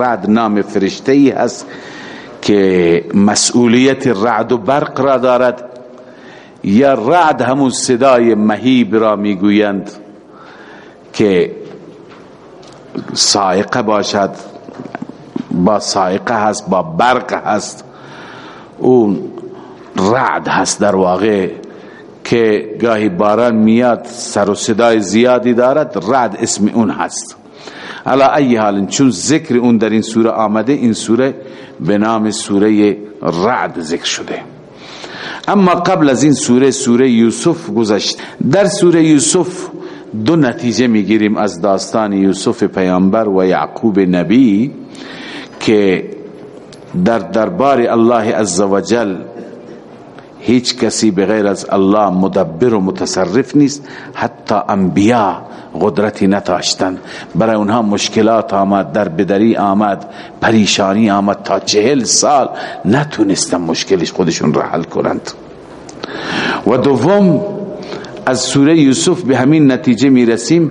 رعد نام فرشته ای هست که مسئولیت رعد و برق را دارد. یا رعد همون صدای مهیب را میگویند که سائقه باشد، با سائقه هست، با برق هست. اون رعد هست در واقع که گاهی باران میاد، سر و صدای زیادی دارد، رعد اسم اون هست. علا ای حال چون ذکر اون در این سوره آمده این سوره به نام سوره رعد ذکر شده اما قبل از این سوره سوره یوسف گذشت در سوره یوسف دو نتیجه میگیریم از داستان یوسف پیامبر و یعقوب نبی که در دربار الله عزوجل هیچ کسی بغیر از الله مدبر و متصرف نیست، حتی انبیا قدرتی نتاشتن برای اونها مشکلات آمد، در بدری آمد، پریشانی آمد تا چهل سال نتونستن مشکلش خودشون را حل کنند. و دوم، از سوره یوسف به همین نتیجه می رسیم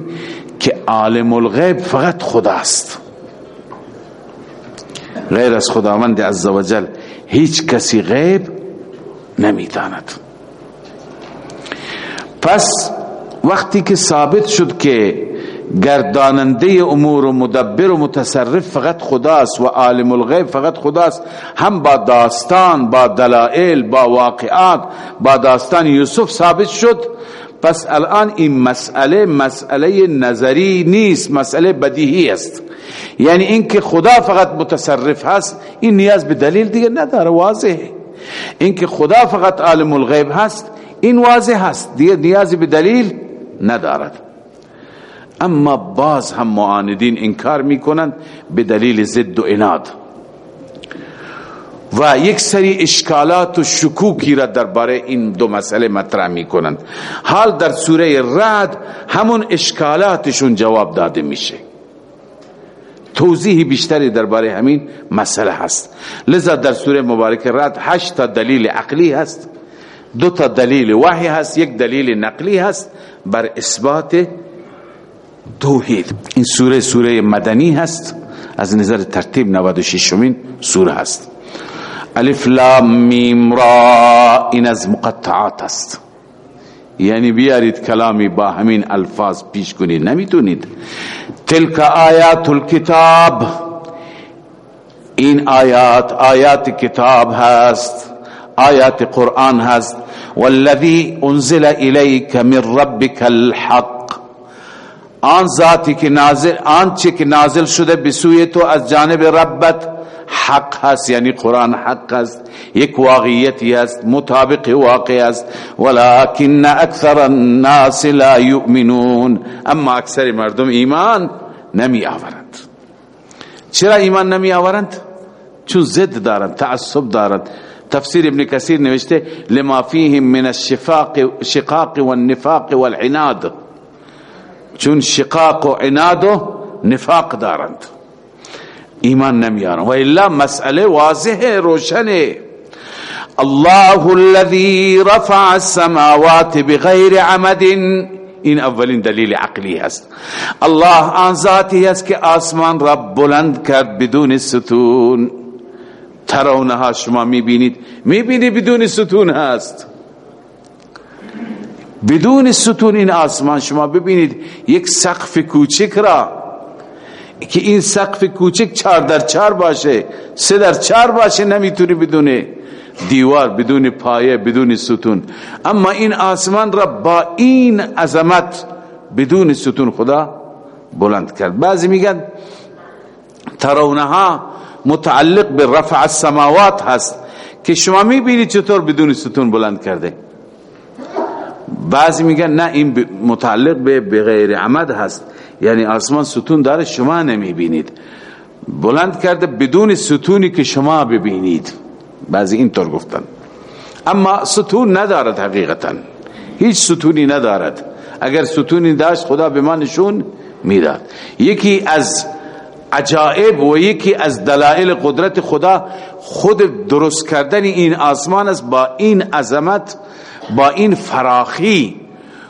که عالم الغیب فقط خداست. غیر از خداوند عزوجل هیچ کسی غیب نمیداند. پس وقتی که ثابت شد که گرداننده امور و مدبر و متصرف فقط خداست و عالم الغیب فقط خداست، هم با داستان، با دلائل، با واقعات، با داستان یوسف ثابت شد. پس الان این مسئله مسئله نظری نیست، مسئله بدیهی است. یعنی اینکه خدا فقط متصرف هست، این نیاز به دلیل دیگه نداره، واضحه. اینکه خدا فقط عالم الغیب هست این واضح هست دیگه نیازی به دلیل ندارد. اما باز هم معاندین انکار میکنند به دلیل ضد و اناد. و یک سری اشکالات و شکوکی را درباره این دو مسئله مطرح میکنند حال در سوره رعد همون اشکالاتشون جواب داده میشه. توضیح بیشتری درباره همین مسئله هست. لذا در سوره مبارک رد هشت تا دلیل عقلی هست، دو تا دلیل وحی هست، یک دلیل نقلی هست بر اثبات توحید. این سوره سوره مدنی هست، از نظر ترتیب 96 مین سوره هست. الف لام میم را این از مقطعات است. یعنی بیارید کلامی با همین الفاظ پیش کنید. نمیتونید. تلک آیات الكتاب این آیات آیات کتاب هست، آیات قرآن هست. والذی انزل الیک من ربک الحق، آن ذاتی که نازل، آن چی که نازل شده بسوی تو از جانب ربت حق هست یعنی قرآن حق هست، یک واقعیتی هست، مطابق واقع است ولكن اکثر الناس لا یؤمنون. اما اکثر مردم ایمان نمی آورند. چرا ایمان نمی آورند؟ چون زد دارند، تعصب دارند. تفسیر ابن کثیر نوشته، لما فیهم من الشفاق، شقاق والنفاق والعناد. چون شقاق و عناد و نفاق دارند. ایمان نمیارن و الا مسئله واضح روشنه الله الذي رفع السماوات بغیر عمد. این اولین دلیل عقلی است الله آن ذاتی است که آسمان را بلند کرد بدون ستون. ترونها شما میبینید. میبینید بدون ستون هست. بدون ستون این آسمان شما ببینید. یک سقف کوچک را که این سقف کوچک چار در چار باشه، سه در چار باشه، نمیتونی بدون دیوار، بدون پایه، بدون ستون. اما این آسمان را با این عظمت، بدون ستون خدا بلند کرد. بعضی میگن ترونها متعلق به رفع السماوات هست که شما میبینید چطور بدون ستون بلند کرده. بعضی میگن نه، این متعلق به بغیر عمد هست. یعنی آسمان ستون داره، شما نمیبینید. بلند کرده بدون ستونی که شما ببینید. بعضی اینطور گفتن. اما ستون ندارد حقیقتا. هیچ ستونی ندارد. اگر ستونی داشت، خدا به ما نشون میداد. یکی از عجائب و یکی از دلائل قدرت خدا خود درست کردن این آسمان است با این عظمت، با این فراخی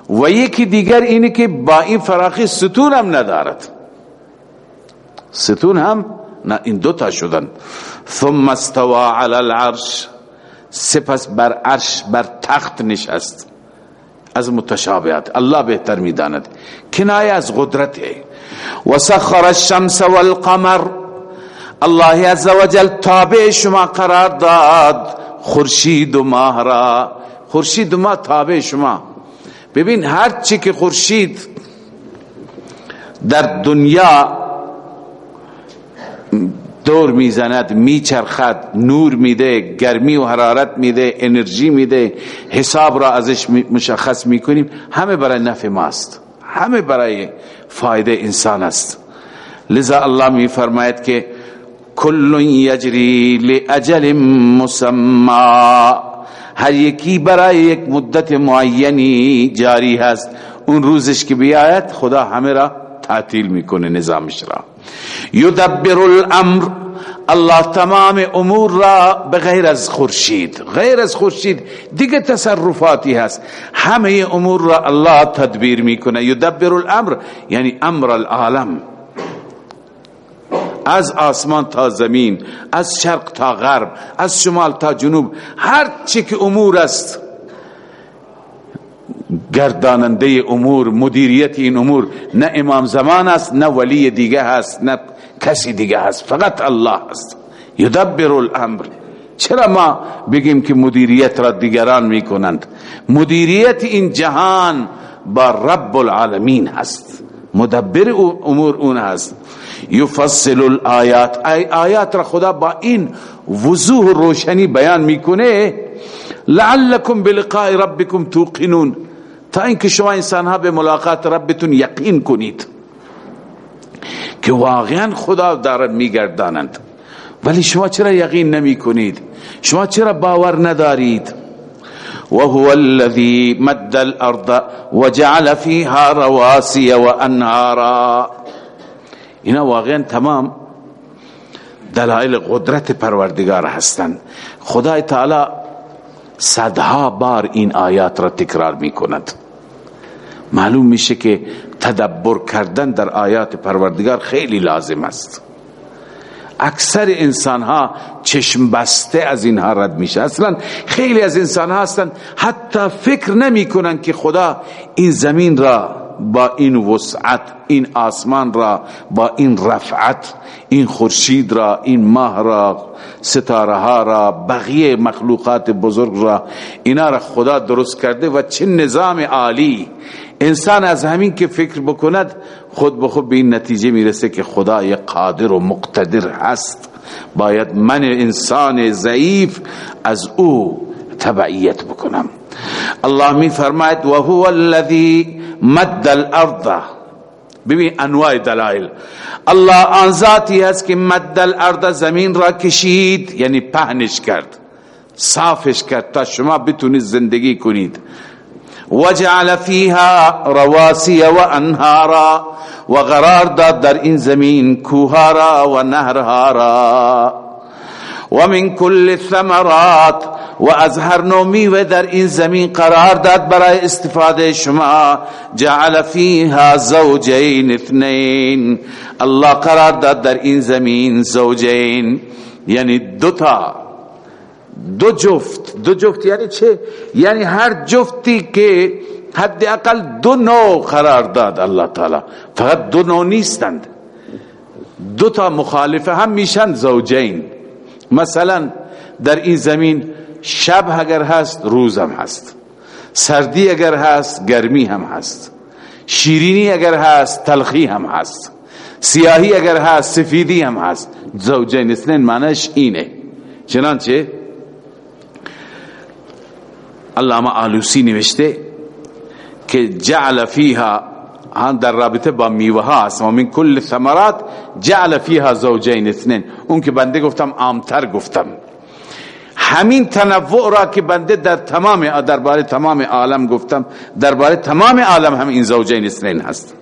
و یکی دیگر اینه که با این فراخی ستون هم ندارد ستون هم نه این دوتا شدن۔ ثم استوا علی العرش۔ سپس بر عرش بر تخت نشست۔ از متشابهات۔ الله بهتر میداند۔ کنایه از قدرت و سخر الشمس والقمر۔ الله عز وجل تابع شما قرار داد۔ خورشید و ماه را۔ خورشید و ماه تابع شما۔ ببین هر چی که خورشید در دنیا دور میزند، میچرخد، نور میده، گرمی و حرارت میده، انرژی میده، حساب را ازش مشخص میکنیم. همه برای نفع ماست. همه برای فایده انسان است. لذا الله می فرماید که کل یجری لاجل مسمى. هر یکی برای یک مدت معینی جاری هست اون روزش که بیاید خدا همه را تعطیل میکنه نظامش را یدبر الامر۔ الله تمام امور را بغیر از خورشید، غیر از خورشید دیگه تصرفاتی هست۔ همه امور را الله تدبیر میکنه۔ یدبر الامر یعنی امر العالم۔ از آسمان تا زمین، از شرق تا غرب، از شمال تا جنوب، هر چی که امور است، گرداننده امور، مدیریت این امور، نه امام زمان است، نه ولی دیگه هست، نه کسی دیگه هست، فقط الله هست یدبر الامر. چرا ما بگیم که مدیریت را دیگران میکنند؟ مدیریت این جهان با رب العالمین هست. مدبر امور اون هست. یفصل الآیات. آیات را خدا با این وضوح روشنی بیان میکنه، لعلکم بلقاء ربکم توقنون. تا اینکه شما انسان ها به ملاقات ربتون یقین کنید که واقعا خدا دارد میگردانند. ولی شما چرا یقین نمی کنید شما چرا باور ندارید؟ وهو الذي مد الارض وجعل فيها رواسي وانهارا اینا واقعا تمام دلائل قدرت پروردگار هستند خدای تعالی صدها بار این آیات را تکرار می کند معلوم میشه که تدبر کردن در آیات پروردگار خیلی لازم است. اکثر انسان ها چشم بسته از اینها رد میشه. اصلا خیلی از انسان ها هستن، حتی فکر نمی کنن که خدا این زمین را با این وسعت، این آسمان را، با این رفعت، این خورشید را، این ماه را، ستاره ها را، بقیه مخلوقات بزرگ را، اینا را خدا درست کرده و چه نظام عالی. انسان از همین که فکر بکند، خود به خود به این نتیجه میرسه که خدا یک قادر و مقتدر هست. باید من انسان ضعیف از او تبعیت بکنم. الله می فرماید و هو الذی مد الارض ببین انواع دلائل۔ الله آن ذاتی هست که مد الارض زمین را کشید یعنی پهنش کرد، صافش کرد تا شما بتونید زندگی کنید۔ وجعل فيها رواسي وانهارا وغرار داد در این زمین کوهارا و نهرهارا۔ و ومن كل الثمرات و از هر نومی و در این زمین قرار داد برای استفاده شما، جعل فيها زوجين اثنين الله قرار داد در این زمین زوجين یعنی دوتا دو جفت. دو جفت یعنی چه؟ یعنی هر جفتی که حد اقل دو نوع قرار داد الله تعالی. فقط دو نوع نیستند. دو تا مخالفه هم میشن زوجین. مثلا در این زمین شب اگر هست روز هست. سردی اگر هست، گرمی هم هست. شیرینی اگر هست، تلخی هم هست. سیاهی اگر هست، سفیدی هم هست. زوجین اثنین معنیش اینه. چنانچه علامه آلوسی نوشته که جعل فیها هان در رابطه با میوه ها است و من کل ثمرات جعل فیها زوجین اثنین. اون که بنده گفتم، عامتر گفتم. همین تنوع را که بنده در تمام درباره تمام عالم گفتم درباره تمام عالم هم این زوجین اثنین هست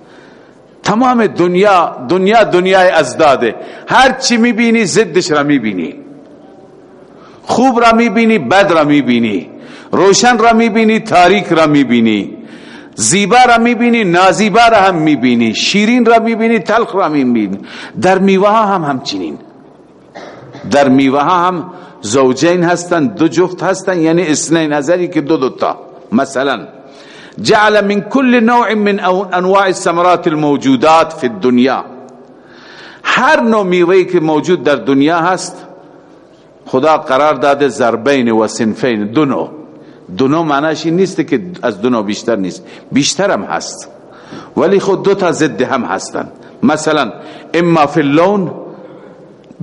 تمام دنیا دنیا دنیای ازداده. هر چی میبینی زدش را میبینی. خوب را میبینی، بد را میبینی. روشن را میبینی، تاریک را میبینی. زیبا را میبینی، نازیبا را هم میبینی. شیرین را میبینی، تلخ را میبینی. در میوه هم همچنین. در میوه هم زوجین هستن، دو جفت هستن یعنی اسنین نظری که دو دوتا. مثلا، جعل من كل نوع من انواع الثمرات الموجودات في الدنيا هر نوع میوه که موجود در دنیا هست، خدا قرار داده ضربین و سنفین، دو نوع. دو نوع معنیش این نیست که از دو نوع بیشتر نیست. بیشتر هم هست. ولی خود دو تا ضد هم هستند مثلا، اما فی اللون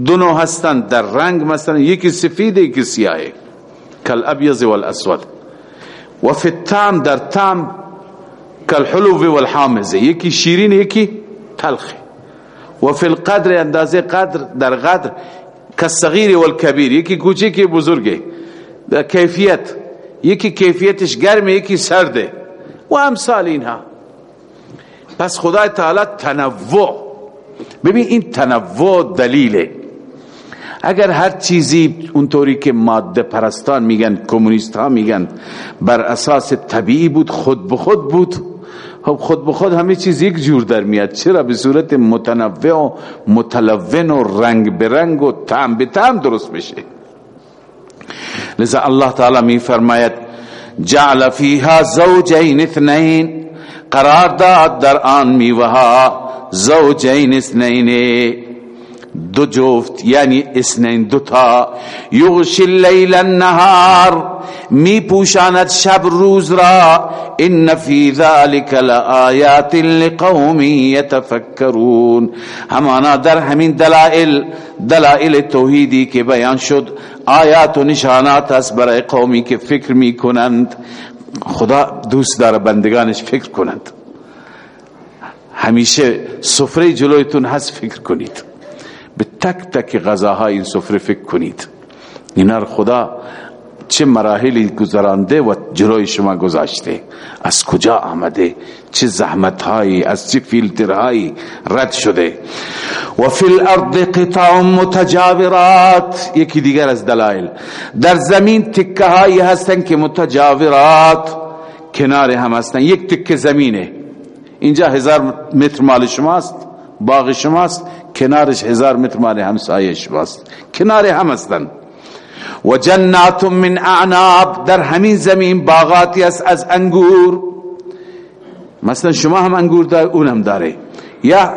دو نوع هستند در رنگ مثلا، یکی سفید، یکی سیاه کل ابیض والاسود. و فی التام، در تام کل حلو والحامزه یکی شیرین، یکی تلخ و فی القدر، اندازه قدر، در قدر، کالصغیر والکبیر. یکی کوچکی بزرگه در کیفیت، یکی کیفیتش گرمه، یکی سرده. و امثال اینها. پس خدای تعالی تنوع. ببین، این تنوع دلیله. اگر هر چیزی اونطوری که ماده پرستان میگن، کمونیست ها میگن، بر اساس طبیعی بود، خود به خود بود. خب خود به خود همه چیز یک جور در میاد. چرا؟ به صورت متنوع و متلون و رنگ به رنگ و تعم به تعم درست بشه. لذا الله تعالی می فرماید جعل فیها زوجین اثنین. قرار داد، در آن میوها زوجین اثنین دو جفت یعنی اسنین دوتا. یغش اللیل النهار می پوشاند شب روز را. ان فی ذلك لآیات لقوم یتفکرون. همانا در همین دلائل دلائل توحیدی که بیان شد. آیات و نشانات است برای قومی که فکر می کنند. خدا دوست داره بندگانش فکر کنند. همیشه سفره جلویتون هست، فکر کنید. به تک تک غذاهای این سفره فکر کنید. اینا رو خدا چه مراحلی گذرانده و جلوی شما گذاشته. از کجا آمده؟ چه زحمت هایی از چه فیلتر هایی رد شده؟ و فی الارض قطع متجاورات. یکی دیگر از دلائل در زمین تکه هایی هستن که متجاورات کنار هم هستن. یک تکه زمینه. اینجا هزار متر مال شماست، باغ شماست. کنارش هزار متر مال همسایه شماست کنار هم هستن. و جنات من اعناب در همین زمین باغاتی است از انگور. مثلا شما هم انگور دار اونم داره. یا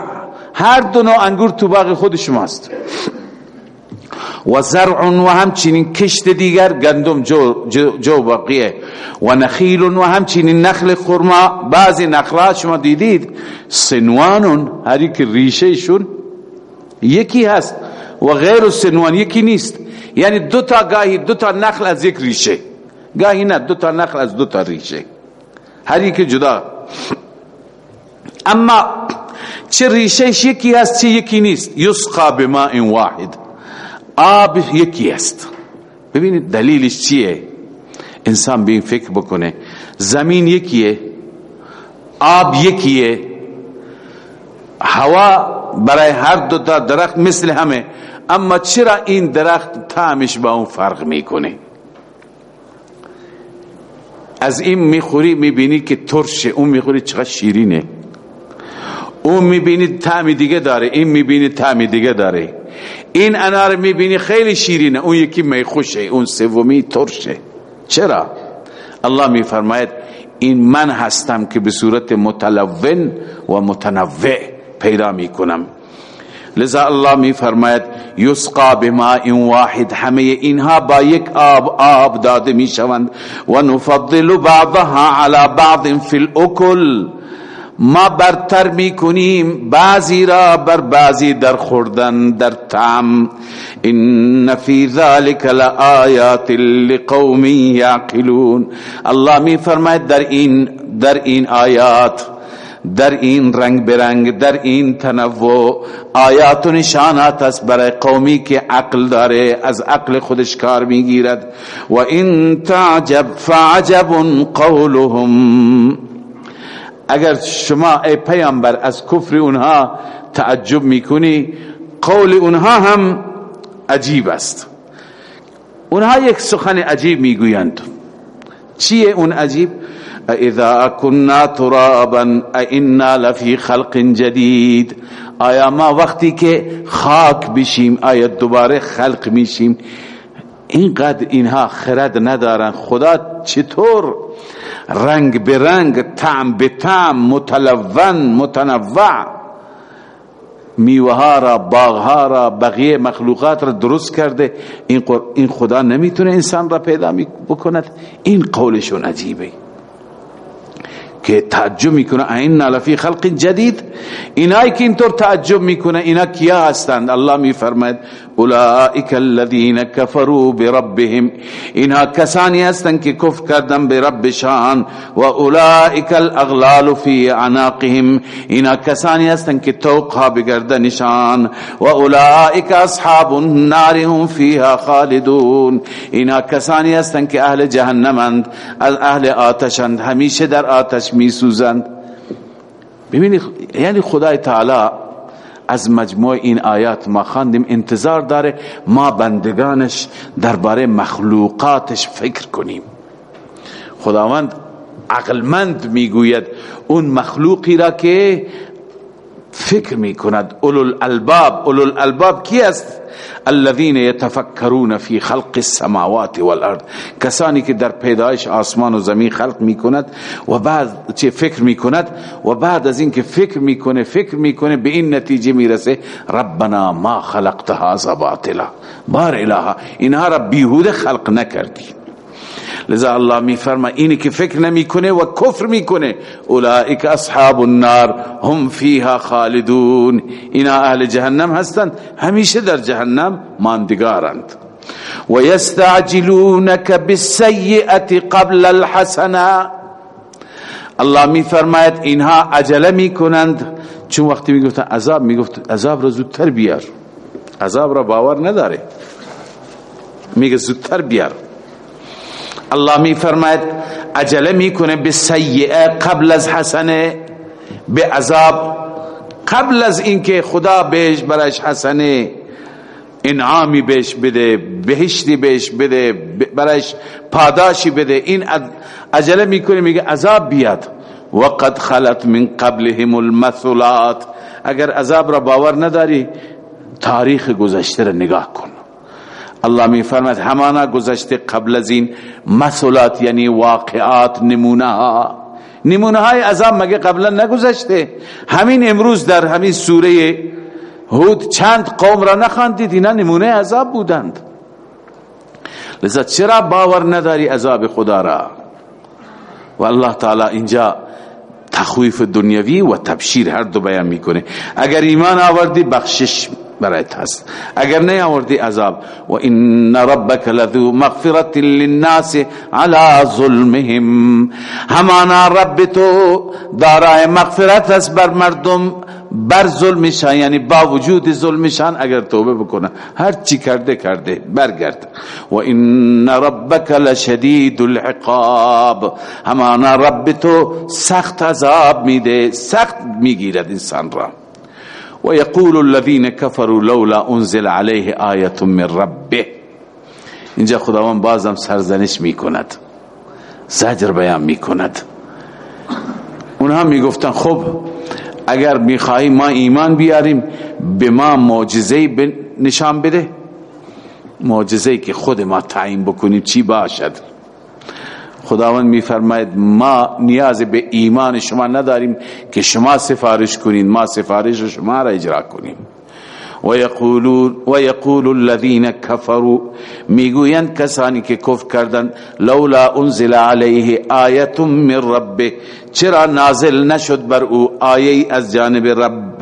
هر دو نوع انگور تو باغ خود شماست. و زرع و همچنین کشت دیگر گندم جو, جو, جو بقیه و نخیل و همچنین نخل خرما بعضی نخلات شما دیدید سنوان هری که ریشه شون یکی هست و غیر سنوان یکی نیست. یعنی دو تا گاهی دو تا نخل از یک ریشه. گاهی نه، دو تا نخل از دو تا ریشه. هر یک جدا. اما چه ریشه یکی هست، چه یکی نیست. یسقا بماء واحد. آب یکی است. ببینید دلیلش چیه؟ انسان به این فکر بکنه. زمین یکیه. آب یکیه. هوا برای هر دو تا درخت مثل همه، اما چرا این درخت تعمش با اون فرق میکنه؟ از این میخوری میبینی که ترشه، اون میخوری چقدر شیرینه. اون میبینی تعم دیگه داره، این میبینی تعم دیگه داره. این انار میبینی خیلی شیرینه، اون یکی میخوشه، اون سومی ترشه. چرا؟ الله میفرماید، این من هستم که به صورت متلون و متنوع پیدا میکنم. لذا الله می فرماید یسقا بماء واحد، همه اینها با یک آب آب داده می شوند و نفضل بعضها على بعض فی الاکل. ما برتر می کنیم بعضی را بر بعضی در خوردن، در تعم ان فی ذلك لآیات لقوم یعقلون الله می فرماید در این در این آیات در این رنگ برنگ، در این تنوع، آیات و نشانات است برای قومی که عقل داره، از عقل خودش کار میگیرد. و این تعجب فعجب قولهم. اگر شما ای پیامبر از کفر اونها تعجب میکنی، قول اونها هم عجیب است. اونها یک سخن عجیب میگویند. چیه اون عجیب؟ اذا كنا ترابا اینا لفی خلق جدید آیا ما وقتی که خاک بشیم، آیا دوباره خلق میشیم۔ اینقدر اینها خرد ندارن، خدا چطور رنگ به رنگ تعم به تعم متلون، متنوع میوه را باغ را، بقیه مخلوقات را درست کرده. این خدا نمیتونه انسان را پیدا بکند. این قولشون عجیبه. که تعجب میکنه این لفی خلق جدید اینایی که اینطور تعجب میکنه اینا کیا هستند الله میفرماید اولئک الذین کفروا بربهم اینها کسانی هستند که کفر کردن به ربشان و اولئک الاغلال فی عناقهم اینا کسانی هستند که توقها بگردنشان و اولئک اصحاب النار هم فیها خالدون اینا کسانی هستند که اهل جهنمند از اهل آتشند همیشه در آتش می سوزند ببینید یعنی خدای تعالی از مجموع این آیات ما خواندیم. انتظار داره ما بندگانش درباره مخلوقاتش فکر کنیم. خداوند عقلمند میگوید، اون مخلوقی را که فکر می کند اولو الالباب اولو الالباب کی است؟ الذين يتفكرون خلق السماوات والارض. کسانی که در پیدایش آسمان و زمین خلق می کند و بعد چه فکر می کند و بعد از اینکه فکر میکنه فکر میکنه، به این نتیجه میرسه، ربنا ما خلقت هذا باطلا بار الها اینها را بیهوده خلق نکردی لذا الله می فرما، اینی که فکر نمیکنه و کفر میکنه اولئک اصحاب النار هم فیها خالدون. اینا اهل جهنم هستند. همیشه در جهنم ماندگارند. و یستعجلونک بالسیئه قبل الحسنه الله می فرماید، اینها عجله میکنند چون وقتی میگفتن عذاب میگفت عذاب را زودتر بیار. عذاب را باور نداره. میگه زودتر بیار. الله می فرماید عجله میکنه به سیئه قبل از حسنه به عذاب قبل از اینکه خدا بهش برش حسنه، انعامی بهش بده، بهشتی بهش بده برش پاداشی بده. این عجله میکنه میگه عذاب بیاد. وقد خلت من قبلهم المثلات. اگر عذاب را باور نداری، تاریخ گذشته را نگاه کن. الله می فرماید همانا گذشته قبل از این مسئولات یعنی واقعات نمونه ها۔ نمونه های عذاب مگه قبلا نگذشته. همین امروز در همین سوره هود چند قوم را نخواندید اینا نمونه عذاب بودند. لذا چرا باور نداری عذاب خدا را؟ و الله تعالی اینجا تخویف دنیوی و تبشیر هر دو بیان میکنه. اگر ایمان آوردی، بخشش برایت هست اگر نه آوردی عذاب، و ان ربک لذو مغفرت للناس على ظلمهم. همانا رب تو دارای مغفرت است بر مردم، بر ظلمشان یعنی با وجود ظلمشان اگر توبه بکنه. هر چی کرده کرده، برگرد. و ان ربک لشدید العقاب. همانا رب تو سخت عذاب میده، سخت میگیرد انسان را. و یقول الذين كفروا لولا انزل عليه آیه من ربه اینجا خداوند بازم سرزنش میکند، زجر بیان میکند. اونها میگفتن خب، اگر میخواهی ما ایمان بیاریم، به ما معجزه نشان بده. معجزه که خود ما تعیین بکنیم چی باشد؟ خداوند میفرماید، ما نیاز به ایمان شما نداریم که شما سفارش کنید ما سفارش شما را اجرا کنیم. و یقولون و یقول الذين كفروا میگویند کسانی که کفر کردند، لولا انزل علیه آیه من ربه، چرا نازل نشد بر او آیه از جانب رب؟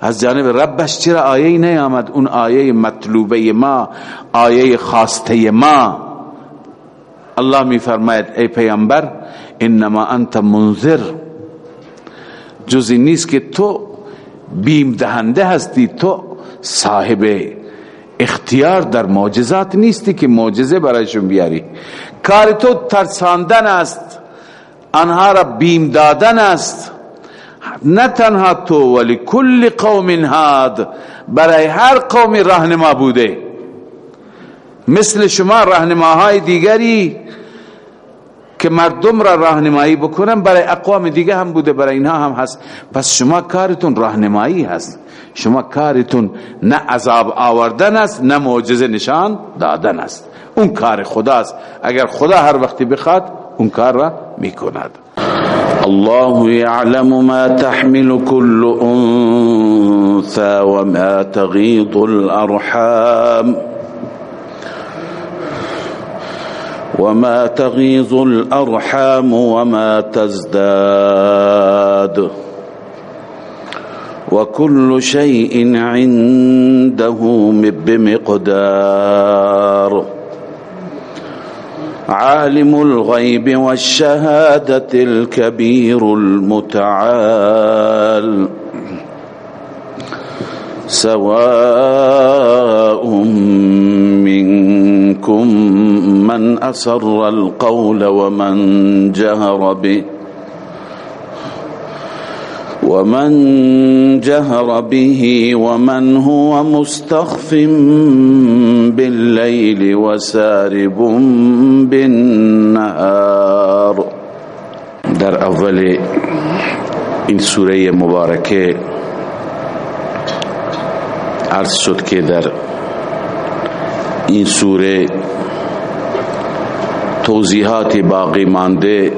از جانب ربش چرا آیه نیامد؟ اون آیه مطلوبه ما، آیه خواسته ما. الله می فرماید ای پیامبر انما انت منذر. جزی نیست که تو بیم دهنده هستی، تو صاحب اختیار در معجزات نیستی که معجزه برایشون بیاری. کار تو ترساندن است، آنها را بیم دادن است. نه تنها تو، ولی کل قوم هاد برای هر قوم راهنما بوده. مثل شما راهنماهای دیگری که مردم را راهنمایی بکنن، برای اقوام دیگه هم بوده، برای اینها هم هست. پس شما کارتون راهنمایی هست. شما کارتون نه عذاب آوردن است، نه معجزه نشان دادن است. اون کار خداست. اگر خدا هر وقتی بخواد، اون کار را میکند. الله يعلم ما تحمل كل انثى وما تغيض الارحام وما تغيظ الأرحام وما تزداد وكل شيء عنده بمقدار عالم الغيب والشهادة الكبير المتعال سواء من أسر القول ومن جهر به ومن جهر به ومن هو مستخف بالليل وسارب بالنهار. در اول این سوره مبارکه عرض شد که در این سوره توضیحات باقی مانده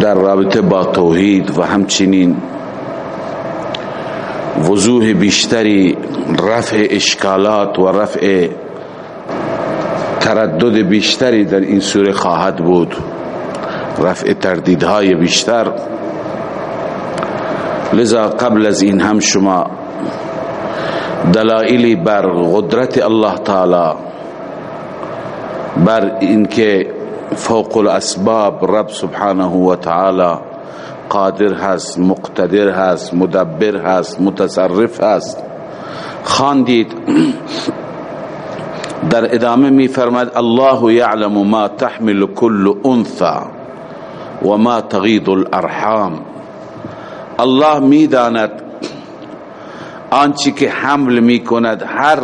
در رابطه با توحید و همچنین وضوح بیشتری رفع اشکالات و رفع تردد بیشتری در این سوره خواهد بود. رفع تردیدهای بیشتر. لذا قبل از این هم شما دلائلی بر قدرت الله تعالی بر اینکه فوق الاسباب رب سبحانه و تعالی قادر هست مقتدر هست مدبر هست متصرف هست خاندید در ادامه می فرمد الله یعلم ما تحمل كل انثى وما تغيض الارحام. الله می داند آنچه که حمل می کند هر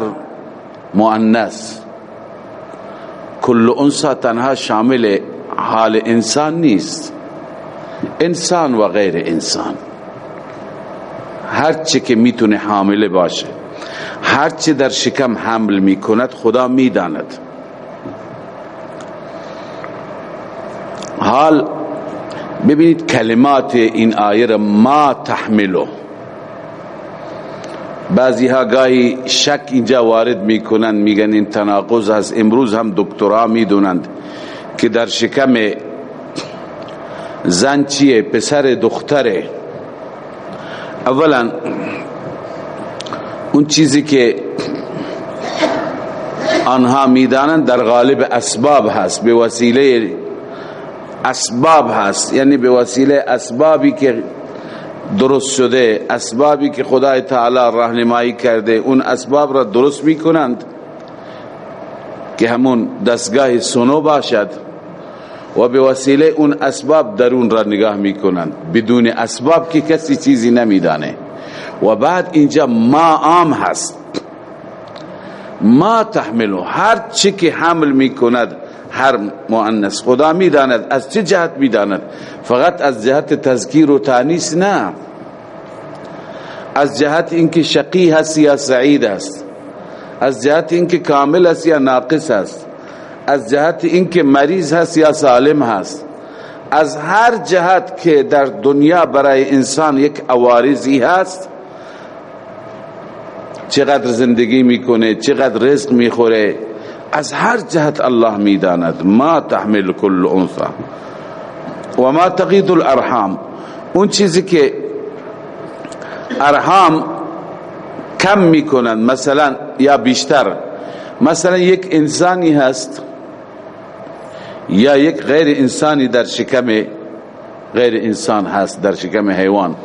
مؤنث کل انسا تنها شامل حال انسان نیست۔ انسان و غیر انسان۔ هر چی که میتونه حامل باشه هر چی در شکم حمل میکند، خدا میداند۔ حال، ببینید کلمات این آیه ما تحملو۔ بعضی ها گاهی شک اینجا وارد میکنند، میگن این تناقض هست امروز هم دکترا میدونند که در شکم زن چیه، پسر دختره. اولا، اون چیزی که آنها میدانند در غالب اسباب هست، به وسیله اسباب هست. یعنی به وسیله اسبابی که درست شده، اسبابی که خدای تعالی راهنمایی کرده، اون اسباب را درست می کنند که همون دستگاه سونو باشد و به وسیله اون اسباب درون را نگاه می کنند بدون اسباب که کسی چیزی نمیدانه. و بعد اینجا ما عام هست. ما تحملو. هر چی که حمل می کند هر مؤنث خدا میداند، از چه جهت میداند؟ فقط از جهت تذکیر و تانیس نه. از جهت اینکه شقی هست یا سعید است. از جهت اینکه کامل است یا ناقص است. از جهت اینکه مریض هست یا سالم هست. از هر جهت که در دنیا برای انسان یک عوارضی هست، چقدر زندگی میکنه، چقدر رزق میخوره از هر جهت الله میداند ما تحمل کل انثى و ما تغید الارحام۔ اون چیزی که ارحام کم میکنند مثلا یا بیشتر، مثلا یک انسانی هست یا یک غیر انسانی در شکم غیر انسان هست، در شکم حیوان.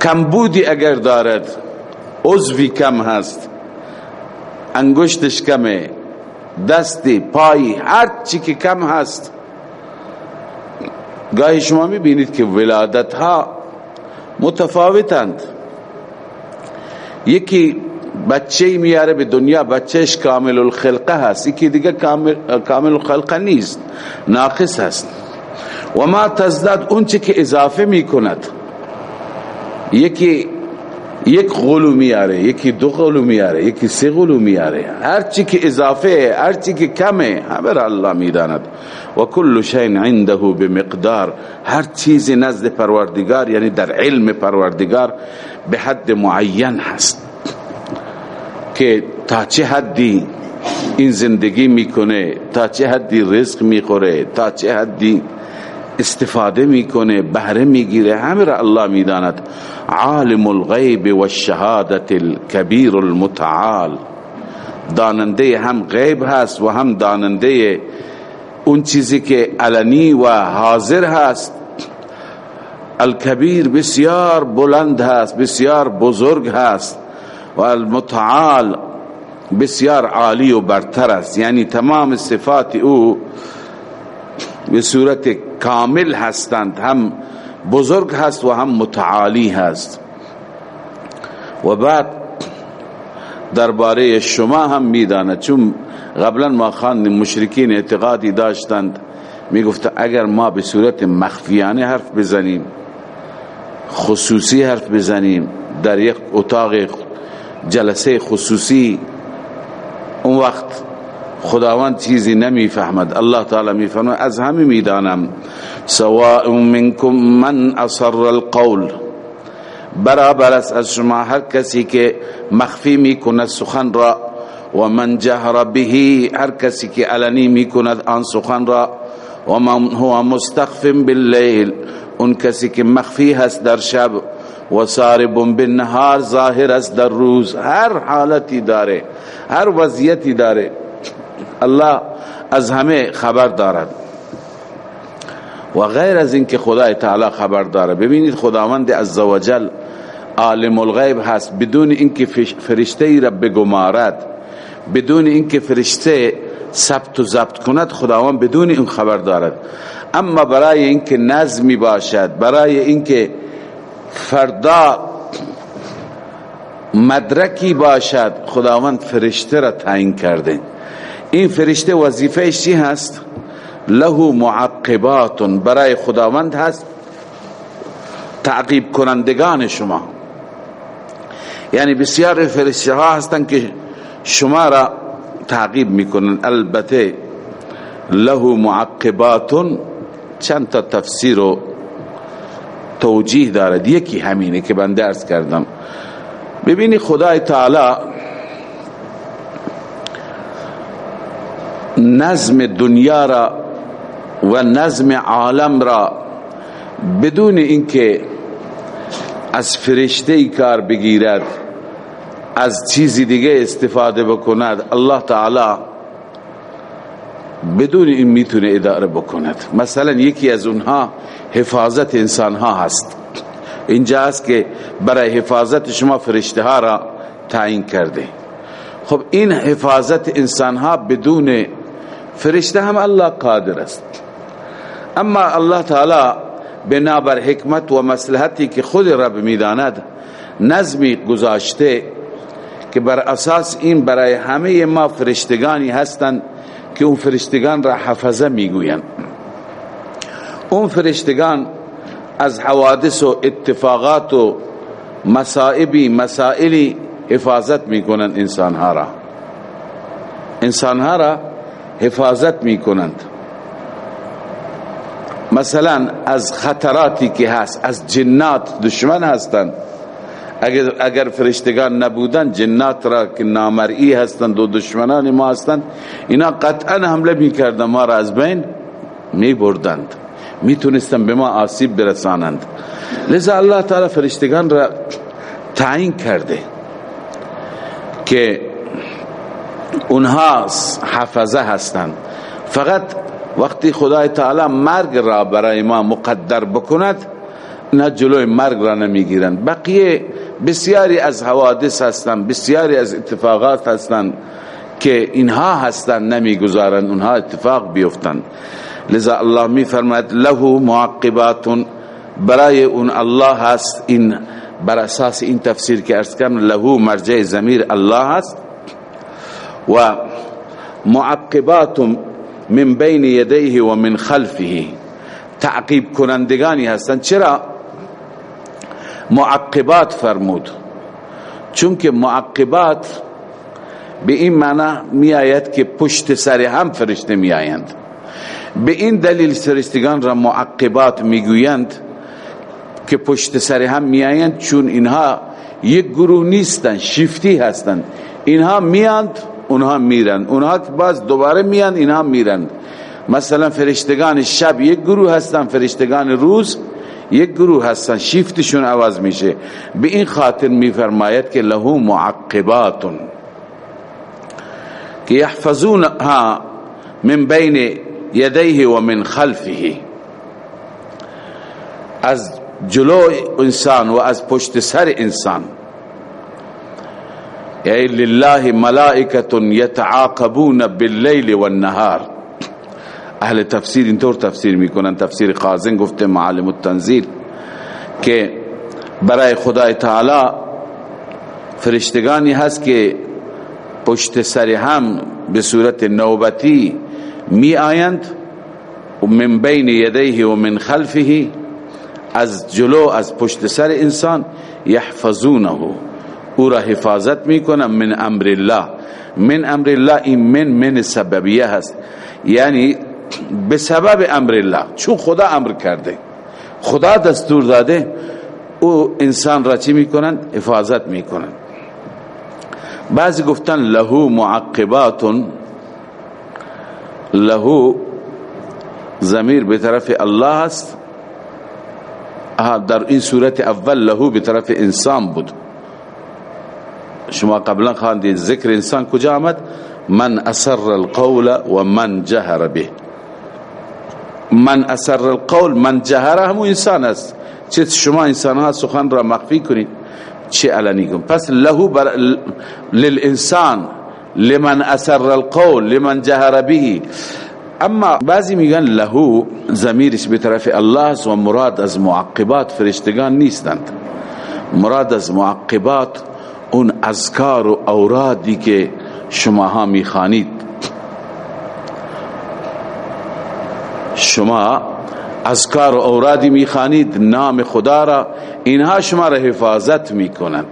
کمبودی اگر دارد، عضوی کم هست انگشتش کمه دستی پایی هر چی که کم هست. گاهی شما میبینید که ولادت ها متفاوتند. یکی بچه میاره به دنیا بچهش کامل الخلقه هست. یکی دیگه کامل, کامل الخلقه نیست ناقص هست. و ما تزداد اون چی که اضافه میکند. یکی یک غلو میاره یکی دو غلو میاره یکی سه غلو میاره هر چی که اضافه، هر چی که کمه، همه را الله میداند. و کل شین عنده بمقدار. هر چیز نزد پروردگار یعنی در علم پروردگار، به حد معین هست. که تا چه حدی این زندگی میکنه، تا چه حدی رزق میخوره، تا چه حدی استفاده میکنه بهره میگیره همه را الله میداند عالم الغیب و الشهادت الكبیر المتعال۔ داننده هم غیب هست و هم داننده اون چیزی که علنی و حاضر هست الکبیر بسیار بلند هست بسیار بزرگ هست و المتعال بسیار عالی و برتر است یعنی تمام صفات او به صورت کامل هستند، هم بزرگ هست و هم متعالی هست. و بعد درباره شما هم میداند چون قبلا ما خان مشرکین اعتقادی داشتند، میگفت اگر ما به صورت مخفیانه حرف بزنیم، خصوصی حرف بزنیم، در یک اتاق جلسه خصوصی، اون وقت خداوند چیزی نمی فهمد الله تعالی می فرماید از همه میدانم. سواء منکم من اصر القول. برابر است از شما هر کسی که مخفی می کند سخن را، و من جهر به، هر کسی که علنی می کند آن سخن را، و من هو مستخف باللیل. اون کسی که مخفی هست در شب، و سارب بالنهار، ظاهر است در روز. هر حالتی داره، هر وضعیتی داره. الله از همه خبر دارد و غیر از اینکه خدای تعالی خبر داره ببینید خداوند عزوجل عالم الغیب هست. بدون اینکه فرشته ای را بگمارد، بدون اینکه فرشته ثبت و ضبط کند، خداوند بدون این خبر دارد اما برای اینکه نظمی باشد، برای اینکه فردا مدرکی باشد، خداوند فرشته را تعیین کرده. این فرشته وظیفه چی هست؟ له معقبات برای خداوند هست تعقیب کنندگان شما. یعنی بسیار فرشته ها هستند که شما را تعقیب میکنن. البته له معقبات چند تا تفسیر و توجیه دارد. یکی همینه که من درس کردم. ببینی خدای تعالی نظم دنیا را و نظم عالم را، بدون اینکه از فرشته ای کار بگیرد، از چیزی دیگه استفاده بکند، الله تعالی بدون این میتونه اداره بکند. مثلا یکی از اونها حفاظت انسان ها هست. اینجا است که برای حفاظت شما فرشته ها را تعیین کرده. خب این حفاظت انسان ها بدون فرشته هم الله قادر است. اما الله تعالی بنابر حکمت و مصلحتی که خود رب میداند نظمی گذاشته که بر اساس این برای همه ما فرشتگانی هستند که اون فرشتگان را حفظه میگویند. اون فرشتگان از حوادث و اتفاقات و مسائبی، مسائلی حفاظت میکنند انسان ها را. انسان ها را حفاظت میکنند مثلا از خطراتی که هست، از جنات دشمن هستند. اگر اگر فرشتگان نبودن، جنات را که نامرئی هستند و دشمنان ما هستند، اینا قطعا حمله میکردن ما را از بین می بردند. میتونستن به ما آسیب برسانند. لذا الله تعالی فرشتگان را تعیین کرده که اونها حفظه هستند فقط وقتی خدای تعالی مرگ را برای ما مقدر بکند، نه جلوی مرگ را نمیگیرند. بقیه بسیاری از حوادث هستند بسیاری از اتفاقات هستند که اینها هستند نمیگذارند، اونها اتفاق بیفتند لذا الله می فرماید له معقبات برای اون الله هست این، بر اساس این تفسیر که ارز کم لهو مرجع زمیر الله هست. و معقبات من بین یدیه و من خلفه. تعقیب کنندگانی هستند. چرا؟ معقبات فرمود. چون که معقبات به این معنی می آید که پشت سر هم فرشته می آیند به این دلیل فرشتگان را معقبات می گویند که پشت سر هم می آیند چون اینها یک گروه نیستند، شیفتی هستند. اینها میاند اونها میرند اونها باز دوباره میاند اینها میرند مثلا فرشتگان شب یک گروه هستند فرشتگان روز یک گروه هستن. شیفتشون عوض میشه. به این خاطر میفرماید که له معقبات که یحفظونها من بین یدیه و من خلفه. از جلو انسان و از پشت سر انسان. ای لله ملائکه یتعاقبون باللیل والنهار اهل تفسیر اینطور تفسیر میکنن، تفسیر قازن گفته معالم التنزیل که برای خدای تعالی فرشتگانی هست که پشت سر هم به صورت نوبتی می آیند و من بین یدیه و من خلفه از جلو، از پشت سر انسان یحفظونه. او را حفاظت میکنن من امر الله. من امر الله این من من سببیه هست. یعنی به سبب امر الله. چون خدا امر کرده. خدا دستور داده، او انسان را چی میکنن؟ حفاظت میکنن. بعضی گفتن لهو معقبات لهو زمیر به طرف الله است. در این صورت اول لهو به طرف انسان بود. شما قبلا خواندید، ذکر انسان کجا آمد؟ من اسر القول و من جهر به. من اسر القول، من جهر همو انسان است. چه شما انسان ها سخن را مخفی کنید، چه علنی کن پس لهو بر للانسان، لمن اسر القول، لمن جهر به. اما بعضی میگن لهو زمیرش به طرف الله است و مراد از معقبات فرشتگان نیستند. مراد از معقبات اون اذکار و اورادی که شما ہاں ها میخوانید شما اذکار و اورادی میخوانید نام خدا را اینها شما را حفاظت میکنند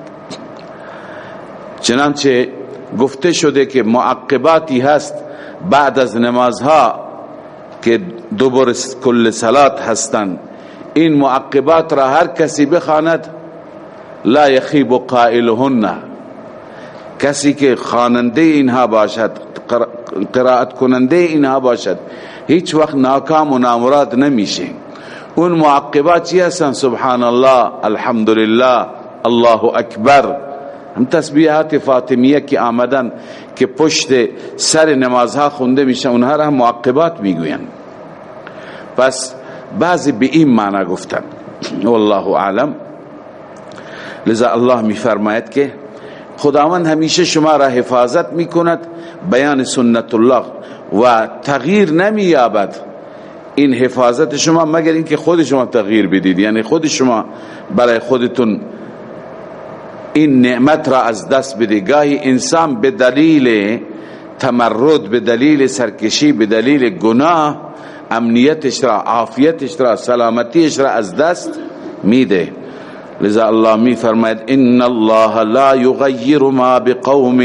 چنانچه گفته شده که معقباتی هست بعد از نمازها که دوبر کل صلات هستند، این معقبات را هر کسی بخواند لا یخیب قائلهن کسی که خواننده اینها باشد قرائت کننده اینها باشد هیچ وقت ناکام و نامراد نمیشه اون معقبات چی هستن سبحان الله الحمدلله الله اکبر۔ هم تسبیحات فاطمیه که آمدن که پشت سر نمازها خونده میشن اونها را هم معقبات میگوین۔ پس بعضی به این معنی گفتن والله اعلم۔ لذا الله میفرماید که خداوند همیشه شما را حفاظت میکند بیان سنت الله و تغییر نمییابد این حفاظت شما مگر اینکه خود شما تغییر بدید یعنی خود شما برای خودتون این نعمت را از دست بده گاهی انسان به دلیل تمرد، به دلیل سرکشی، به دلیل گناه، امنیتش را، عافیتش را، سلامتیش را از دست میده. لذا الله می فرماید، ان الله لا یغیر ما بقوم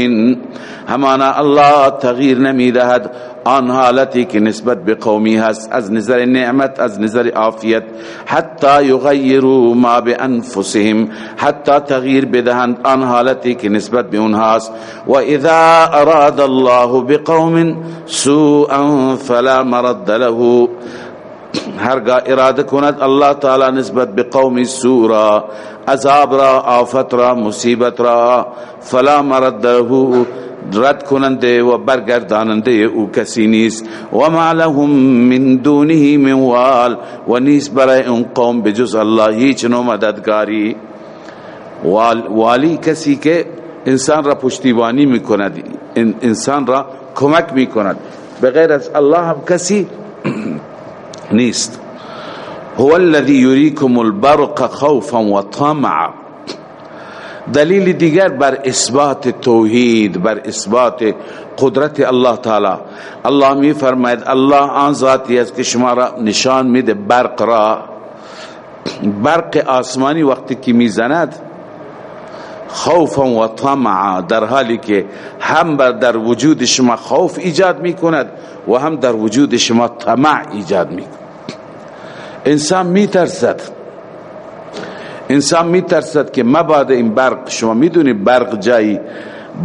همانا الله تغییر نمی دهد، آن حالتی که نسبت به قومی هست، از نظر نعمت، از نظر عافیت، حتی یغیروا ما بانفسهم، حتی تغییر بدهند، آن حالتی که نسبت به اونها هست و اذا اراد الله بقوم سوءا فلا مرد له. هرگاه اراده کند الله تعالی نسبت به قوم سورا عذاب را، آفت را، مصیبت را، فلا مرد له رد کننده و برگرداننده او کسی نیست. و ما لهم من دونه من وال، و نیست برای اون قوم بجز الله هیچ نو مددگاری. وال، والی کسی که انسان را پشتیبانی میکند انسان را کمک میکند. بغیر از الله هم کسی نیست. هو الذي يريكم البرق خوفا وطمعا. دلیل دیگر بر اثبات توحید، بر اثبات قدرت الله تعالی. الله می فرماید الله آن ذاتی است که شما را نشان میده برق را. برق آسمانی وقتی که میزند، خوفا و طمعا، در حالی که هم بر در وجود شما خوف ایجاد میکند و هم در وجود شما طمع ایجاد میکند. انسان میترسد انسان میترسد که مباد این برق، شما میدونی برق جایی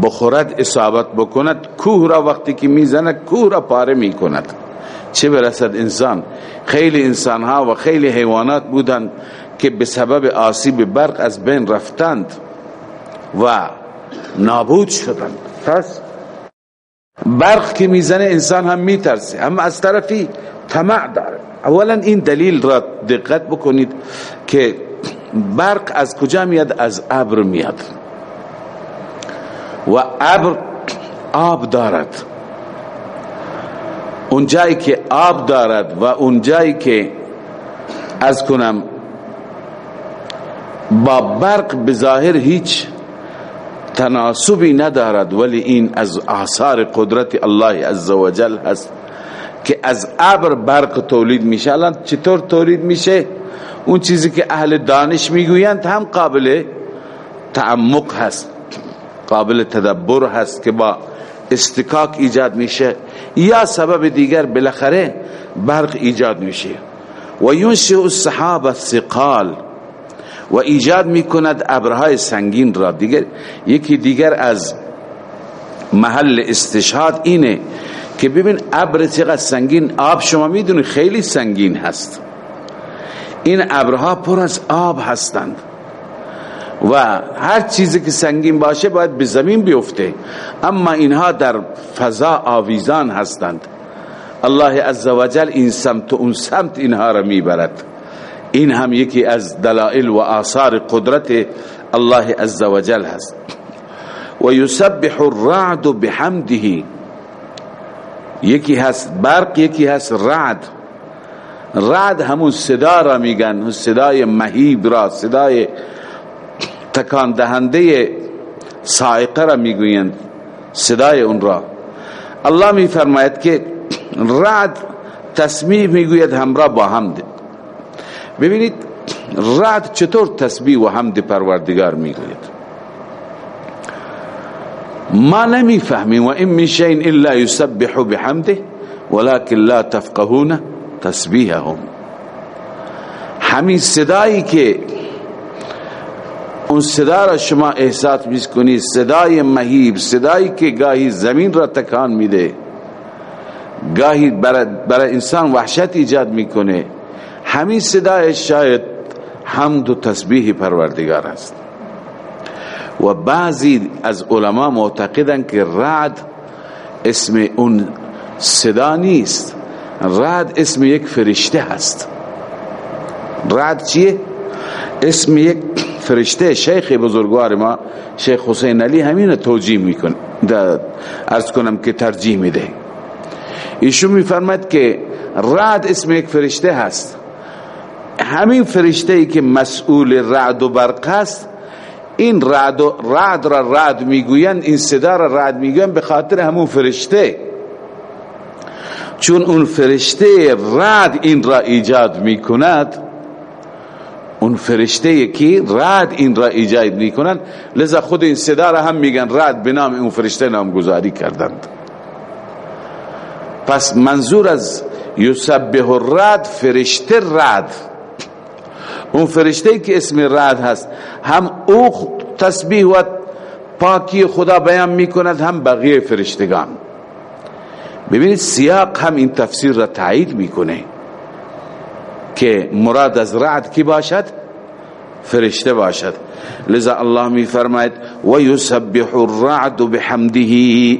بخورد، اصابت بکند، کوه را وقتی که میزند، کوه را پاره میکند. چه برسد انسان؟ خیلی انسان ها و خیلی حیوانات بودند که به سبب آسیب برق از بین رفتند و نابود شدند. پس برق که میزنه انسان هم میترسه. اما از طرفی طمع داره. اولا این دلیل را دقت بکنید که برق از کجا میاد؟ از ابر میاد. و ابر آب دارد. اون جایی که آب دارد و اون جایی که از کنم با برق بظاهر هیچ تناسبی ندارد، ولی این از آثار قدرت الله عزوجل هست. که از ابر برق تولید میشه. الان چطور تولید میشه؟ اون چیزی که اهل دانش میگویند هم قابل تعمق هست، قابل تدبر هست که با استکاک ایجاد میشه، یا سبب دیگر بالاخره برق ایجاد میشه. و ینشئ السحاب الثقال، و ایجاد میکند ابرهای سنگین را. دیگر یکی دیگر از محل استشهاد اینه که ببین ابر چقدر سنگین، آب شما میدونی خیلی سنگین هست. این ابرها پر از آب هستند. و هر چیزی که سنگین باشه باید به زمین بیفته. اما اینها در فضا آویزان هستند. الله عزوجل این سمت و اون سمت اینها را میبرد. این هم یکی از دلائل و آثار قدرت الله عزوجل هست. و یسبح الرعد بحمده. یکی هست برق، یکی هست رعد. رعد همون صدا را میگن صدای مهیب را، صدای تکان دهنده سائقه را میگویند، صدای اون را. الله می فرماید که رعد تسمیح میگوید همراه با حمد. ببینید، رعد چطور تسبیح و حمد پروردگار میگوید؟ ما نمی فهمیم و این من شین الا یسبح بحمده ولكن لا تفقهون تسبیحهم همین صدایی که اون صدا را شما احساس میکنید صدای مهیب صدایی که گاهی زمین را تکان میده گاهی برای انسان وحشت ایجاد میکنه همین صدای شاید حمد و تسبیح پروردگار است. و بعضی از علما معتقدن که رعد اسم اون صدا نیست. رعد اسم یک فرشته هست. رعد چیه؟ اسم یک فرشته. شیخ بزرگوار ما، شیخ حسین علی همین توجیه میکن ارز کنم که ترجیح میده. ایشون میفرمد که رعد اسم یک فرشته هست. همین فرشته ای که مسئول رعد و برق هست این رعد, و رعد را رعد میگوین این صدا را رعد میگوین به خاطر همون فرشته. چون اون فرشته رعد این را ایجاد میکند اون فرشته که رعد این را ایجاد میکند لذا خود این صدا را هم میگن رعد به نام اون فرشته نامگذاری کردند. پس منظور از یسبه الرعد فرشته رعد اون فرشته که اسم رعد هست. هم او تسبیح و پاکی خدا بیان میکند هم بقیه فرشتگان. ببینید، سیاق هم این تفسیر را تایید میکنه که مراد از رعد کی باشد؟ فرشته باشد. لذا الله می فرماید، و یسبح الرعد بحمده.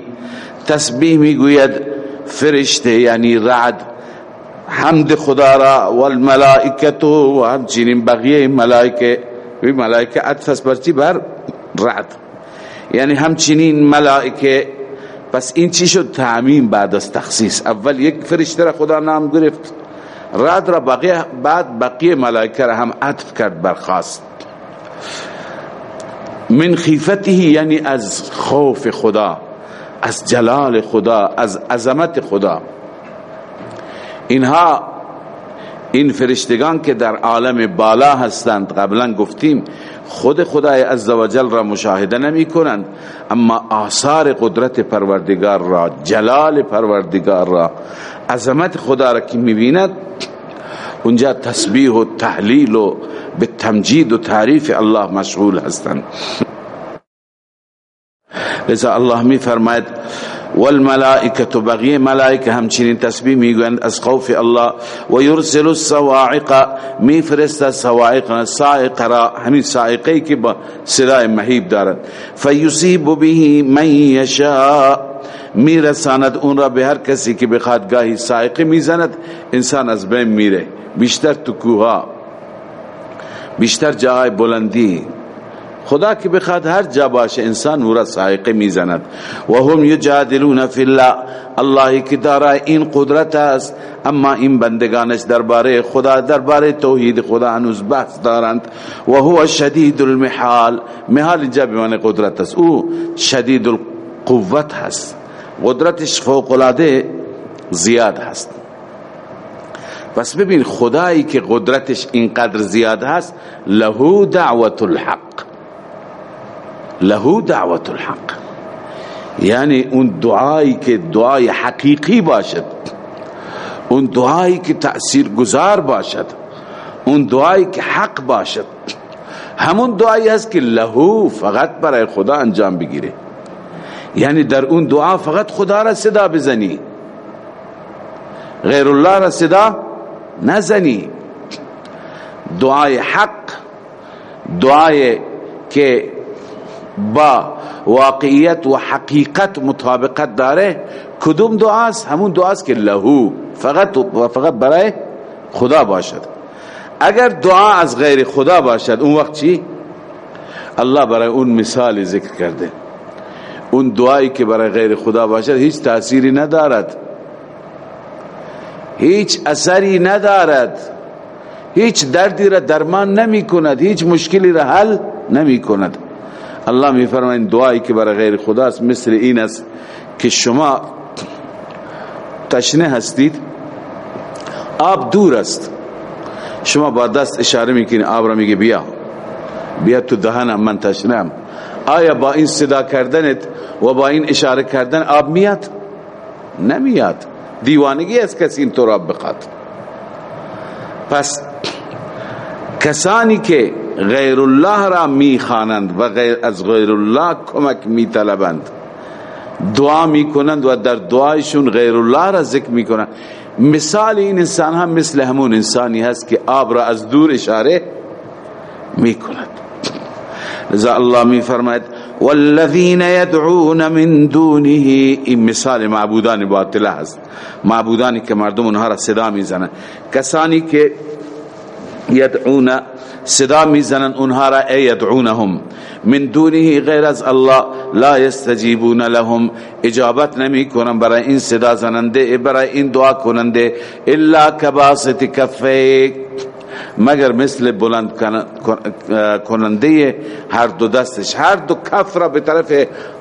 تسبیح میگوید فرشته یعنی رعد. حمد خدا را والملائکت و همچنین بقیه ملائکه وی ملائکه عطف برچی جی بر رعد. یعنی همچنین ملائکه پس این چی شد؟ تعمیم بعد از تخصیص. اول یک فرشته را خدا نام گرفت. رعد را بقیه بعد بقیه ملائکه را هم عطف کرد برخواست من خیفته یعنی از خوف خدا، از جلال خدا، از عظمت خدا. اینها این فرشتگان که در عالم بالا هستند، قبلا گفتیم خود خدای عزوجل را مشاهده نمی کنند، اما آثار قدرت پروردگار را، جلال پروردگار را، عظمت خدا را که می بیند، اونجا تسبیح و تحلیل و به تمجید و تعریف الله مشغول هستند. لذا الله می فرماید والملائکه بقیه ملائکه همچنین تسبیح میگویند از خوف الله و یرسل الصواعق میفرست صواعق صاعق را همین صاعقه که با صدای مهیب دارد فیصیب به من یشاء، میرساند اون را به هر کسی که بخواد گاهی صاعقه میزند، انسان از بین میره بیشتر تو کوها بیشتر جای بلندی۔ خدا که بخواد هر جا باشه انسان او را سائقه میزند و هم یجادلون فی الله الله که دارای این قدرت است. اما این بندگانش درباره خدا درباره توحید خدا هنوز بحث دارند. و هو شدید المحال. محال اینجا بمعنی قدرت است. او شدید القوت هست. قدرتش فوق العاده زیاد هست. پس ببین، خدایی که قدرتش اینقدر زیاد هست له دعوت الحق. له دعوت الحق. یعنی اون دعایی که دعای حقیقی باشد اون دعایی که تأثیر گذار باشد اون دعایی که حق باشد. همون دعایی هست که لهو فقط برای خدا انجام بگیره یعنی در اون دعا فقط خدا را صدا بزنی. غیر الله را صدا نزنی. دعای حق، دعای که با واقعیت و حقیقت مطابقت داره، کدوم دعاست؟ همون دعاست که لهو، فقط و فقط برای خدا باشد. اگر دعا از غیر خدا باشد، اون وقت چی؟ الله برای اون مثال ذکر کرده. اون دعایی که برای غیر خدا باشد، هیچ تأثیری ندارد. هیچ اثری ندارد. هیچ دردی را درمان نمی کند هیچ مشکلی را حل نمی کند الله می فرماید دعایی که برای غیر خداست، مثل این است که شما تشنه هستید، آب دور است. شما با دست اشاره میکنی، آب را میگه بیا. بیا تو دهنم، من تشنه آیا با این صدا کردنت و با این اشاره کردن آب میاد؟ نمیاد. دیوانگی است کسی این طور آب بخواد. پس کسانی که غیر الله را می خوانند و غیر از غیر الله کمک می طلبند. دعا می کنند و در دعایشون غیر الله را ذکر می کنند. مثال این انسان هم مثل همون انسانی هست که آب را از دور اشاره می کند. لذا الله می فرماید، والذین يدعون من دونه. این مثال معبودان باطله هست. معبودانی که مردم اونها را صدا می زنند کسانی که يدعون صدا میزنن اونها را ای یدعونهم من دونه غیر از الله لا یستجیبون لهم اجابت نمی کنن برای این صدا زننده، برای این دعا کننده. الا کباسط کفه مگر مثل بلند کننده هر دو دستش. هر دو کف را به طرف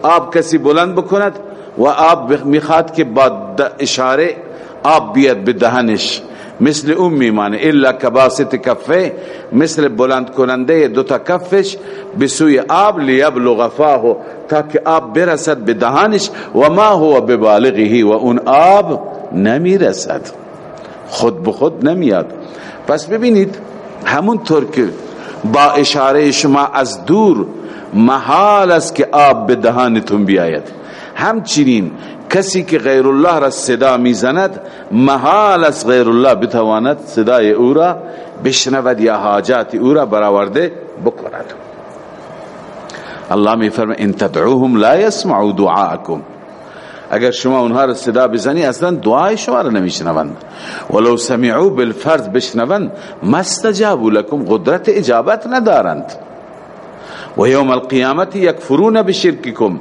آب کسی بلند بکند و آب میخواد که با اشاره آب بیاد به دهنش. مثل اون میمانه الا کباست کفه، مثل بلند کننده دوتا کفش، به سوی آب لیبلغ فاه تاکه آب برسد به دهانش، و ما هو ببالغه، و اون آب نمیرسد. خود به خود نمیاد. پس ببینید همون طور که با اشاره شما از دور، محال است که آب به دهانتون بیاید. همچنین کسی که غیر الله را صدا میزند، محال از غیر الله بتواند صدای او را بشنود یا حاجات او را برآورده بکند. الله می فرماید، ان تدعوهم لا يسمعوا دعاءكم اگر شما اونها را صدا بزنی، اصلا دعای شما را نمیشنوند. ولو سمعوا بالفرض بشنوند مستجابوا لكم قدرت اجابت ندارند. و یوم القیامت یکفرون بشرککم.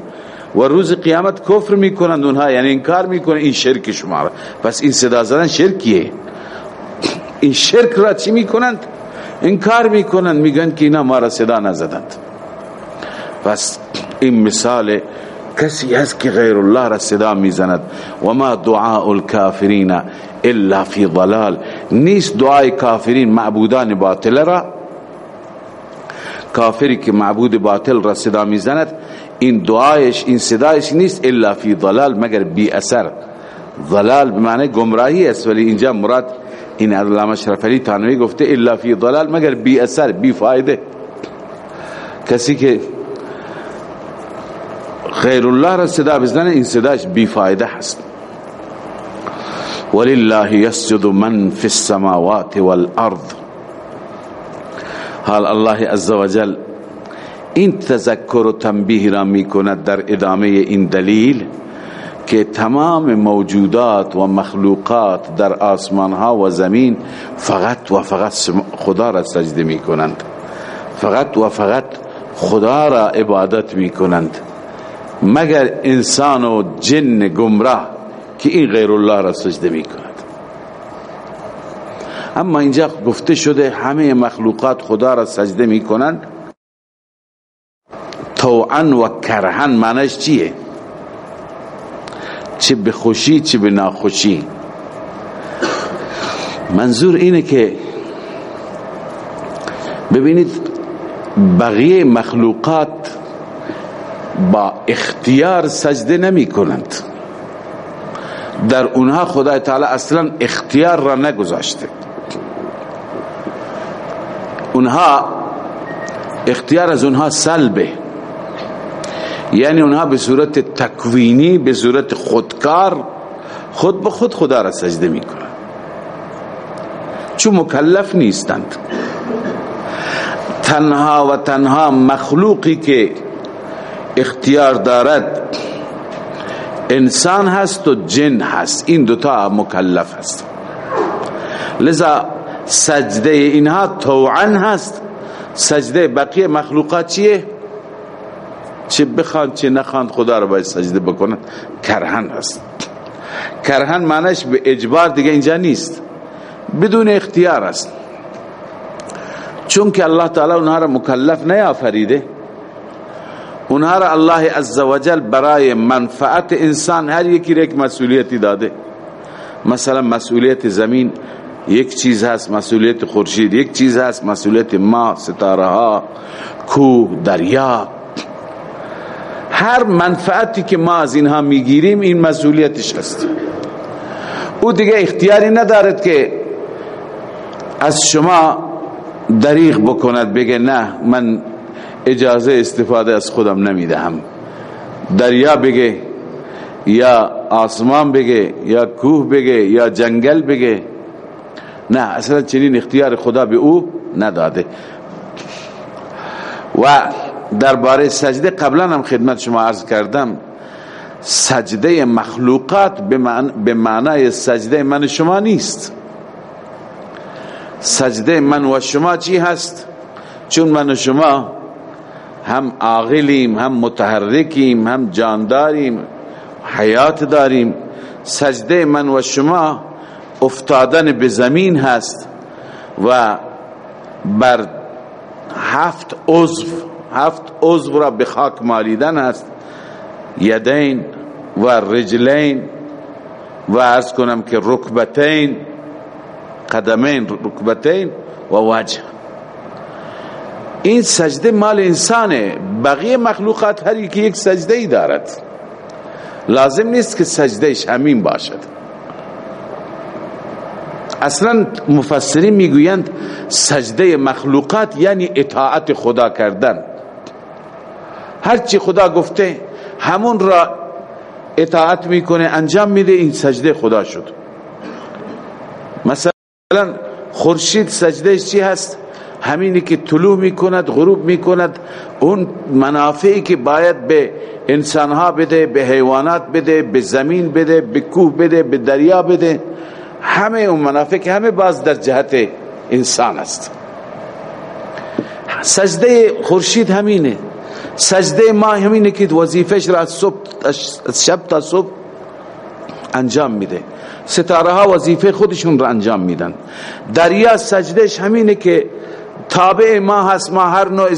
و روز قیامت کفر میکنند اونها یعنی انکار میکنند این شرک شما. را پس این صدا زدن شرکیه. این شرک را چی میکنند؟ انکار میکنند، میگن که اینا ما را صدا نزدند. پس این مثال کسی هست که غیر الله را صدا میزند. و ما دعاء الكافرین الا فی ضلال. نیست دعای کافرین معبودان باطل را. کافری که معبود باطل را صدا میزند این دعایش، این صدایش نیست الا فی ضلال، مگر بی اثر. ضلال بمعنی گمراهی است، ولی اینجا مراد این علامه اشرف تانوی گفته الا فی ضلال، مگر بی اثر، بی فایده کسی که غیر الله را صدا بزنه، این صداش بی فایده هست. ولله يسجد من في السماوات والارض. حال الله عز وجل این تذکر و تنبیه را می کند در ادامه این دلیل که تمام موجودات و مخلوقات در آسمان ها و زمین فقط و فقط خدا را سجده می کنند فقط و فقط خدا را عبادت می کنند مگر انسان و جن گمراه که این غیر الله را سجده می کند اما اینجا گفته شده همه مخلوقات خدا را سجده می کنند توعا و کرهن معنیش چیه؟ چه به خوشی، چه به ناخوشی. منظور اینه که ببینید بقیه مخلوقات با اختیار سجده نمی کنند. در اونها خدای تعالی اصلا اختیار را نگذاشته. اونها اختیار از اونها سلبه. یعنی اونها به صورت تکوینی، به صورت خودکار، خود به خود خدا را سجده میکنند چون مکلف نیستند. تنها و تنها مخلوقی که اختیار دارد انسان هست و جن هست. این دوتا مکلف هست. لذا سجده اینها توعن هست. سجده بقیه مخلوقات چیه؟ چه بخوان چه نخوان خدا رو باید سجده بکنن کرهن هست کرهن معنیش به اجبار دیگه اینجا نیست. بدون اختیار است. چون که الله تعالی اونها را مکلف نیافریده، اونها را الله عزوجل برای منفعت انسان هر یکی را یک مسئولیتی داده. مثلا مسئولیت زمین یک چیز هست، مسئولیت خورشید یک چیز هست، مسئولیت ما ستاره ها کوه، دریا. هر منفعتی که ما از اینها میگیریم، این مسئولیتش هست. او دیگه اختیاری ندارد که از شما دریغ بکند، بگه نه، من اجازه استفاده از خودم نمیدهم. دریا بگه یا آسمان بگه یا کوه بگه یا جنگل بگه. نه، اصلا چنین اختیار خدا به او نداده. و درباره سجده، قبلا هم خدمت شما عرض کردم، سجده مخلوقات به معنای سجده من شما نیست. سجده من و شما چی هست؟ چون من و شما هم عاقلیم، هم متحرکیم، هم جانداریم، حیات داریم. سجده من و شما افتادن به زمین هست و بر هفت عضو هفت عضو را به خاک مالیدن هست یدین و رجلین و ارز کنم که رکبتین، قدمین رکبتین و وجه. این سجده مال انسانه. بقیه مخلوقات هر یکی یک سجده ای دارد. لازم نیست که سجدهش همین باشد. اصلا مفسرین میگویند سجده مخلوقات یعنی اطاعت خدا کردن. هرچی خدا گفته همون را اطاعت میکنه انجام میده این سجده خدا شد. مثلا خورشید سجده چی هست همینی که طلوع میکند، غروب میکند، اون منافعی که باید به انسانها بده به حیوانات بده به زمین بده به کوه بده به دریا بده همه اون منافع که همه باز در جهت انسان است سجده خورشید همینه سجده ما همینه که وظیفش را از, صبح از شب تا صبح انجام میده ستاره ها وظیفه خودشون را انجام میدن۔ دریا سجدهش همینه که تابع ما هست ما هر نوع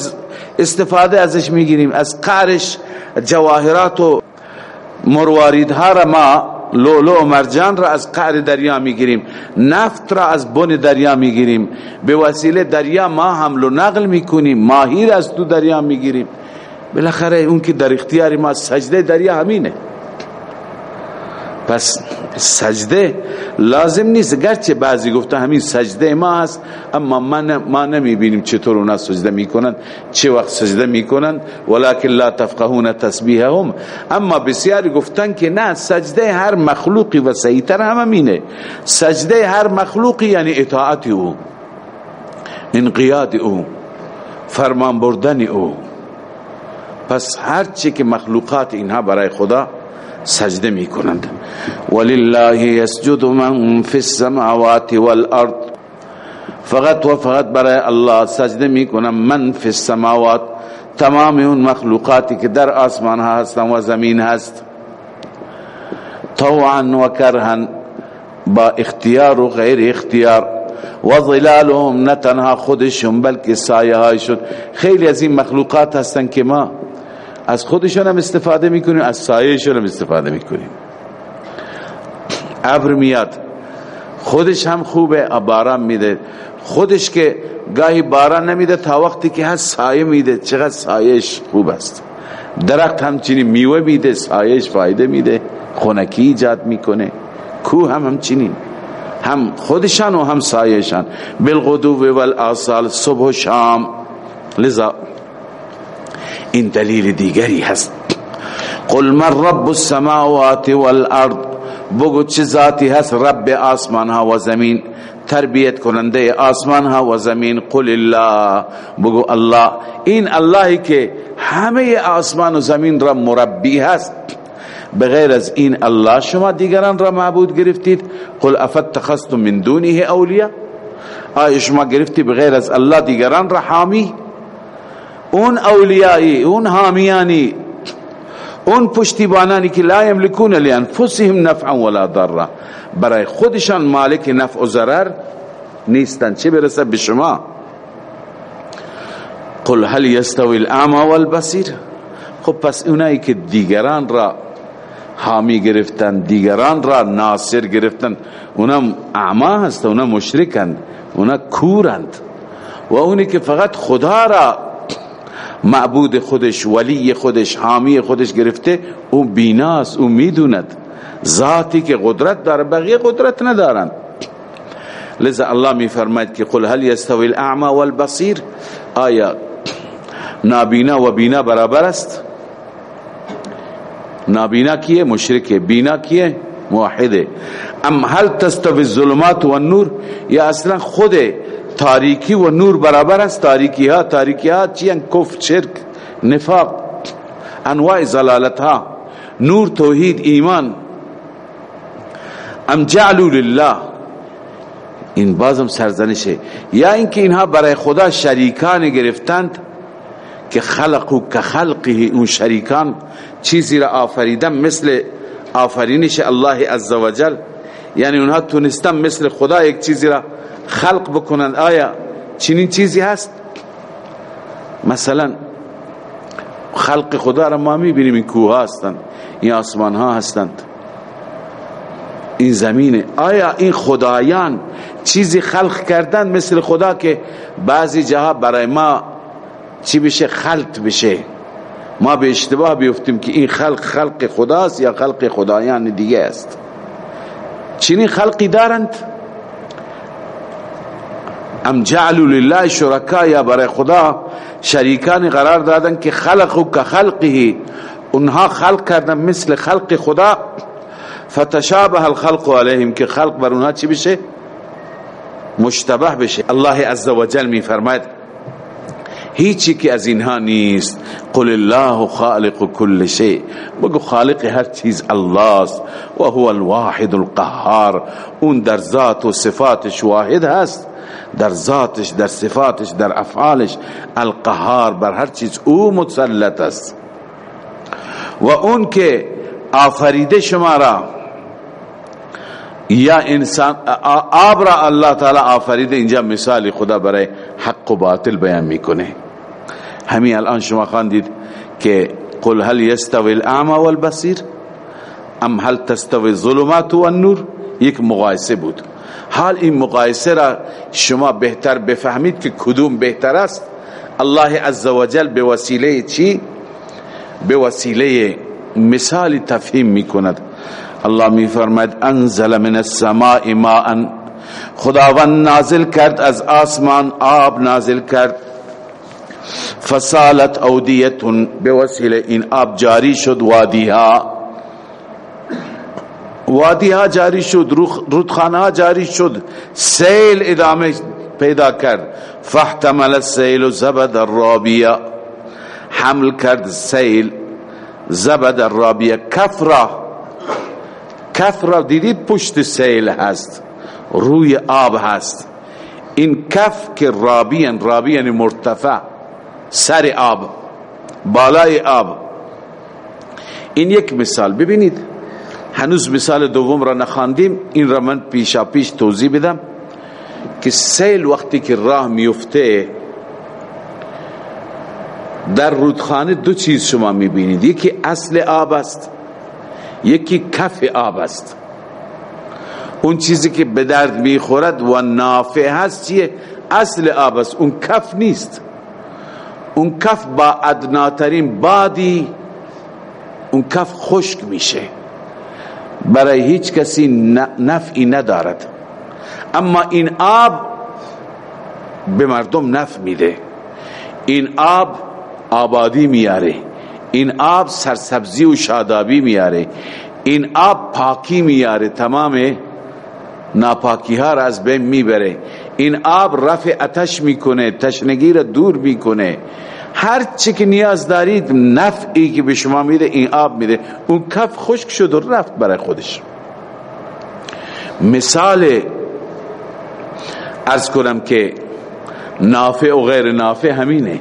استفاده ازش میگیریم۔ از قعرش جواهرات و مرواریدها را ما لولو و مرجان را از قعر دریا میگیریم۔ نفت را از بن دریا میگیریم۔ به وسیله دریا ما حمل و نقل میکنیم۔ ماهی را از تو دریا میگیریم۔ بالاخره اون که در اختیار ما سجده دریا همینه. پس سجده لازم نیست، گرچه بعضی گفته همین سجده ما هست، اما ما نمی بینیم چطور اونا سجده میکنن، چه وقت سجده میکنن ولکن لا تفقهون تسبیحهم. اما بسیاری گفتن که نه، سجده هر مخلوقی و سیتر هم همینه. سجده هر مخلوقی یعنی اطاعت او، انقیاد او، فرمان بردن او. پس هر چی که مخلوقات اینها برای خدا سجده می کنند. ولله یسجد من فی السماوات والارض فقط و فقط برای الله سجده می کنم من فی السماوات. تمام اون مخلوقاتی که در آسمان ها هستن و زمین هست طوعا و کرها با اختیار و غیر اختیار. و ظلالهم نه تنها خودشون بلکه سایه هایشون خیلی از این مخلوقات هستن که ما از خودشون هم استفاده میکنیم، از سایهشون هم استفاده میکنیم. ابر میاد. خودش هم خوبه، باران میده. خودش که گاهی باران نمیده، تا وقتی که هست سایه میده. چقدر سایهش خوب است. درخت همچنین میوه میده، سایهش فایده میده. خونکی ایجاد میکنه. کوه هم همچنین. هم خودشان و هم سایهشان. بالغدو والآصال، صبح و شام. لذا این دلیل دیگری هست. قل من رب السماوات والارض؟ بگو چه ذاتی هست رب آسمان ها و زمین؟ تربیت کننده آسمان ها و زمین. قل الله. بگو الله. این اللهی که همه آسمان و زمین را مربی هست. بغیر از این الله شما دیگران را معبود گرفتید. قل افت تخستم من دونه اولیاء؟ آیا شما گرفتی بغیر از الله دیگران را حامی؟ اون اولیایی اون حامیانی، اون پشتیبانانی که لا یملکون لانفسهم نفعا ولا ضرا برای خودشان مالک نفع و ضرر نیستن. چه برسه به شما؟ قل هل یستوی الاعمى والبصیر؟ خب پس اونایی که دیگران را حامی گرفتن، دیگران را ناصر گرفتن اونا اعما هست اونا مشرکند اونا کورند. و اونی که فقط خدا را معبود خودش، ولی خودش، حامی خودش گرفته، او بیناست او میدوند. ذاتی که قدرت داره، بقیه قدرت ندارند لذا الله می فرماید که قل هل یستوی الاعمى والبصیر؟ آیا نابینا و بینا برابر است؟ نابینا کیه؟ مشرک بینا کیه؟ موحده. ام هل تستوی الظلمات والنور؟ یا اصلا خود تاریکی و نور برابر است. تاریکی ها تاریکی ها چی کفر، شرک، نفاق، انواع زلالت ها. نور، توحید، ایمان. ام جعلوا لله این بازم سرزنشه. یا اینکه اینها برای خدا شریکان گرفتند که خلقو که خلقه اون شریکان چیزی را آفریدن مثل آفرینش الله عزوجل یعنی اونها تونستن مثل خدا یک چیزی را خلق بکنند آیا چنین چیزی هست؟ مثلا، خلق خدا را ما میبینیم این کوه هستند این آسمان ها هستند. این زمینه. آیا این خدایان چیزی خلق کردن مثل خدا که بعضی جاها برای ما چی بشه؟ خلط بشه. ما به اشتباه بیفتیم که این خلق خلق خداست یا خلق خدایان دیگه است. چنین خلقی دارند؟ ام جعلوا لله شرکا یا برای خدا، شریکان قرار دادن که خلقو که خلقه. اونها خلق کردن مثل خلق خدا. فتشابه الخلق علیهم که خلق بر اونها چی بشه؟ مشتبه بشه. الله عزوجل می فرماید هیچی که از اینها نیست. قل الله خالق كل شيء بگو خالق هر چیز الله است و هو الواحد القهار. اون در ذات و صفاتش واحد هست. در ذاتش، در صفاتش، در افعالش القهار بر هر چیز او مسلط است. و اون که آفریده شما را یا انسان آب را الله تعالی آفریده، اینجا مثال خدا برای حق و باطل بیان میکنه. همین الان شما خواندید که قل هل یستوی الاعمى والبصیر ام هل تستوی الظلمات والنور؟ یک مقایسه بود. حال این مقایسه را شما بهتر بفهمید که کدوم بهتر است؟ الله عزوجل به وسیله چی؟ به وسیله مثال تفهیم میکند. الله می فرماید انزل من السماء ماء. خداوند نازل کرد از آسمان، آب نازل کرد. فسالت اودیتون. به وسیله این آب جاری شد وادی ها وادی ها جاری شد رودخانه ها جاری شد، سیل ادامه پیدا کرد فاحتمل السیل و زبد الرابیه حمل کرد سیل زبد الرابیه کفرا کفرا دیدید پشت سیل هست، روی آب هست۔ این کف که رابیان رابیان مرتفع، سر آب، بالای آب۔ این یک مثال، ببینید۔ هنوز مثال دوم را نخواندیم این را من پیشا پیش توضیح بدم که سیل وقتی که راه میفته، در رودخانه دو چیز شما میبینید، یکی اصل آب است، یکی کف آب است. اون چیزی که به درد میخورد و نافع هست چیه؟ اصل آب است، اون کف نیست. اون کف با ادناترین بادی، اون کف خشک میشه. برای هیچ کسی نفعی ندارد. اما این آب به مردم نفع میده. این آب آبادی میاره. این آب سرسبزی و شادابی میاره. این آب پاکی میاره. تمام ناپاکی ها را از بین میبره. این آب رفع اتش میکنه. تشنگی را دور میکنه. هر چی که نیاز دارید نفعی که به شما میده، این آب میده. اون کف خشک شد و رفت برای خودش. مثال ارز کنم که نافع و غیر نافع همینه.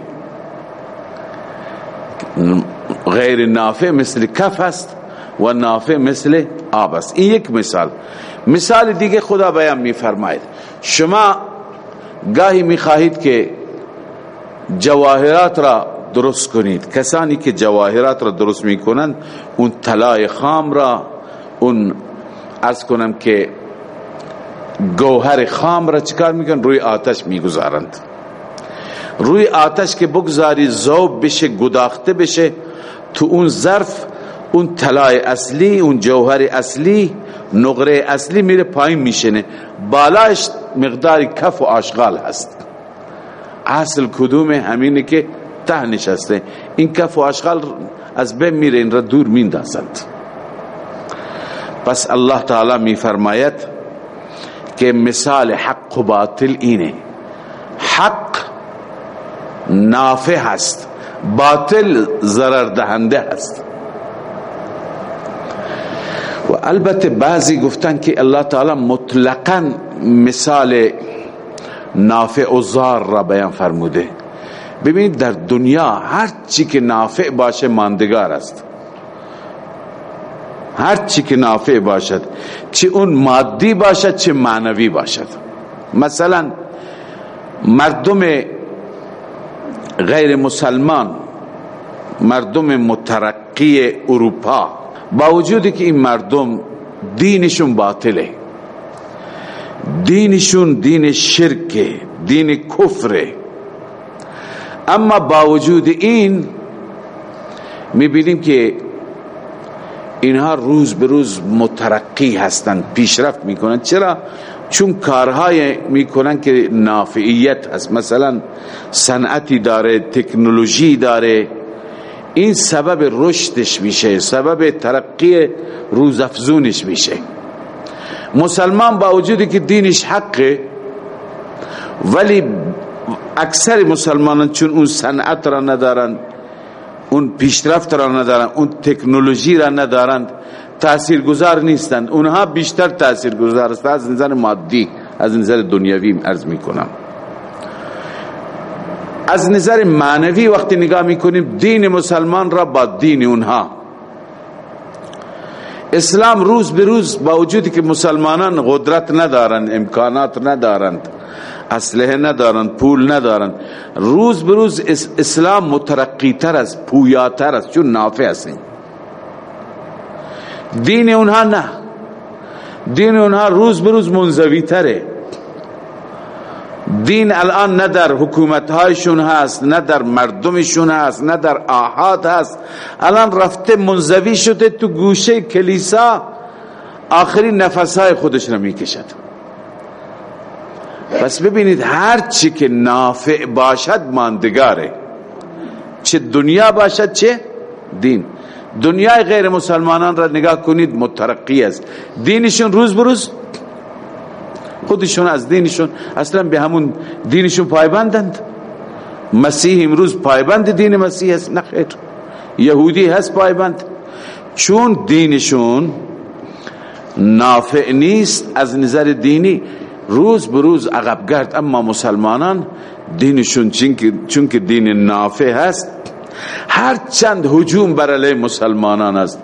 غیر نافع مثل کف است و نافع مثل آب است این یک مثال. مثال دیگه خدا بیان می فرماید شما گاهی می خواهید که جواهرات را درست کنید. کسانی که جواهرات را درست می کنند اون طلای خام را، اون ارز کنم که گوهر خام را چکار میکن روی آتش میگذارند. روی آتش که بگذاری، زوب بشه، گداخته بشه، تو اون ظرف، اون طلای اصلی، اون جوهر اصلی، نقره اصلی میره پایین میشنه بالاش مقدار کف و آشغال هست. اصل کدوم همینه که ته نشسته این کف و آشغال از بین میره این را دور میندازند پس الله تعالی میفرماید که مثال حق و باطل اینه حق نافع هست، باطل ضرر دهنده هست۔ و البته بعضی گفتن که الله تعالی مطلقا مثال نافع و ضار را بیان فرموده. ببینید در دنیا هر چی که نافع باشه ماندگار است. هر چی که نافع باشد چه اون مادی باشد چه معنوی باشد. مثلا مردم غیر مسلمان، مردم مترقی اروپا، با وجودی که این مردم دینشون باطله. دینشون دین شرک، دین کفره اما با وجود این میبینیم که اینها روز به روز مترقی هستند، پیشرفت میکنند. چرا؟ چون کارهای میکنن که نافعیت هست. مثلا صنعتی داره، تکنولوژی داره. این سبب رشدش میشه، سبب ترقی روزافزونش میشه. مسلمان با وجودی که دینش حقه ولی اکثر مسلمانان چون اون صنعت را ندارند، اون پیشرفت را ندارند، اون تکنولوژی را ندارند، تاثیرگذار نیستند. اونها بیشتر تاثیرگذار است. از نظر مادی، از نظر دنیوی عرض میکنم. از نظر معنوی وقتی نگاه میکنیم، دین مسلمان را با دین اونها اسلام روز به روز با وجودی که مسلمانان قدرت ندارند امکانات ندارند اسلحه ندارند پول ندارند روز بروز اسلام مترقی تر است پویاتر است، چون نافع است دین اونها نه. دین اونها روز بروز منزوی تره. دین الان نه در حکومت هایشون هست، نه در مردمشون هست، نه در آحاد هست. الان رفته منزوی شده تو گوشه کلیسا آخری نفس های خودش رو میکشد. پس ببینید هر چی که نافع باشد ماندگاره. چه دنیا باشد، چه دین. دنیای غیر مسلمانان را نگاه کنید، مترقی است. دینشون روز بروز خودشون از دینشون، اصلا به همون دینشون پایبندند. مسیح امروز پایبند دین مسیح است نخیر یهودی هست پایبند. چون دینشون نافع نیست، از نظر دینی روز بروز عقب گرد، اما مسلمانان دینشون چون که دین نافع هست، هر چند حجوم بر علیه مسلمانان است.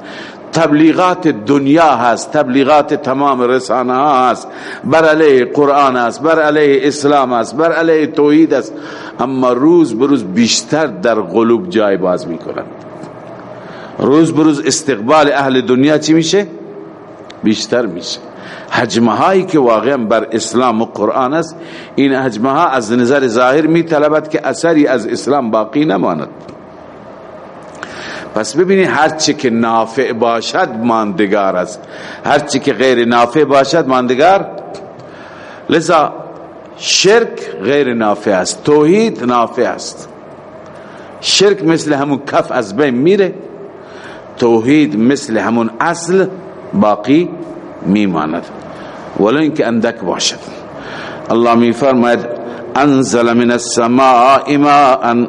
تبلیغات دنیا هست، تبلیغات تمام رسانه ها هست. بر علیه قرآن است، بر علیه اسلام است، بر علیه توحید است. اما روز بروز بیشتر در قلوب جای باز می کنند روز بروز استقبال اهل دنیا چی میشه؟ بیشتر میشه. حجمه هایی که واقعا بر اسلام و قرآن است، این حجمه ها از نظر ظاهر می طلبد که اثری از اسلام باقی نماند. پس ببینید هر چی که نافع باشد ماندگار است. هر چی که غیر نافع باشد ماندگار. لذا شرک غیر نافع است. توحید نافع است. شرک مثل همون کف از بین میره. توحید مثل همون اصل باقی میماند. ولو اینکه اندک باشد. الله می فرماید انزل من السماء ماء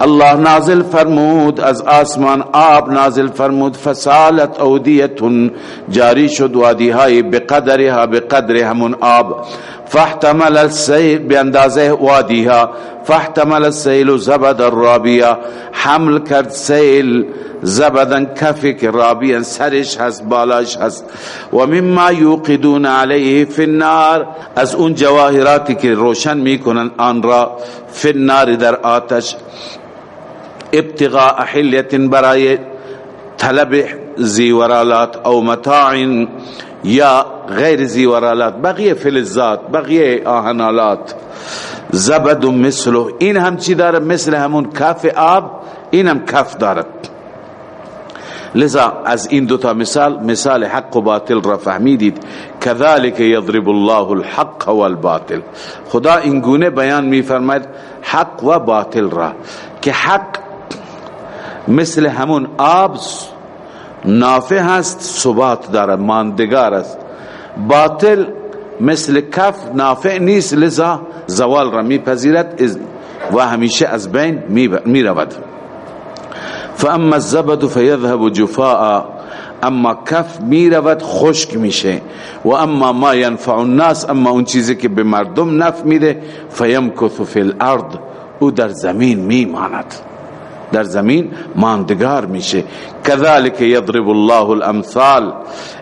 الله نازل فرمود، از آسمان آب نازل فرمود، فسالت اودیتون جاری شد وادی های بقدرها، بقدر همون آب. فاحتمل السیل باندازه وادی ها فاحتمل السیل زبد الرابیه. حمل کرد سیل زبدن کفی که رابیان سرش هست، بالاش هست. و مما یوقدون علیه فی النار، از اون جواهراتی که روشن میکنن آن را، فی النار در آتش. ابتغاء حلیت برای طلب زیورالات او متاع یا غیر زیورالات، بقیه فلزات بقیه آهنالات. زبد و مثله این هم چی داره؟ مثل همون کف آب، این هم کف دارد لذا از این دوتا مثال مثال حق و باطل را فهمیدید. كذلك يضرب الله الحق والباطل. خدا این گونه بیان می فرماید حق و باطل را. که حق مثل همون آب نافع هست ثبات دارد ماندگار است باطل مثل کف نافع نیست، لذا زوال را می پذیرد و همیشه از بین می رود. فاما الزبد فيذهب جفاء، اما کف می رود، خشک میشه. و اما ما ينفع الناس، اما اون چیزی که به مردم نفع میده، فیمکث فی الارض، او در زمین میماند در زمین ماندگار میشه. كذلك يضرب الله الامثال.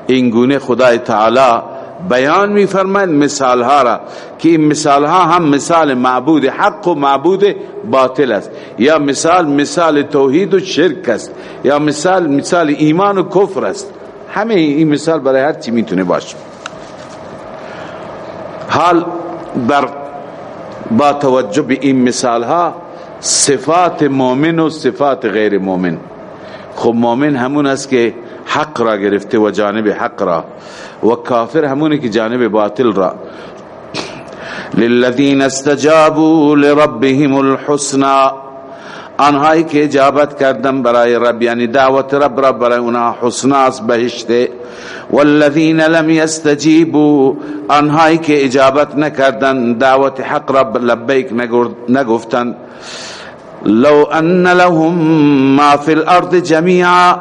این گونه خدای تعالی بیان می فرماید مثال ها را که این مثال ها هم مثال معبود حق و معبود باطل است. یا مثال مثال توحید و شرک است. یا مثال مثال ایمان و کفر است. همه این مثال برای هر چی میتونه باشه. حال بر با توجه به این مثال ها صفات مؤمن و صفات غیر مؤمن خب مؤمن همون است که حق را گرفته و جانب حق را و کافر همونی که جانب باطل را. للذین استجابوا لربهم الحسنى. آنهایی که اجابت کردن برای رب یعنی دعوت رب رب برای اونها حسناس بهشته. والذین لم يستجیبوا آنهایی که اجابت نکردن دعوت حق رب لبیک نگفتن لو ان لهم ما فی الارض جميعا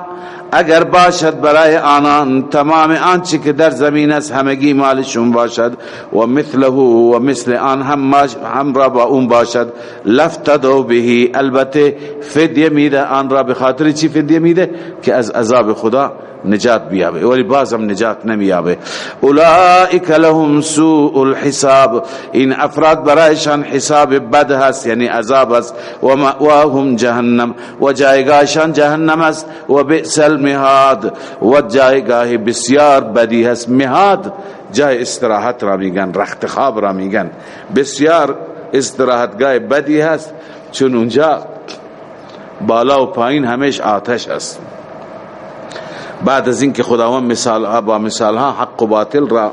اگر باشد برای آنان تمام آنچه که در زمین است همگی مالشون باشد۔ و مثله و مثل آن هم, هم را با اون باشد۔ لفتدو بهی البته فدیه میده آن را به خاطر چی فدیه میده؟ که از عذاب خدا نجات بیابه ولی بازم نجات نمیابه اولئک لهم سوء الحساب۔ این افراد برایشان حساب بد هست یعنی عذاب است۔ و مأواهم جهنم و جایگاهشان جهنم است۔ و بئس المهاد۔ و جایگاه بسیار بدی هست۔ مهاد جای استراحت را میگن، رخت خواب را میگن۔ بسیار استراحتگاه بدی هست۔ چون اونجا بالا و پایین همیش آتش است۔ بعد از اینکه خداوند مثال با مثال ها حق و باطل را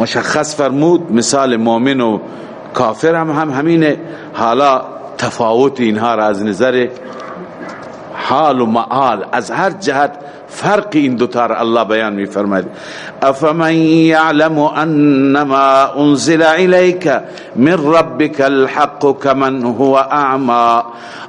مشخص فرمود، مثال مؤمن و کافر هم هم همینه. حالا تفاوت اینها را از نظر حال و معال از هر جهت فرق این دو تار الله بیان می فرماید افمن یعلم انما انزل الیک من ربک الحق کمن هو اعما۔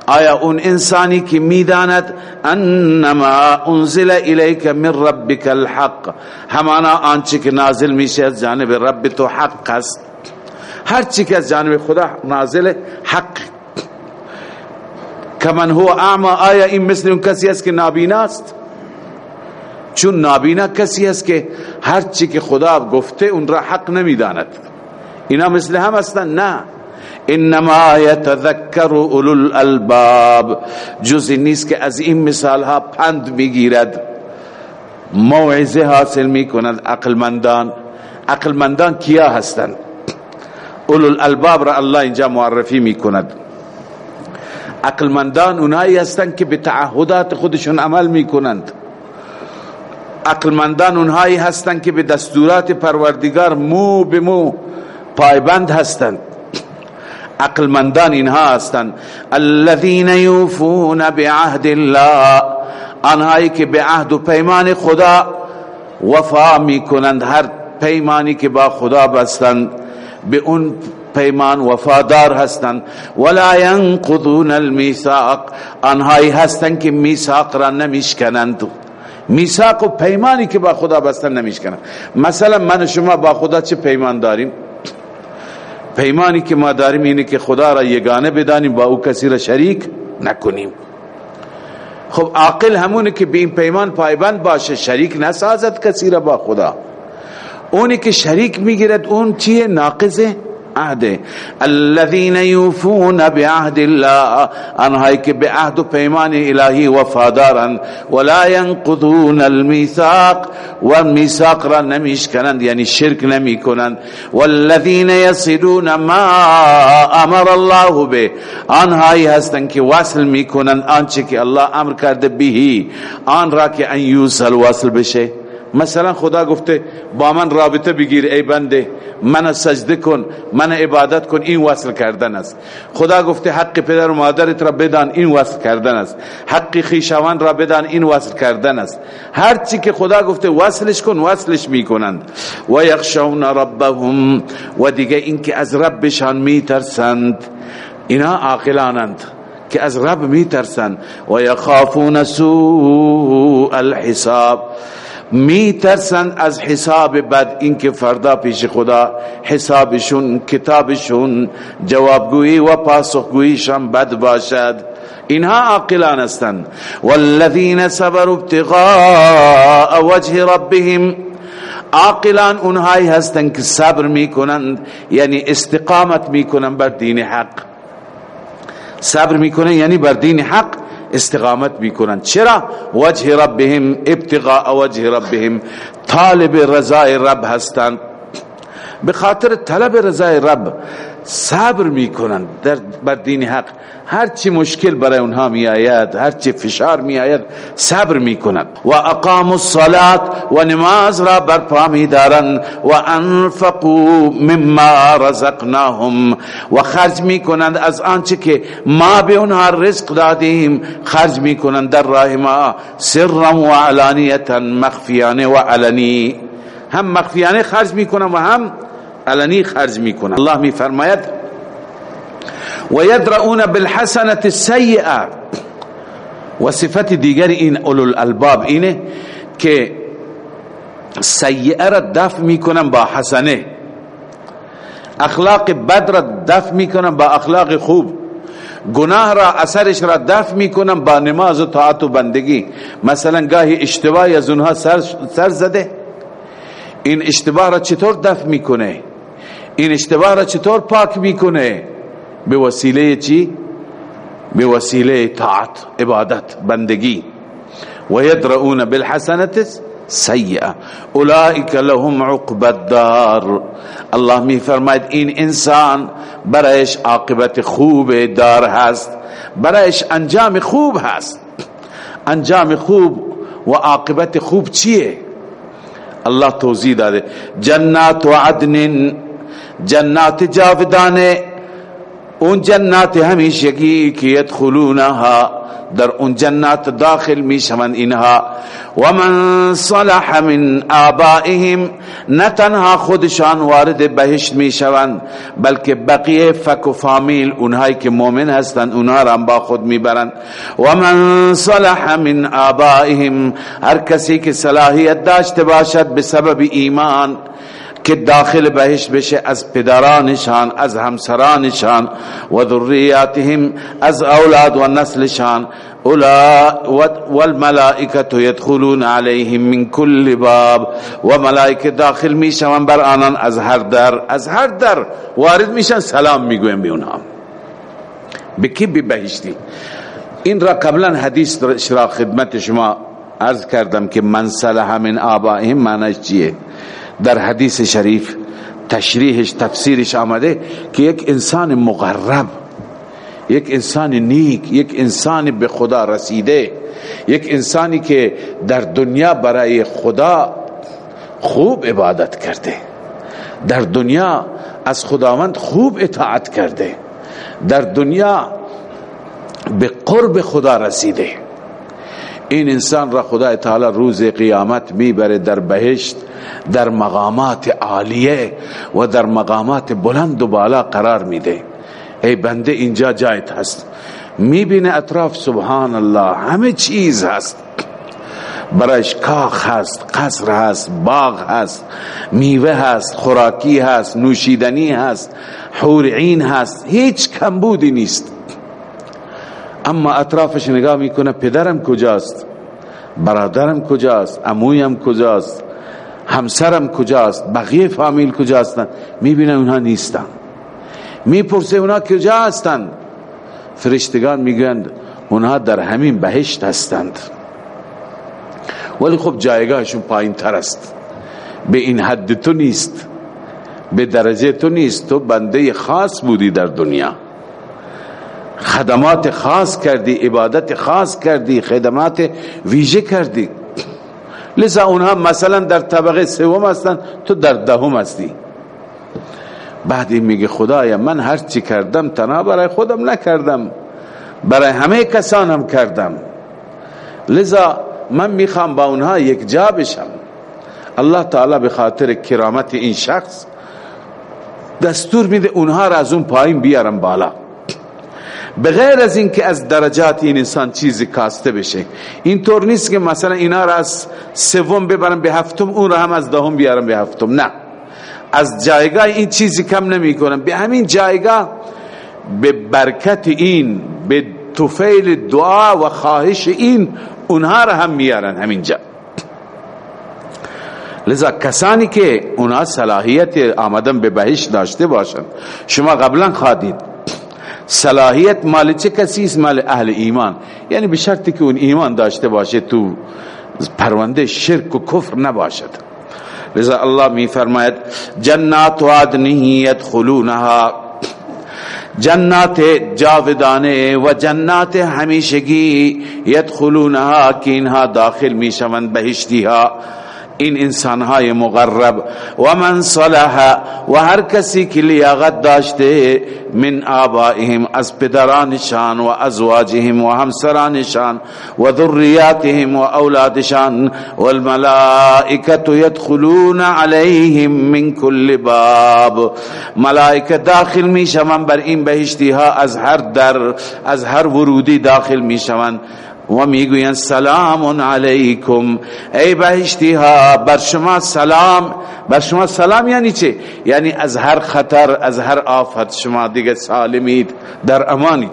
آیا اون انسانی که میداند انما انزل الیک من ربک الحق۔ همانا آنچه که نازل میشه از جانب رب تو حق است۔ هر چی که از جانب خدا نازل حق۔ کمن هو اعما، آیا این مثل اون کسی است که نابینا است؟ چون نابینا کسی است که هر چی که خدا گفته، اون را حق نمیداند. اینا مثل هم هستند نه. انما يتذكر اولو الالباب. جز نیست که از این مثال ها پند میگیرد موعظه حاصل میکند عقل مندان عقل مندان کیا هستند اولو الالباب را الله اینجا معرفی میکند. عقل مندان اونایی هستند که به تعهدات خودشون عمل میکنند. عقل مندان اونهایی هستند که به دستورات پروردگار مو به مو پایبند هستند. عقل مندان اینها هستند. الذين يوفون بعهد الله، آنهایی که به عهد و پیمان خدا وفا میکنند. هر پیمانی که با خدا بستند، به اون پیمان وفادار هستند. ولا ينقضون الميثاق آنهایی هستند که میثاق را نمیشکنند. میثاق و پیمانی که با خدا بستن نمیشکنند مثلا من شما با خدا چه پیمان داریم؟ پیمانی که ما داریم اینه که خدا را یگانه بدانیم، با او کسی را شریک نکنیم. خب عاقل همونه که به این پیمان پایبند باشه، شریک نسازد کسی را با خدا. اونی که شریک میگیرد، اون چیه؟ ناقضه. عهد الذين يوفون بعهد الله انهایی که به عهد و پیمان الهی وفادارن، ولا ينقضون الميثاق والميثاق را نمیشکنند یعنی شرک نمی کنند۔ والذين يصلون ما امر الله به آنهایی هستند که وصل میکنند آنچه که الله امر کرده بهی آن را که ان یوصل وصل بشه مثلا خدا گفته، با من رابطه بگیر، ای بنده من سجده کن من عبادت کن، این وصل کردن است. خدا گفته، حق پدر و مادرت را بدان، این وصل کردن است. حق خیشوان را بدان، این وصل کردن است. هر چی که خدا گفته، وصلش کن، وصلش میکنند. و یخشون ربهم، و دیگه این که از ربشان میترسند. اینا عاقلانند که از رب میترسند. و یخافون سوء الحساب. می ترسند از حساب بد اینکه فردا پیش خدا حسابشون، کتابشون، جوابگویی و پاسخگوییشان بد باشد. اینها عاقلان هستند. والذین صبروا ابتغاء وجه ربهم، عاقلان اونهایی هستند که صبر میکنند یعنی استقامت میکنند بر دین حق. صبر میکنند یعنی بر دین حق. استقامت میکنند چرا؟ وجه ربهم ابتغاء وجه ربهم طالب رضای رب هستند به خاطر طلب رضای رب صبر میکنند در بر دین حق. هر چی مشکل برای اونها می آید هر چی فشار می آید صبر میکنند و اقام الصلاة و نماز را برپا می دارند و انفقوا مما رزقناهم. و خرج میکنند از آنچه که ما به اونها رزق دادیم. خرج میکنند در راه ما. سرا و علانیتا، مخفیانه و علنی. هم مخفیانه خرج میکنند و هم علنی خرج میکنن الله میفرماید و یدرؤون بالحسنه السیئه و صفت دیگر این اولو الالباب اینه که سیئه را دفع میکنن با حسنه. اخلاق بد را دفع میکنن با اخلاق خوب. گناه را اثرش را دفع میکنم با نماز و طاعت و بندگی. مثلا گاهی اشتباه از اونها سر, سر زده. این اشتباه را چطور دفع میکنه؟ این اشتباه را چطور پاک میکنه؟ به وسیله چی؟ به وسیله طاعت عبادت، بندگی. و یدرؤون بالحسنت سیئه اولئک لهم عقب الدار. الله می فرماید این انسان برایش عاقبت خوب دار هست، برایش انجام خوب هست. انجام خوب و عاقبت خوب چیه؟ الله توضیح داده. جنات و عدن جنات جاودانه اون جنات همیشگی که یدخلونها در اون جنات داخل می شوند اینها و من صلح من آبائهم نه تنها خودشان وارد بهشت می شوند بلکه بقیه فک و فامیل اونهایی که مؤمن هستند اونها را با خود می برند۔ و من صلح من آبائهم هر کسی که صلاحیت داشته باشد بسبب ایمان۔ که داخل بهشت بشه از پدرانشان از همسرانشان و ذریاتهم از اولاد و نسلشان والملائکت یدخلون علیهم من کل باب، و ملائکه داخل میشون بر آنان، از هر در، از هر در وارد میشن، سلام میگویم به اونها. به کی به بهشتی این را قبلا حدیث را خدمت شما عرض کردم که من صلح من آبائهم معنیش چیه؟ در حدیث شریف تشریحش، تفسیرش آمده که یک انسان مغرب یک انسان نیک، یک انسان به خدا رسیده، یک انسانی که در دنیا برای خدا خوب عبادت کرده، در دنیا از خداوند خوب اطاعت کرده، در دنیا به قرب خدا رسیده. این انسان را خدا تعالی روز قیامت میبره در بهشت، در مقامات عالیه و در مقامات بلند و بالا قرار میده. ای بنده، اینجا جایت هست. میبینه اطراف سبحان الله همه چیز هست. برایش کاخ هست، قصر هست، باغ هست، میوه هست، خوراکی هست، نوشیدنی هست، حور عین هست. هیچ کمبودی نیست. اما اطرافش نگاه میکنه، پدرم کجاست؟ برادرم کجاست؟ امویم کجاست؟ همسرم کجاست؟ بقیه فامیل کجا کجاستن؟ میبینه اونها نیستن. میپرسه اونها کجا هستند فرشتگان میگویند، اونها در همین بهشت هستند. ولی خب جایگاهشون پایین تر است. به این حد تو نیست. به درجه تو نیست. تو بنده خاص بودی در دنیا. خدمات خاص کردی، عبادت خاص کردی، خدمات ویژه کردی. لذا اونها مثلا در طبقه سوم هستند تو در دهم هستی. بعد این میگه خدایا، من هر چی کردم تنها برای خودم نکردم، برای همه کسانم کردم. لذا من میخوام با اونها یک جا بشم. الله تعالی به خاطر کرامت این شخص دستور میده اونها را از اون پایین بیارم بالا. بغیر از این که از درجات این انسان چیزی کاسته بشه. این طور نیست که مثلا اینا را از سوم ببرم به هفتم، اون را هم از دهم بیارم به هفتم. نه. از جایگاه این چیزی کم نمی کنم به همین جایگاه به برکت این، به توفیل دعا و خواهش این، اونها را هم میارن همین جا لذا کسانی که اونها صلاحیت آمدن به بهش داشته باشند شما قبلا خادید صلاحیت مال چه کسی است؟ مال اهل ایمان. یعنی به شرطی که اون ایمان داشته باشه تو پرونده شرک و کفر نباشد. لذا الله می فرماید جنات عدنه يدخلونها جنات جاودانه و جنات همیشگی يدخلونها که اینها داخل می شوند بهشتی ها این انسان های مغرب. و من صلح، و هر کسی که لیاقت داشته، من آبائهم، از پدرانشان و ازواجهم و همسرانشان و ذریاتهم و اولادشان. والملائکت يدخلون علیهم من کل باب. ملائکه داخل می شوند، بر این بهشتی ها از هر در، از هر ورودی داخل می شوند. و میگوین سلام علیکم. ای بهشتی ها بر شما سلام. بر شما سلام یعنی چه یعنی از هر خطر، از هر آفت شما دیگه سالمید. در امانی.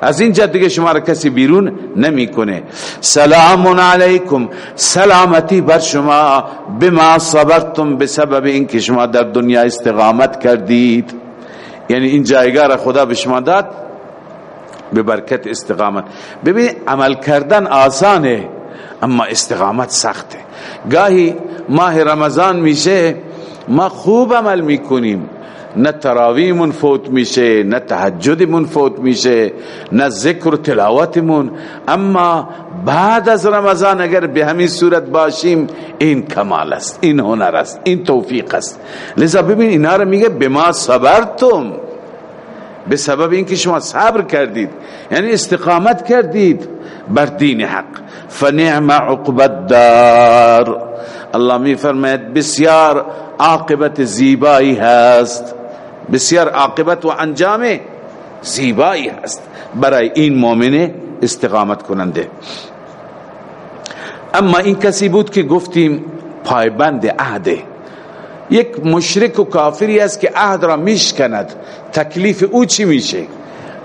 از اینجا دیگه شما را کسی بیرون نمیکنه. سلام علیکم. سلامتی بر شما. بما صبرتم بسبب اینکه شما در دنیا استقامت کردید. یعنی این جایگاه را خدا به شما داد. به برکت استقامت. ببین، عمل کردن آسانه، اما استقامت سخته. گاهی ماه رمضان میشه، ما خوب عمل میکنیم. نه تراوی من فوت میشه، نه تحجد من فوت میشه، نه ذکر و تلاوتمون. اما بعد از رمضان اگر به همین صورت باشیم، این کمال است، این هنر است، این توفیق است. لذا ببین، اینا رو میگه، بما صبرتم. به سبب اینکه شما صبر کردید یعنی استقامت کردید بر دین حق. فنعم عقبت دار الله می فرماید، بسیار عاقبت زیبایی هست. بسیار عاقبت و انجام زیبایی هست برای این مؤمن استقامت کننده. اما این کسی بود که گفتیم، پایبند عهده یک مشرک و کافری است که عهد را میشکند. تکلیف او چی میشه؟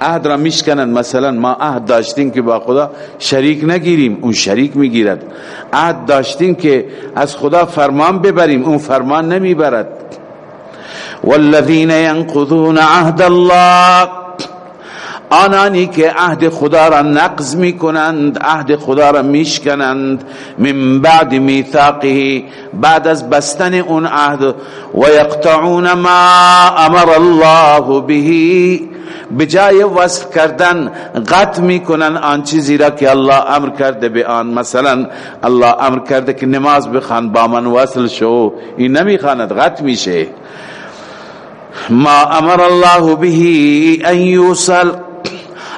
عهد را میشکنند. مثلا ما عهد داشتیم که با خدا شریک نگیریم، اون شریک میگیرد. عهد داشتیم که از خدا فرمان ببریم، اون فرمان نمیبرد. والذین ينقضون عهد الله. آنانی که عهد خدا را نقض می کنند عهد خدا را میشکنند. من بعد میثاقه، بعد از بستن اون عهد. و یقطعون ما امر الله به. بجای وصف کردن قط میکنن آن چیزی را که الله امر کرده به آن. مثلا الله امر کرده که نماز بخوان، با من وصل شو. این نمیخواند قط میشه. ما امر الله به ان یوصل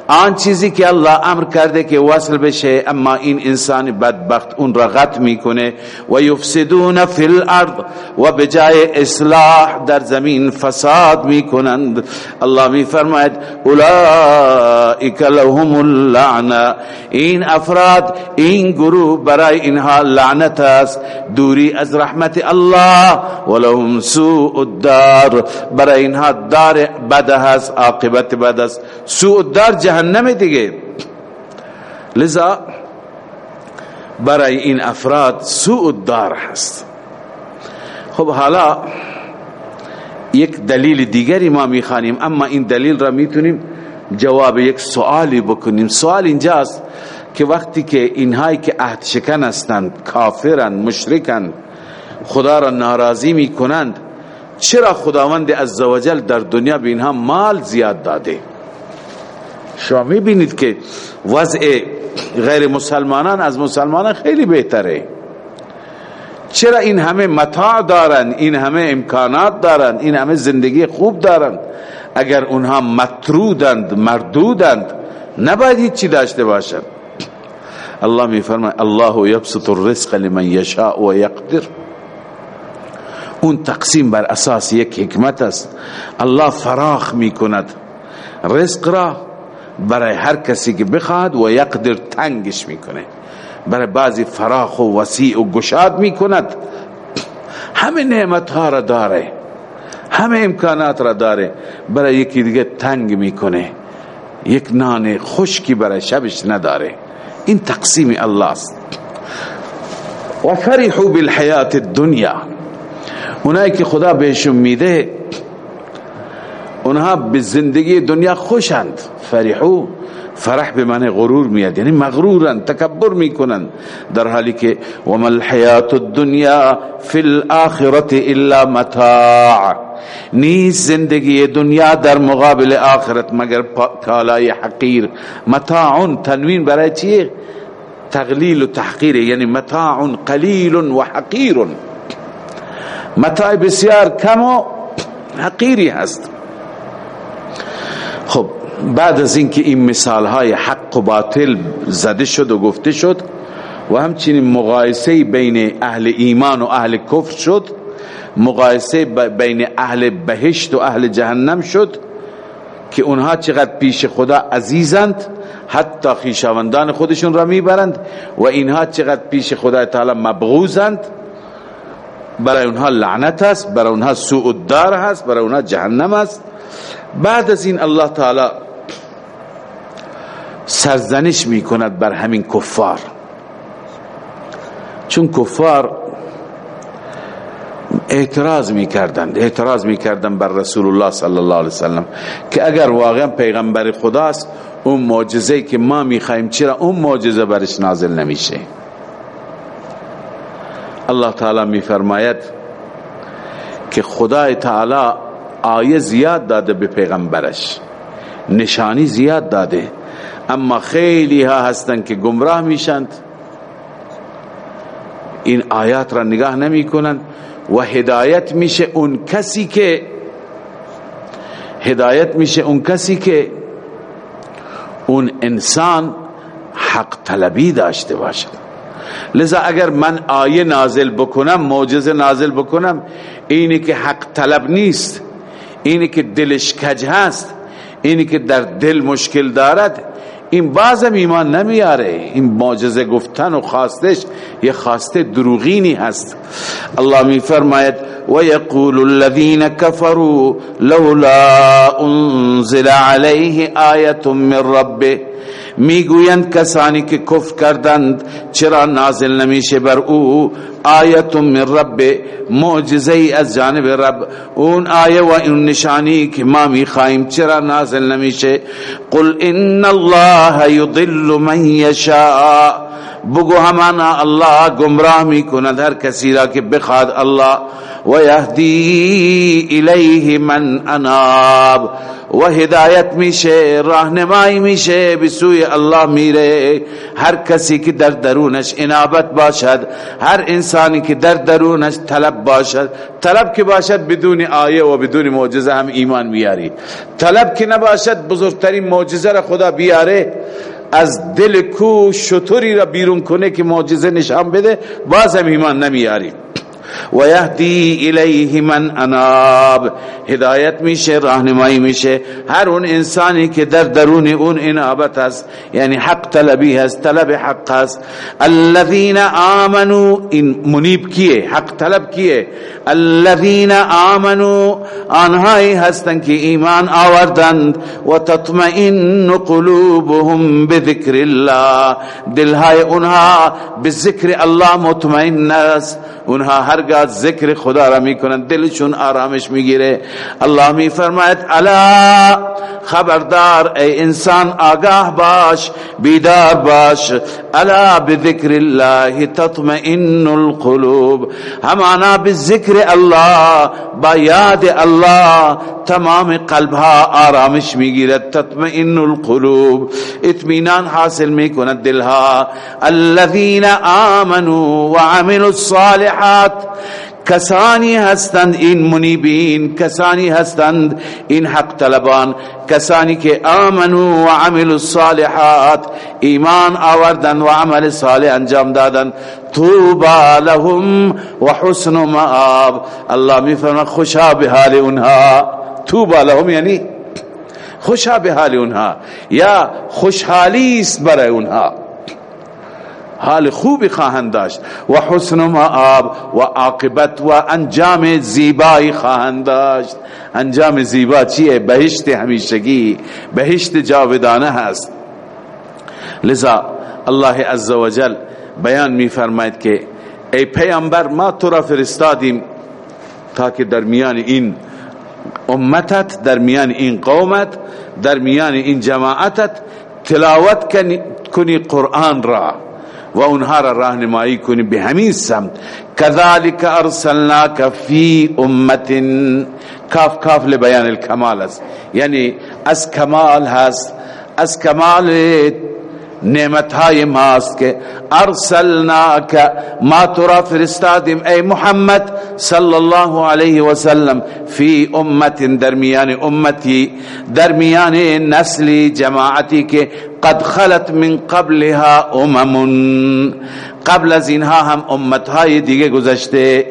آن چیزی که الله امر کرده که وصل بشه، اما این انسان بدبخت اون را غط میکنه. و یفسدون فی الارض و بجای اصلاح در زمین فساد میکنند. الله میفرماید اولئک لهم اللعنه این افراد، این گروه برای اینها لعنت است. دوری از رحمت الله، ولهم سوء الدار. برای اینها دار بد است، عاقبت بد است. سوء الدار جهنم جهنم دیگه. لذا برای این افراد سوء الدار هست. خب حالا یک دلیل دیگری ما میخوانیم، اما این دلیل را میتونیم جواب یک سوالی بکنیم. سوال اینجاست که وقتی که اینهایی که عهد شکن هستند، کافرن، مشرکن، خدا را ناراضی میکنند، چرا خداوند عزوجل در دنیا به اینها مال زیاد داده؟ شما میبینید که وضع غیر مسلمانان از مسلمانان خیلی بهتره. چرا این همه متاع دارن، این همه امکانات دارن، این همه زندگی خوب دارن؟ اگر اونها مطرودند، مردودند، نباید هیچ چی داشته باشند الله می فرماید الله یبسط الرزق لمن یشاء و یقدر. اون تقسیم بر اساس یک حکمت است. الله فراخ می کند رزق را برای هر کسی که بخواد و یقدر تنگش میکنه. برای بعضی فراخ و وسیع و گشاد میکند. همه نعمت ها را داره. همه امکانات را داره. برای یکی دیگه تنگ میکنه. یک نان خشکی برای شبش نداره. این تقسیم الله است و فرحوا بالحیات الدنیا. اونایی که خدا بهشون میده اونها به زندگی دنیا خوشند فرحو، فرح به معنی غرور میاد یعنی مغرورن، تکبر میکنن. در حالی که وما الحیات الدنیا فی الاخرت الا متاع. نیست زندگی دنیا در مقابل آخرت، مگر کالای حقیر. متاع تنوین برای چیه؟ تغلیل و تحقیر یعنی متاع قلیل و حقیر متاع بسیار کم و حقیری هست. خب، بعد از اینکه این مثال های حق و باطل زده شد و گفته شد و همچنین مقایسه بین اهل ایمان و اهل کفر شد، مقایسه بین اهل بهشت و اهل جهنم شد که اونها چقدر پیش خدا عزیزند، حتی خیشاوندان خودشون را میبرند و اینها چقدر پیش خدا تعالی مبغوزند. برای اونها لعنت است، برای اونها سوء الدار هست، برای اونها جهنم است. بعد از این الله تعالی سرزنش می کند بر همین کفار. چون کفار اعتراض می کردند اعتراض می کردند بر رسول الله صلی الله علیه وسلم که اگر واقعا پیغمبر خداست، اون معجزه که ما میخواهیم چرا اون معجزه برش نازل نمیشه؟ الله تعالی می فرماید که خدای تعالی آیه زیاد داده به پیغمبرش. نشانی زیاد داده. اما خیلی ها هستند که گمراه میشند. این آیات را نگاه نمی کنند. و هدایت میشه اون کسی که هدایت میشه اون کسی که اون انسان حق طلبی داشته باشد. لذا اگر من آیه نازل بکنم، معجزه نازل بکنم، اینی که حق طلب نیست. اینی که دلش کج هست، اینی که در دل مشکل دارد، این بازم ایمان نمیاره. این معجزه گفتن و خواستش یه خواسته دروغینی هست. الله میفرماید و یقول الذین کفروا لولا انزل علیه آیه من ربه. میگویند کسانی که کفر کردند، چرا نازل نمیشه بر او؟ آیت من رب معجزه از جانب رب. اون آیه و اون نشانی که ما میخواهیم، چرا نازل نمیشه؟ قل ان الله یضل من یشاء. بگو همانا الله گمراه می کند هر کسی را که بخواد الله و یهدی الیه من اناب و هدایت میشه راهنمایی میشه به سوی الله میره هر کسی که در درونش انابت باشد هر انسانی که در درونش طلب باشد۔ طلب که باشد بدون آیه و بدون معجزه هم ایمان بیاری۔ طلب که نباشد بزرگترین معجزه را خدا بیاره از دل کو شطوری را بیرون کنه که معجزه نشان بده باز هم ایمان نمیاریم و یهدی الیه من اناب هدایت میشه راهنمایی میشه هر اون انسانی که در درون اون انابت است یعنی حق طلبی هست طلب حق هست الذين آمنوا این منیب کیه حق طلب کیه الذين آمنوا آنهایی هستند که ایمان آوردند و تطمئن قلوبهم بذکر الله۔ دلهای اونها به ذکر الله مطمئن است اونها هرگاه ذکر خدا را میکنن دلشون آرامش میگیره الله می فرماید، الا خبردار ای انسان آگاه باش، بیدار باش۔ الا بذکر الله تطمئن القلوب۔ همانا بذکر الله با یاد الله تمام قلبها آرامش میگیرد تطمئن القلوب۔ اطمینان حاصل میکند دلها الذين آمنوا وعملوا الصالحات صالحات کسانی هستند این منیبین، کسانی هستند این حق طلبان، کسانی که آمنو و عمل الصالحات، ایمان آوردن و عمل صالح انجام دادن. توبا لهم و حسن مآب. الله می فرما خوشا به حال اونها توبا لهم یعنی خوشا به حال اونها یا خوشحالی است برای اونها حال خوبی خواهند داشت. و حسن مآب و عاقبت و انجام زیبایی خواهند داشت. انجام زیبا چیه؟ بهشت همیشگی. بهشت جاودانه هست. لذا الله عزوجل بیان می فرماید که ای پیامبر، ما تو را فرستادیم تا که در میان این امتت، در میان این قومت، در میان این جماعتت تلاوت کنی قرآن را. و اونها را راهنمایی کنی به همین سمت. کذالک ارسلناک فی امت کاف کاف لبیان الکمال است. یعنی از کمال هست. از کمال نعمت های ماست که ارسلناک ما ترا فرستادیم، ای محمد صلی الله علیه و سلم فی امت درمیان امتی درمیان نسل جماعتی که قد خلت من قبلها امم. قبل از اینها هم امت های دیگه گذشته.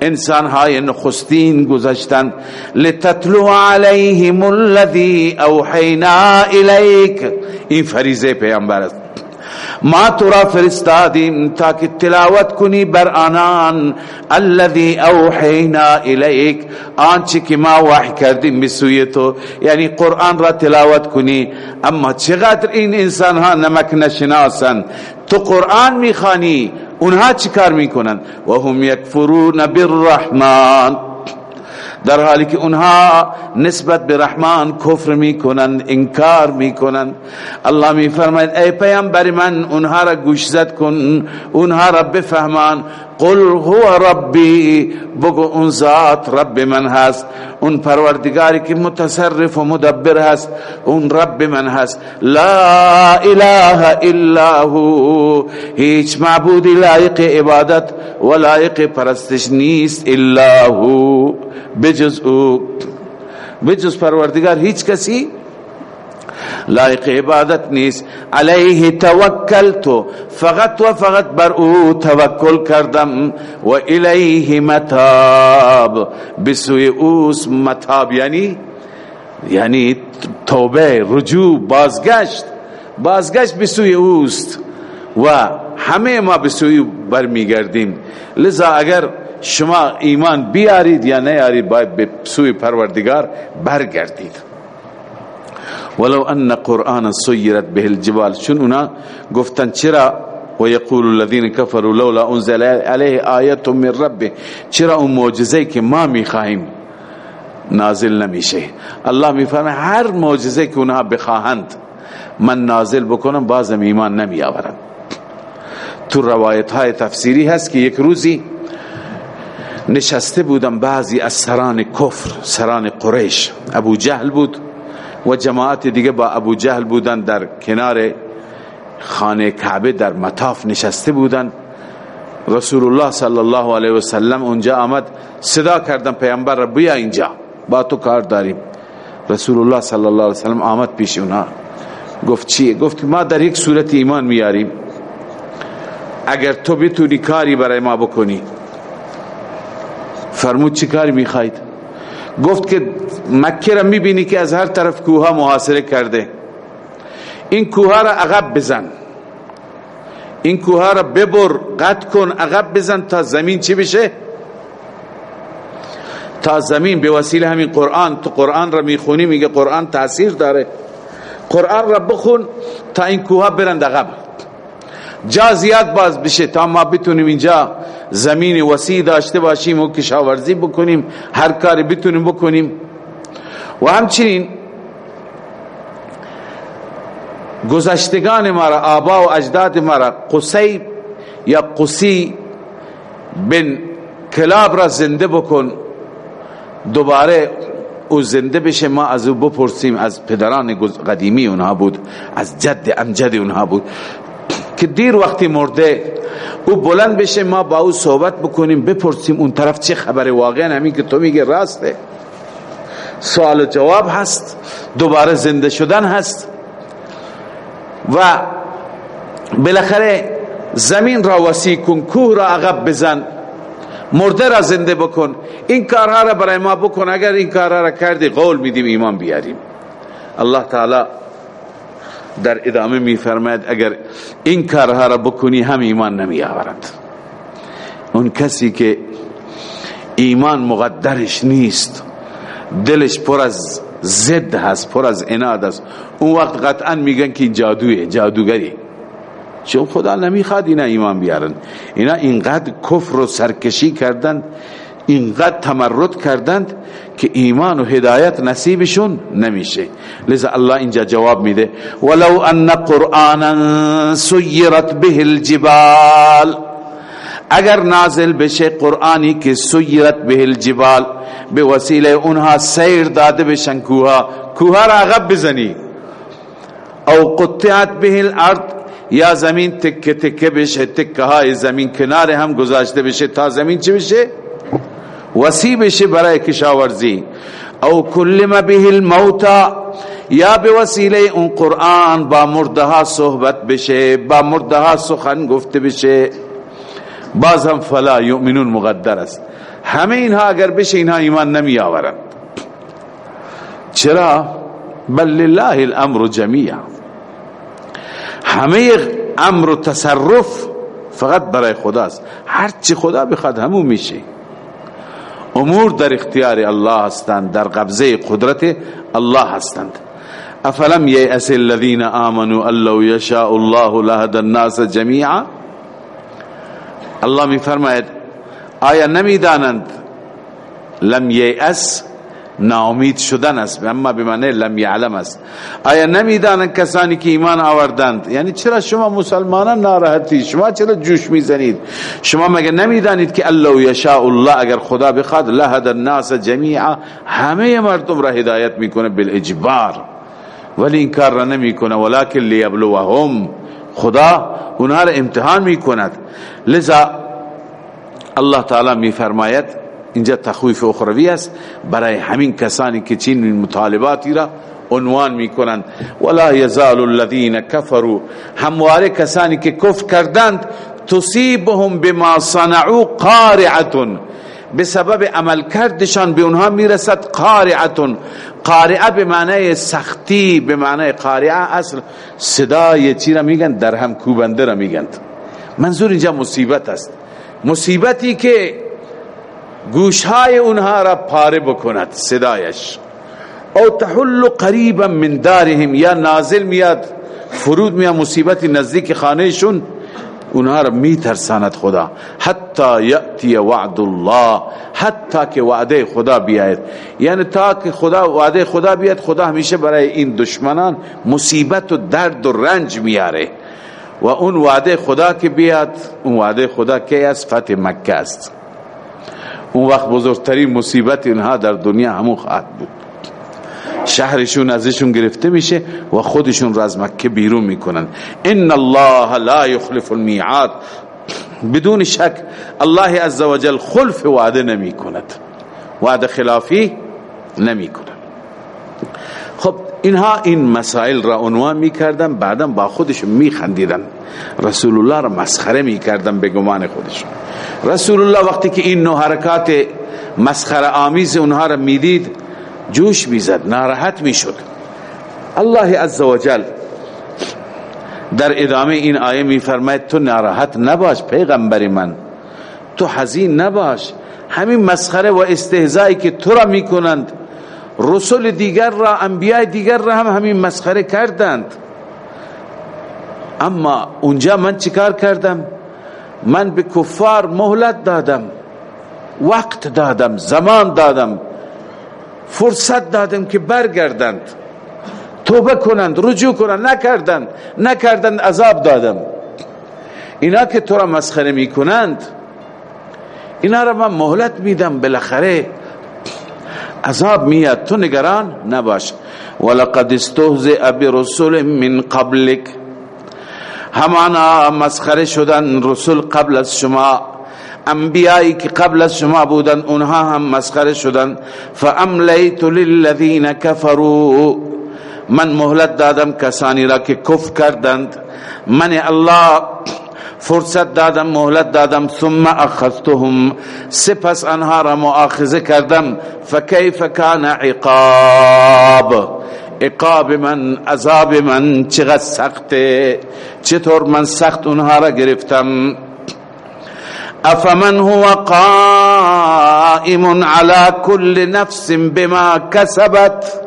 انسان های نخستین گذشتن لتتلو علیهم الذی اوحینا الیک. این فریضه پیامبر است. ما ترا فرستادیم تاکہ تلاوت کنی بر آنان. الذي اوحینا الیک. آنچ کی ما وحی کردیم بسوی تو. یعنی قرآن را تلاوت کنی. اما چقدر این انسان ها نمک نشناسن. تو قرآن میخوانی اونها چیکار میکنن؟ و هم یکفرون بالرحمن. در حالی که اونها نسبت به رحمان کفر میکنند انکار میکنند الله میفرماید، ای پیامبر من، اونها را گوشزد کن، اونها را بفهمان. قل هو ربی، بگو اون ذات رب من هست. اون پروردگاری که متصرف و مدبر هست، اون رب من هست. لا اله الا هو. هیچ معبودی لایق عبادت و لایق پرستش نیست الا هو. بجز او. بجز پروردگار، هیچ کسی لائق عبادت نیست علیه توکلتو فقط و فقط بر او توکل کردم. و الیه متاب، بسوی اوس متاب. یعنی یعنی توبه رجوع، بازگشت. بازگشت بسوی اوست و همه ما بسوی برمیگردیم. لذا اگر شما ایمان بیارید یا نیارید، باید به سوی پروردگار برگردید. ولو ان قرآن سیرت به الجبال چون اونا گفتن، چرا؟ و یقول الذين كفروا لولا انزل عليه آیت من ربه، چرا اون معجزه که ما میخواهیم نازل نمیشه؟ الله میفرمه هر معجزه که اونها بخواهند، من نازل بکنم، بازم ایمان نمی آورند تو روایت های تفسیری هست که یک روزی نشسته بودم بعضی از سران کفر، سران قریش. ابو جهل بود. و جماعت دیگه با ابو جهل بودن در کنار خانه کعبه در مطاف نشسته بودن. رسول الله صلی الله علیه و سلم اونجا آمد، صدا کردن پیامبر را بیا اینجا، با تو کار داریم. رسول الله صلی الله علیه و سلم آمد پیش اونها گفت چی؟ گفت ما در یک صورت ایمان میاریم. اگر تو بتونی کاری برای ما بکنی، فرمود چی کاری میخواید گفت که مکه را میبینی که از هر طرف کوها محاصره کرده. این کوها را عقب بزن. این کوها را ببر قط کن، عقب بزن تا زمین چی بشه؟ تا زمین به وسیله همین قرآن، تو قرآن را میخونی، میگه قرآن تاثیر داره. قرآن را بخون تا این کوها برند عقب. جا زیاد باز بشه، تا ما بتونیم اینجا زمین وسیع داشته باشیم و کشاورزی بکنیم، هر کاری بتونیم بکنیم. و همچنین گذشتگان ما را، آبا و اجداد ما را، قصی یا قصی بن کلاب را زنده بکن. دوباره او زنده بشه، ما از او بپرسیم. از پدران قدیمی اونها بود، از جد امجد اونها بود. که دیر وقتی مرده، او بلند بشه، ما با او صحبت بکنیم، بپرسیم اون طرف چه خبر واقعا. همین که تو میگه راسته. سوال و جواب هست. دوباره زنده شدن هست. و بالاخره زمین را وسیع کن، کوه را عقب بزن. مرده را زنده بکن. این کارها را برای ما بکن. اگر این کارها را کردی، قول میدیم، ایمان بیاریم. الله تعالی در ادامه می فرماید اگر این کارها را بکنی، هم ایمان نمی آورد اون کسی که ایمان مقدرش نیست، دلش پر از زد هست، پر از اناد هست، اون وقت قطعا میگن که جادویه، جادوگری. چون خدا نمیخواد اینا ایمان بیارن. اینا اینقدر کفر و سرکشی کردن اینقدر تمرد کردند که ایمان و هدایت نصیبشون نمیشه. لذا الله اینجا جواب میده. ولو ان قرآنا سیرت به الجبال. اگر نازل بشه قرآنی که سیرت به الجبال، به وسیله اونها سیر داده بشن کوها کوها را عقب بزنی. او قطعت به الارض، یا زمین تکه تکه بشه تکه های زمین کنار هم گذاشته بشه تا زمین چه بشه؟ وسیع بشه برای کشاورزی. او کلم به الموتا یا به وسیله اون قرآن با مردها صحبت بشه، با مردها سخن گفته بشه. باز هم فلا یؤمنون مقدر است. همه اینها اگر بشه، اینها ایمان نمی آورند. چرا؟ بل لله الامر جمیعا. همه امر و تصرف فقط برای خداست. هر چی خدا بخواد، همون میشه. امور در اختیار الله هستند، در قبضه قدرت الله هستند. افلم یأس الذین آمنوا ان یشاء الله لهدى الناس جميعا الله می فرماید آیا نمیدانند؟ لم یأس ناامید شدن است. اما به معنی لم یعلم است. آیا نمیدانند کسانی که ایمان آوردند؟ یعنی چرا شما مسلمانان ناراحتی شما چرا جوش میزنید؟ شما مگه نمیدانید که الله یشاء الله اگر خدا بخواد، لهد الناس جمیعا، همه مردم را هدایت میکنه بالاجبار. ولی این کار را نمیکنه. ولکن لیبلوهم. خدا اونها را امتحان میکند. لذا الله تعالی میفرماید اینجا تخویف اخروی است. برای همین کسانی که چین مطالباتی را عنوان میکنند. ولا یزال الذین کفروا. همواره کسانی که کفر کردند، تصیبهم بما صنعوا قارعه بسبب عمل کردشان به اونها میرسد قارعه قارعه به معنی سختی، به معنی قارعه اصل، صدای چی را میگن؟ در هم کوبنده را میگن. منظور اینجا مصیبت است. مصیبتی که گوشهای اونها را پاره بکند، صدایش. او تحل قریبا من دارهم، یا نازل میاد، فرود میاد مصیبت نزدیک خانهشون، اونها را می ترساند خدا. حتی یأتی وعد الله، حتی که وعده خدا بیاید. یعنی تا که خدا، وعده خدا بیاید خدا همیشه برای این دشمنان مصیبت و درد و رنج میاره. و اون وعده خدا که بیاد، اون وعده خدا که از فتح مکه است؟ اون وقت بزرگترین مصیبت اینها در دنیا همون خواهد بود. شهرشون ازشون گرفته میشه و خودشون را از مکه بیرون میکنن. ان الله لا يخلف المیعاد بدون شک الله عزوجل خلف وعده نمی کند وعده خلافی نمی کند خب اینها این مسائل را عنوان می کردن بعدا با خودشون می خندیدن رسول الله را مسخره می کردن به گمان خودشون رسول الله وقتی که این نوع حرکات مسخره آمیز اونها را میدید جوش میزد ناراحت میشد الله عزوجل در ادامه این آیه میفرماید تو ناراحت نباش پیغمبر من. تو حزین نباش. همین مسخره و استهزایی که تو را میکنند رسول دیگر را، انبیاء دیگر را هم همین مسخره کردند. اما اونجا من چیکار کردم؟ من به کفار مهلت دادم، وقت دادم، زمان دادم، فرصت دادم که برگردند. توبه کنند، رجوع کنند، نکردند نکردند، عذاب دادم. اینا که تو را مسخره می کنند اینا را من مهلت میدم بالاخره. عذاب میاد تو نگران نباش۔ ولقد استهزئ برسول من قبلک همانا مسخره شدن رسول قبل از شما۔ انبیایی که قبل از شما بودن اونها هم مسخره شدن۔ فاملیت للذین کفروا من مهلت دادم، کسانی را که کف کردند۔ من الله فرصت دادم مهلت دادم، ثم اخذتهم. سپس انها را مؤاخذه کردم. فکیف کان عقاب. عقاب من، عذاب من چقدر سخته چطور من سخت اونها را گرفتم. افمن هو قائم على كل نفس بما كسبت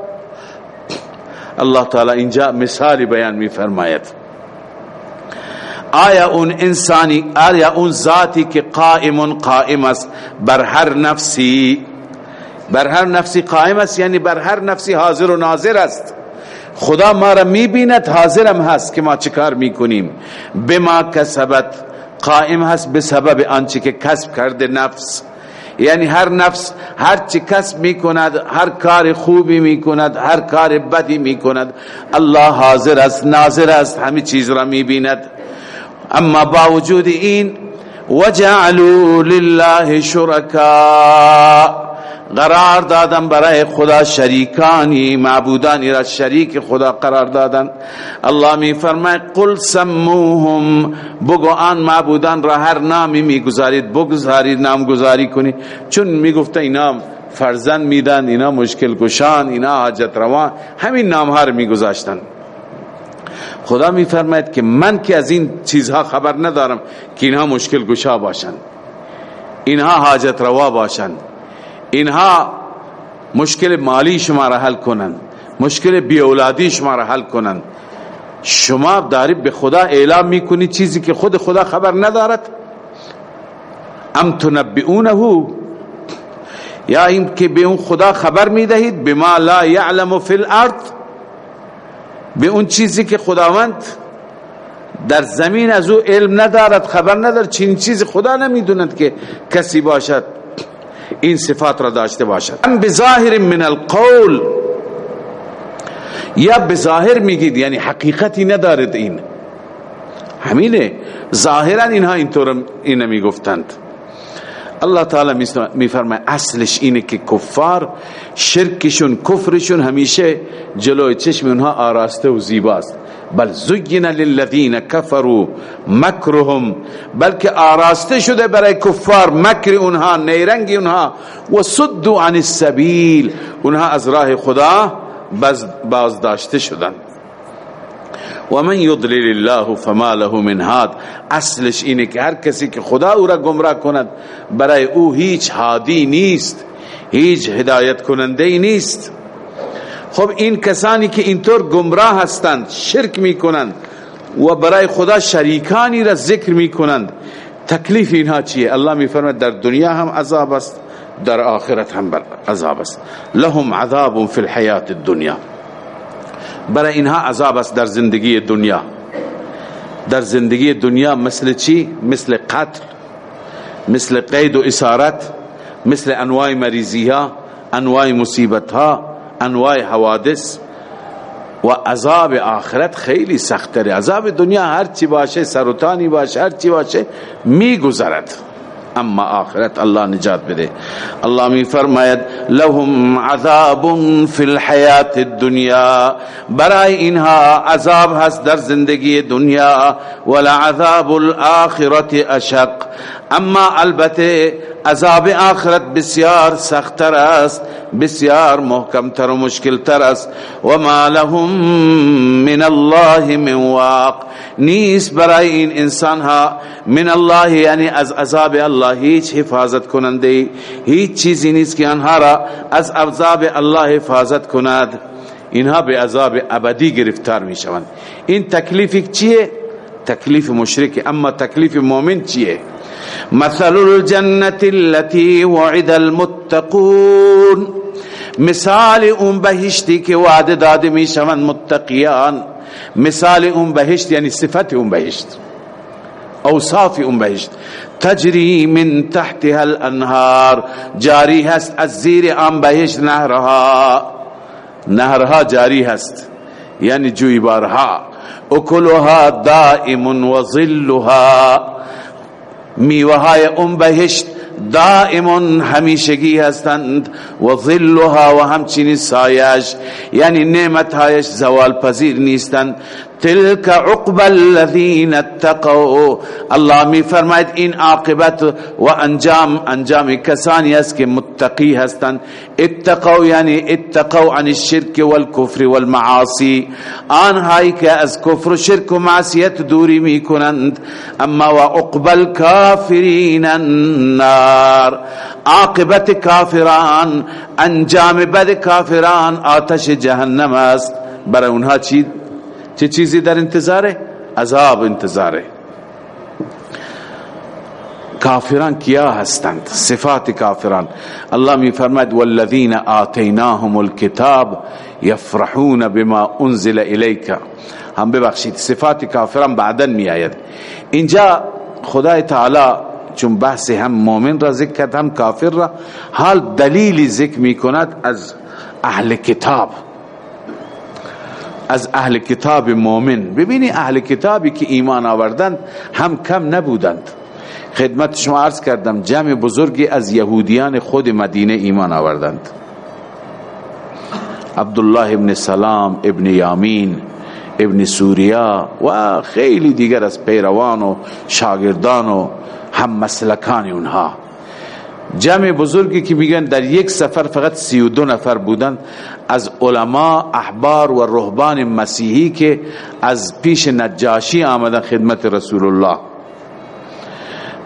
الله تعالی اینجا مثالی بیان می فرماید. آیا اون انسانی، آیا اون ذاتی که قائم قائم است؟ بر هر نفسی، بر هر نفسی قائم است یعنی بر هر نفسی حاضر و ناظر است. خدا ما را میبیند، حاضرم هست که ما چکار میکنیم. بما کسبت، قائم هست به سبب آنچه که کسب کرده نفس. یعنی هر نفس، هر چی کسب میکند، هر کار خوبی میکند، هر کار بدی میکند. الله حاضر است، ناظر است، همه چیز را میبیند. اما با وجود این وجعلوا لله شرکا قرار دادن برای خدا شریکانی، معبودانی را شریک خدا قرار دادن. الله می فرماید قل سموهم. بگو آن معبودان را هر نامی می گذارید بگذارید نام گذاری کنید. چون می گفته اینا فرزن میدن، اینا مشکل کشان اینا حاجت روان، همین نام ها رو می گذاشتن خدا میفرماید که من که از این چیزها خبر ندارم که اینها مشکل گشا باشند. اینها حاجت روا باشند. اینها مشکل مالی شما را حل کنند. مشکل بی اولادی شما را حل کنند. شما داری به خدا اعلام میکنی چیزی که خود خدا خبر ندارد؟ ام تنبئونه؟ یا این که به اون خدا خبر میدهید؟ بما لا یعلم فی الارض؟ به اون چیزی که خداوند در زمین از او علم ندارد، خبر ندارد، چین چیز خدا نمیدوند که کسی باشد، این صفات را داشته باشد. ام بظاهر من القول. یا بظاهر میگید یعنی حقیقتی ندارد این. همینه. ظاهرا اینها اینطور این میگفتند اللہ تعالی میفرمائے اصلش اینه که کفار شرکشون کفرشون همیشه جلوی چشم اونها آراسته و زیباست۔ بل زین للذین کفروا مکرهم بلکه آراسته شده برای کفار مکر اونها نیرنگ اونها و صدوا عن السبیل اونها از راه خدا باز داشته شدند شدن ومن يضلل الله فما له من هاد اصلش اینه که هر کسی که خدا او را گمراه کند، برای او هیچ هادی نیست، هیچ هدایت کننده ای نیست. خب این کسانی که اینطور گمراه هستند، شرک میکنند و برای خدا شریکانی را ذکر میکنند، تکلیف اینها چیه؟ الله می میفرماید در دنیا هم عذاب است، در آخرت هم عذاب است. لهم عذاب فی الحیات الدنیا. برای اینها عذاب است در زندگی دنیا۔ در زندگی دنیا مثل چی؟ مثل قتل، مثل قید و اسارت، مثل انواع مریضی ها انواع مصیبت ها انواع حوادث و عذاب آخرت خیلی سختره عذاب دنیا هر چی باشه سرطانی باشه هر چی باشه می گذرد اما آخرت، اللہ نجات بده اللہ می فرماید لهم عذاب فی الحیات الدنیا برای اینها عذاب هست در زندگی دنیا، ولا عذاب الاخرت اشق۔ اما البته عذاب آخرت بسیار سختتر است، بسیار محکم تر و مشکل تر است. و ما لهم من الله من واق. نیست برای این انسان ها من الله یعنی از عذاب الله هیچ حفاظت کننده هیچ چیزی نیست که آنها را از عذاب الله حفاظت کند. اینها به عذاب ابدی گرفتار می شوند این تکلیف چیه؟ تکلیف مشرک. اما تکلیف مؤمن چیه؟ مثل الجنة التي وعد المتقون. مثال اون بهشتی که وعده داده می شوند متقیان. مثال اون بهشت یعنی صفت اون بهشت اوصاف اون بهشت تجری من تحتها الانهار جاری هست از زیر آن بهشت نهرها نهرها جاری هست یعنی جویبارها اکلها دائم و ظلها میوهای اون بهشت دائم همیشگی هستند و ظلها و همچنین سایش یعنی نعمت هایش زوال پذیر نیستند. تلك عقب الذين اتقوا. الله می فرماید این عاقبت و انجام انجام کسانی است که متقی هستند. اتقوا یعنی اتقوا عن الشرك والكفر والمعاصي آنهایی که از کفر و شرک و معصیت دوری می کنند، اما و عقب الكافرین النار. عاقبت کافران، انجام بد کافران آتش جهنم است. برای اونها چی؟ چه چیزی در انتظاره عذاب انتظاره کافران کیا هستند صفات کافران۔ الله می فرماید، والذین آتیناهم الكتاب یفرحون بما انزل الیک۔ هم ببخشید، صفات کافران بعدا می آید۔ اینجا خدای تعالی چون بحث هم مؤمن را ذکر کرد هم کافر را، حال دلیلی ذکر می کند از اهل کتاب۔ از اهل کتاب مؤمن ببینی اهل کتابی که ایمان آوردند هم کم نبودند. خدمت شما عرض کردم، جمع بزرگی از یهودیان خود مدینه ایمان آوردند. عبدالله ابن سلام، ابن یامین، ابن سوریا و خیلی دیگر از پیروان و شاگردان و هم مسلکان اونها. جمع بزرگی که میگن در یک سفر فقط سی و دو نفر بودند از علماء احبار و رهبان مسیحی که از پیش نجاشی آمدن خدمت رسول الله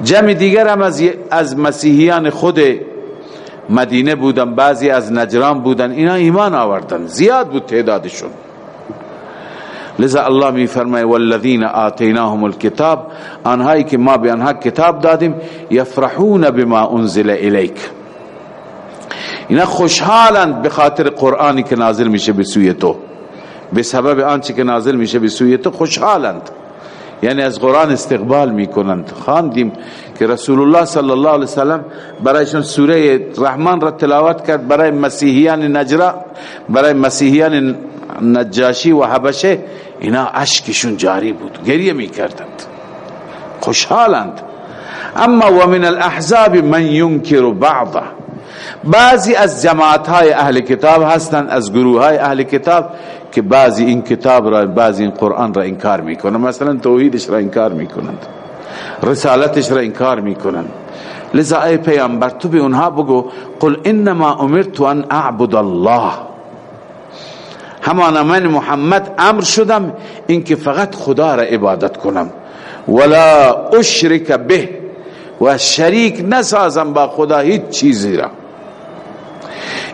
جمع دیگر هم از, از مسیحیان خود مدینه بودن بعضی از نجران بودن اینا ایمان آوردن. زیاد بود تعدادشون. لذا الله می فرمای والذین آتیناهم الكتاب آنهایی که ما به آنها کتاب دادیم یفرحون بما انزل الیک اینا خوشحالند به خاطر قرآنی که نازل میشه به سوی تو. به سبب آنچه که نازل میشه به سوی تو خوشحالند. یعنی از قرآن استقبال میکنند. خواندیم که رسول الله صلی الله علیه وسلم برایشون سوره رحمان را تلاوت کرد برای مسیحیان نجرا، برای مسیحیان نجاشی و حبشه. اینا اشکشون جاری بود، گریه میکردند. خوشحالند. اما و من الاحزاب من ينكر بعضه بعضی از جماعت های اهل کتاب هستند از گروه های اهل کتاب که بعضی این کتاب را، بعضی این قرآن را انکار میکنند. مثلا توحیدش را انکار میکنند. رسالتش را انکار میکنند. لذا ای پیامبر، تو به اونها بگو، قل انما امرت ان اعبد الله. همان من محمد امر شدم اینکه فقط خدا را عبادت کنم. ولا اشرک به، و شریک نسازم با خدا هیچ چیزی را.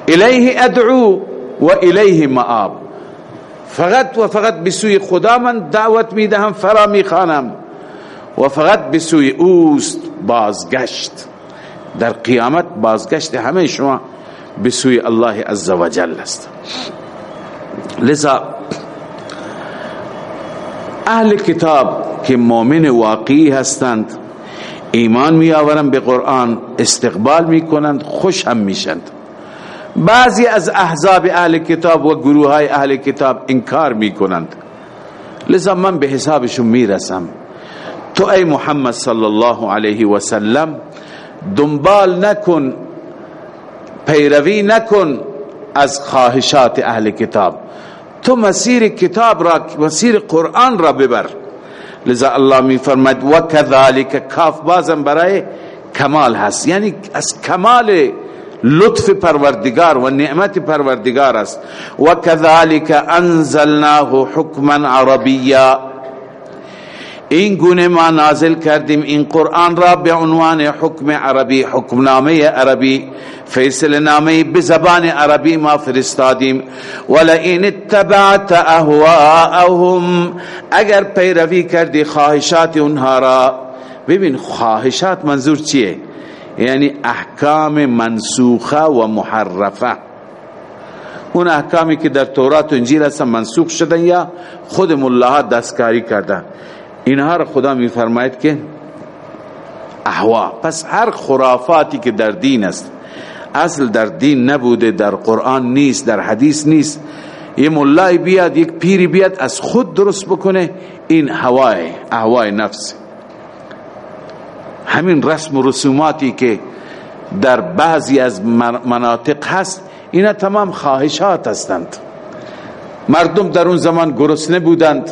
الیه ادعو و الیه معاب فقط و فقط بسوی خدا من دعوت میدهم فرا میخوانم. و فقط بسوی اوست بازگشت. در قیامت بازگشت همه شما بسوی الله عز و جل است. لذا اهل کتاب که مؤمن واقعی هستند، ایمان می آورند به قرآن، استقبال می کنند خوش هم میشند بعضی از احزاب اهل کتاب و گروه های اهل کتاب انکار می کنند لذا من به حسابشون می رسم تو ای محمد صلی الله علیه و سلم دنبال نکن، پیروی نکن از خواهشات اهل کتاب. تو مسیر کتاب را، مسیر قرآن را ببر. لذا الله می فرمد و کذالک کاف بازم برای کمال هست. یعنی از کمال لطف پروردگار و نعمت پروردگار است. و کذالک انزلناه حکما عربیا. این گونه ما نازل کردیم. این قرآن را به عنوان حکم عربی، حکمنامه عربی فیصل نامه بزبان عربی ما فرستادیم. ولئن اتبعت اهواءهم، اگر پیروی کردی خواهشات اونها را. ببین، خواهشات منظور چیه؟ یعنی احکام منسوخه و محرفه اون احکامی که در تورات و انجیل هستن منسوخ شدن یا خود ملاها دستکاری کردن. اینها را خدا می فرماید که احوا. پس هر خرافاتی که در دین است، اصل در دین نبوده، در قرآن نیست، در حدیث نیست. یه ملای بیاد، یک پیری بیاد، از خود درست بکنه، این هوای، احوای نفس. همین رسم و رسوماتی که در بعضی از مناطق هست، اینا تمام خواهشات هستند. مردم در اون زمان گرسنه بودند.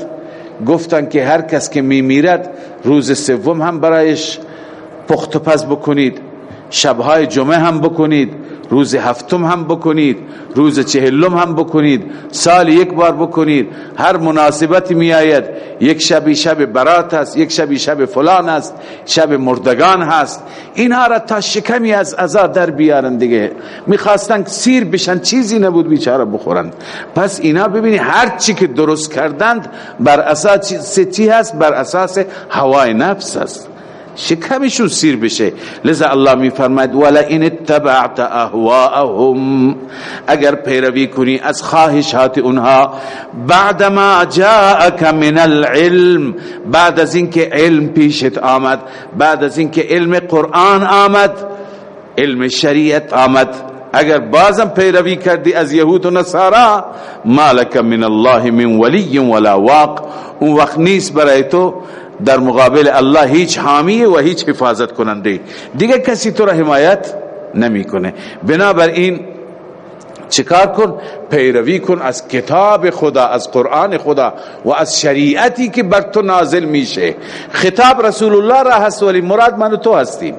گفتند که هر کس که می میرد روز سوم هم برایش پخت و پز بکنید، شبهای جمعه هم بکنید. روز هفتم هم بکنید، روز چهلم هم بکنید، سال یک بار بکنید، هر مناسبتی می آید یک شبی شب برات است یک شبی شب فلان است شب مردگان هست، اینها را تا شکمی از ازا در بیارن دیگه. میخواستن سیر بشن، چیزی نبود بیچاره بخورند پس اینا ببینی هر چی که درست کردند، بر اساس چی هست؟ بر اساس هوای نفس است شکمشون سیر بشه لذا الله می فرماید ولا ان اتبعت اهواءهم اگر پیروی کنی از خواهشات اونها بعد ما جاءك من العلم بعد از اینکه علم پیشت آمد، بعد از اینکه علم قرآن آمد، علم شریعت آمد۔ اگر بازم پیروی کردی از یهود و نصارا مالک من الله من ولی ولا واق اون وقت نیست برای تو در مقابل الله هیچ حامی و هیچ حفاظت کننده دیگه کسی تو را حمایت نمیکنه بنابراین چکار کن، پیروی کن از کتاب خدا، از قرآن خدا و از شریعتی که بر تو نازل میشه۔ خطاب رسول الله را هست، ولی مراد من تو هستیم۔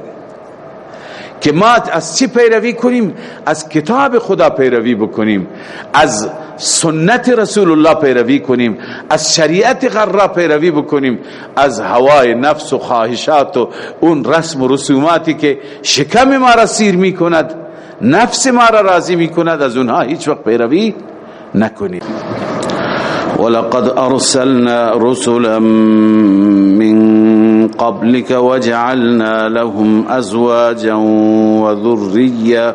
که ما از چی پیروی کنیم؟ از کتاب خدا پیروی بکنیم۔ از سنت رسول الله پیروی کنیم، از شریعت غره پیروی بکنیم، از هوای نفس و خواهشات و اون رسم و رسوماتی که شکم ما را سیر می کند، نفس ما را راضی می کند، از اونها هیچ وقت پیروی نکنیم. ولقد ارسلنا رسلا من قبلك وجعلنا لهم ازواجا وذريه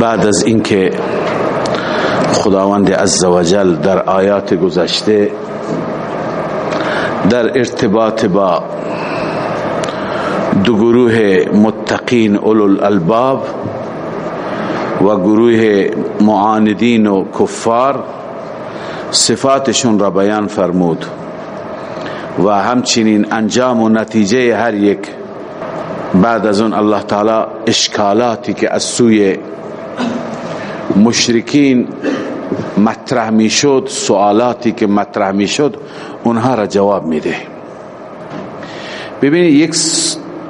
بعد از اینکه خداوند عزوجل در آیات گذشته در ارتباط با دو گروه متقین اولو الالباب و گروه معاندین و کفار صفاتشون را بیان فرمود و همچنین انجام و نتیجه هر یک بعد از اون الله تعالی اشکالاتی که از سوی مشرکین مطرح می شد، سوالاتی که مطرح می شد، اونها را جواب میده ببینید، یک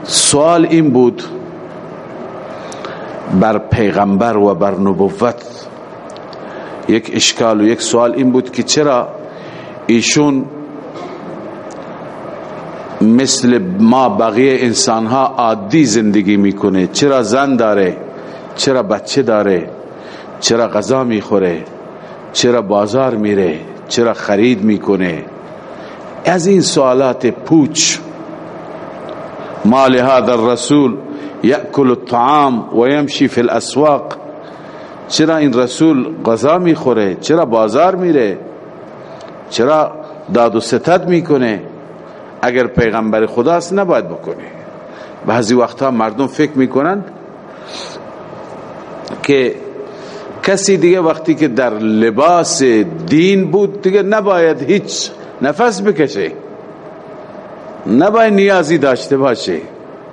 سوال این بود بر پیغمبر و بر نبوت. یک اشکال و یک سوال این بود که چرا ایشون مثل ما بقیه انسان ها عادی زندگی میکنه؟ چرا زن داره؟ چرا بچه داره؟ چرا غذا میخوره چرا بازار میره چرا خرید میکنه از این سوالات پوچ ما لهذا الرسول یأکل الطعام و یمشی فی الاسواق؟ چرا این رسول غذا میخوره چرا بازار میره چرا داد و ستد میکنه اگر پیغمبر خداست نباید بکنه بعضی وقتها مردم فکر میکنند که کسی دیگه وقتی که در لباس دین بود، دیگه نباید هیچ نفس بکشه. نباید نیازی داشته باشه.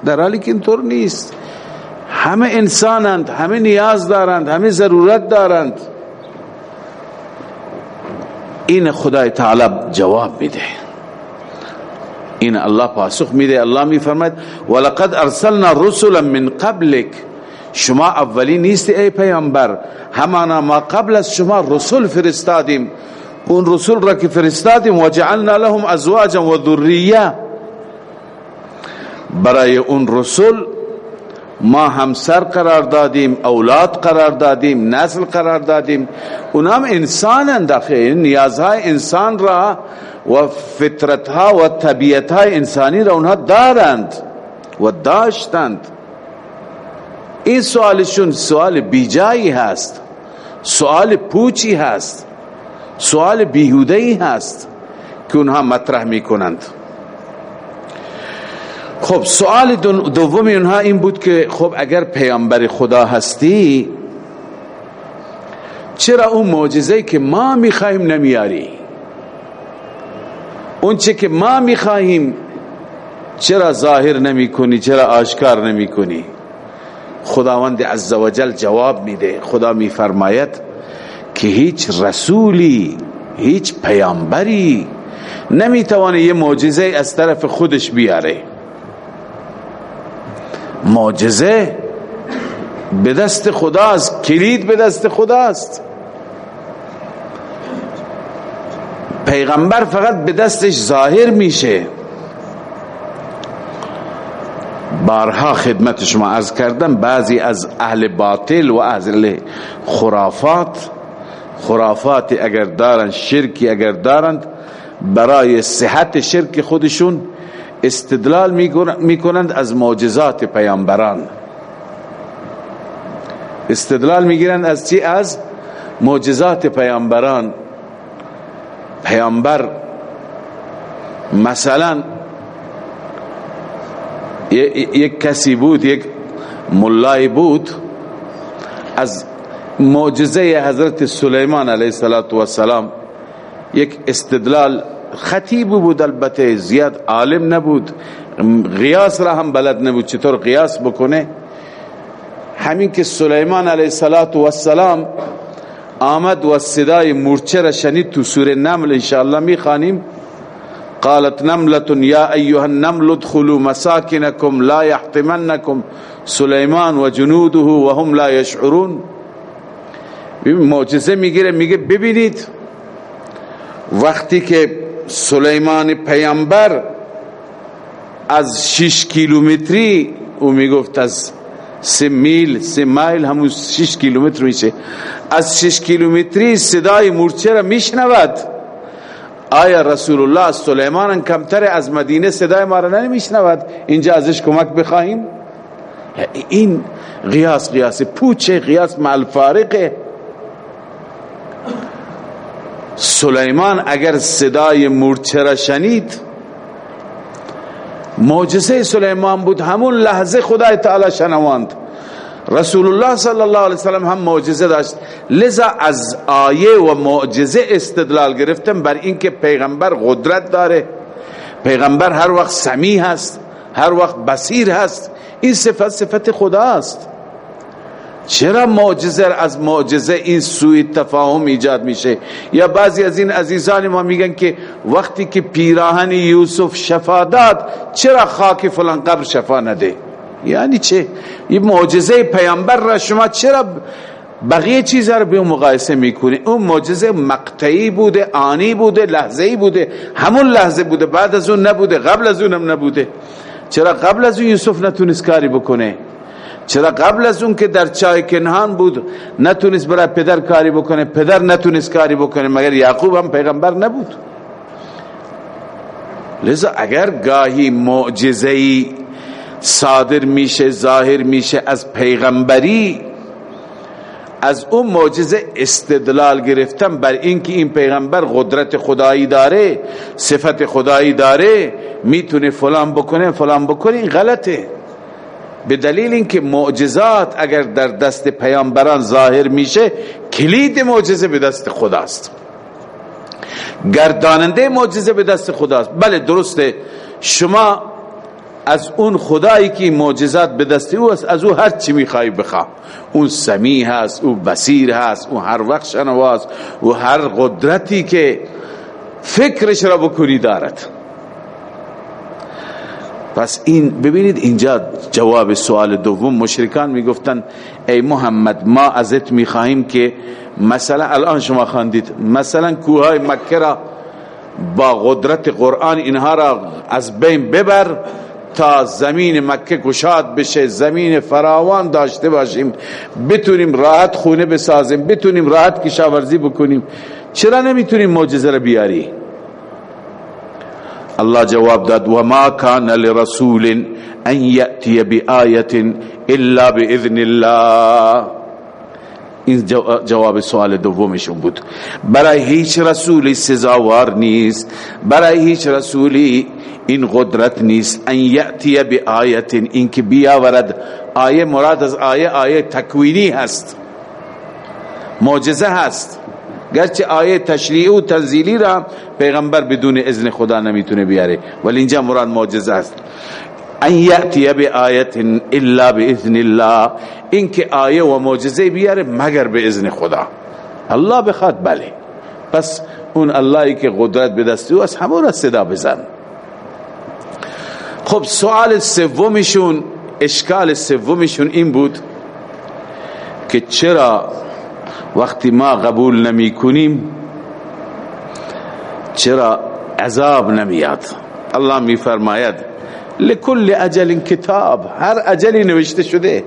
در حالی که اینطور نیست. همه انسانند، همه نیاز دارند، همه ضرورت دارند. این خدای تعالی جواب میده. این الله پاسخ میده. الله میفرماید ولقد ارسلنا رسلا من قبلك شما اولی نیست ای پیامبر. همانا ما قبل از شما رسول فرستادیم. اون رسول را که فرستادیم، وجعلنا لهم ازواجا و ذریه. برای اون رسول ما همسر قرار دادیم، اولاد قرار دادیم، نسل قرار دادیم. اونام انسان انداخه یعنی نیازهای انسان را و فطرتها و طبیعتهای انسانی را اونها دارند و داشتند. این سوالشون سوال بیجایی هست، سوال پوچی هست، سوال بیهودهی هست که اونها مطرح می کنند خب، سوال دوم اونها این بود که خب، اگر پیامبر خدا هستی، چرا اون معجزه که ما میخواهیم نمیاری؟ اون چه که ما میخواهیم، چرا ظاهر نمی کنی چرا آشکار نمی کنی خداوند عزوجل جواب میده. خدا میفرماید که هیچ رسولی، هیچ پیامبری نمیتوانه یه معجزه از طرف خودش بیاره. معجزه به دست خداست، کلید به دست خداست. پیغمبر فقط به دستش ظاهر میشه. بارها خدمت شما از کردم، بعضی از اهل باطل و اهل خرافات خرافات اگر دارند، شرکی اگر دارند، برای صحت شرک خودشون استدلال میکنند از معجزات پیامبران. استدلال میگیرند از چی؟ از معجزات پیامبران. پیامبر مثلا یک کسی بود؟ یک ملای بود از معجزه حضرت سلیمان علیه السلام یک استدلال خطیب بود، البته زیاد عالم نبود قیاس را هم بلد نبود، چطور قیاس بکنه؟ همین که سلیمان علیه السلام آمد و صدای مورچه را شنید تو سور نمل، انشاءالله می خانیم قالت نملة یا ایها النمل ادخلوا مساکنکم لا يحتمنکم سلیمان و جنوده و لا یشعرون معجزه میگیره، میگه ببینید. وقتی که سلیمان پیامبر از شش کیلومتری، او میگفت از سه میل، سه مایل، همون شش کیلومتر میشه. از شش کیلومتری صدای مورچه را میشنود. آیا رسول الله سلیمان کمتر از مدینه صدای ما را نمیشنود؟ اینجا ازش کمک بخواهیم؟ این قیاس قیاس پوچه قیاس مع الفارقه سلیمان اگر صدای مورچه را شنید، معجزه سلیمان بود، همون لحظه خدای تعالی شنواند. رسول الله صلی الله علیه وسلم هم معجزه داشت لذا از آیه و معجزه استدلال گرفتم بر اینکه پیغمبر قدرت داره پیغمبر هر وقت سمیع هست هر وقت بصیر هست این صفت صفت خدا است چرا معجزه از معجزه این سوی تفاهم ایجاد میشه یا بعضی از این عزیزان ما میگن که وقتی که پیراهن یوسف شفا داد چرا خاک فلان قبر شفا نده یعنی چه؟ این معجزه پیامبر را شما چرا بقیه چیز رو به مقایسه میکنی؟ اون معجزه مقطعی بوده، آنی بوده لحظه ای بوده، همون لحظه بوده، بعد از اون نبوده، قبل از اونم نبوده. چرا قبل از اون یوسف نتونست کاری بکنه؟ چرا قبل از اون که در چای کنهان بود نتونست برای پدر کاری بکنه؟ پدر نتونست کاری بکنه، مگر یعقوب هم پیغمبر نبود؟ لذا اگر گاهی معجزهی صادر میشه، ظاهر میشه از پیغمبری. از اون معجزه استدلال گرفتم بر اینکه این پیغمبر قدرت خدایی داره، صفت خدایی داره، میتونه فلان بکنه فلان بکنه، این غلطه. به دلیل اینکه معجزات اگر در دست پیامبران ظاهر میشه، کلید معجزه به دست خداست. گرداننده معجزه به دست خداست. بله، درسته. شما از اون خدایی که معجزات به دست او است، از او هر چی میخوای بخوا اون سمیع هست، او بصیر هست، او هر وقت شنواست او هر قدرتی که فکرش را بکنی دارد. پس این، ببینید اینجا جواب سوال دوم. مشرکان میگفتن، ای محمد، ما ازت میخواهیم که مثلا الان شما خواندید، مثلا کوهای مکه را با قدرت قرآن اینها را از بین ببر. تا زمین مکه گشاد بشه، زمین فراوان داشته باشیم. بتونیم راحت خونه بسازیم، بتونیم راحت کشاورزی بکنیم. چرا نمیتونیم معجزه را بیاری؟ الله جواب داد، وما كان لرسول ان ياتي بايه الا باذن الله. این جواب سوال دومشون بود. برای هیچ رسولی سزاوار نیست، برای هیچ رسولی این قدرت نیست ان یأتی بی آیت این که بیاورد. آیه مراد از آیه آیه تکوینی هست. معجزه هست. گرچه آیه تشریعی و تنزیلی را پیغمبر بدون اذن خدا نمیتونه بیاره، ولی اینجا مراد معجزه است ان یأتی بی آیت الا باذن الله. این که آیه و معجزه بیاره مگر به اذن خدا. الله بخواد، بله. پس اون اللهی که قدرت به دست او از همون را صدا بزن. خب سوال سومشون اشکال سومشون این بود که چرا وقتی ما قبول نمی کنیم، چرا عذاب نمیاد الله می فرماید، لکل اجل کتاب، هر اجلی نوشته شده،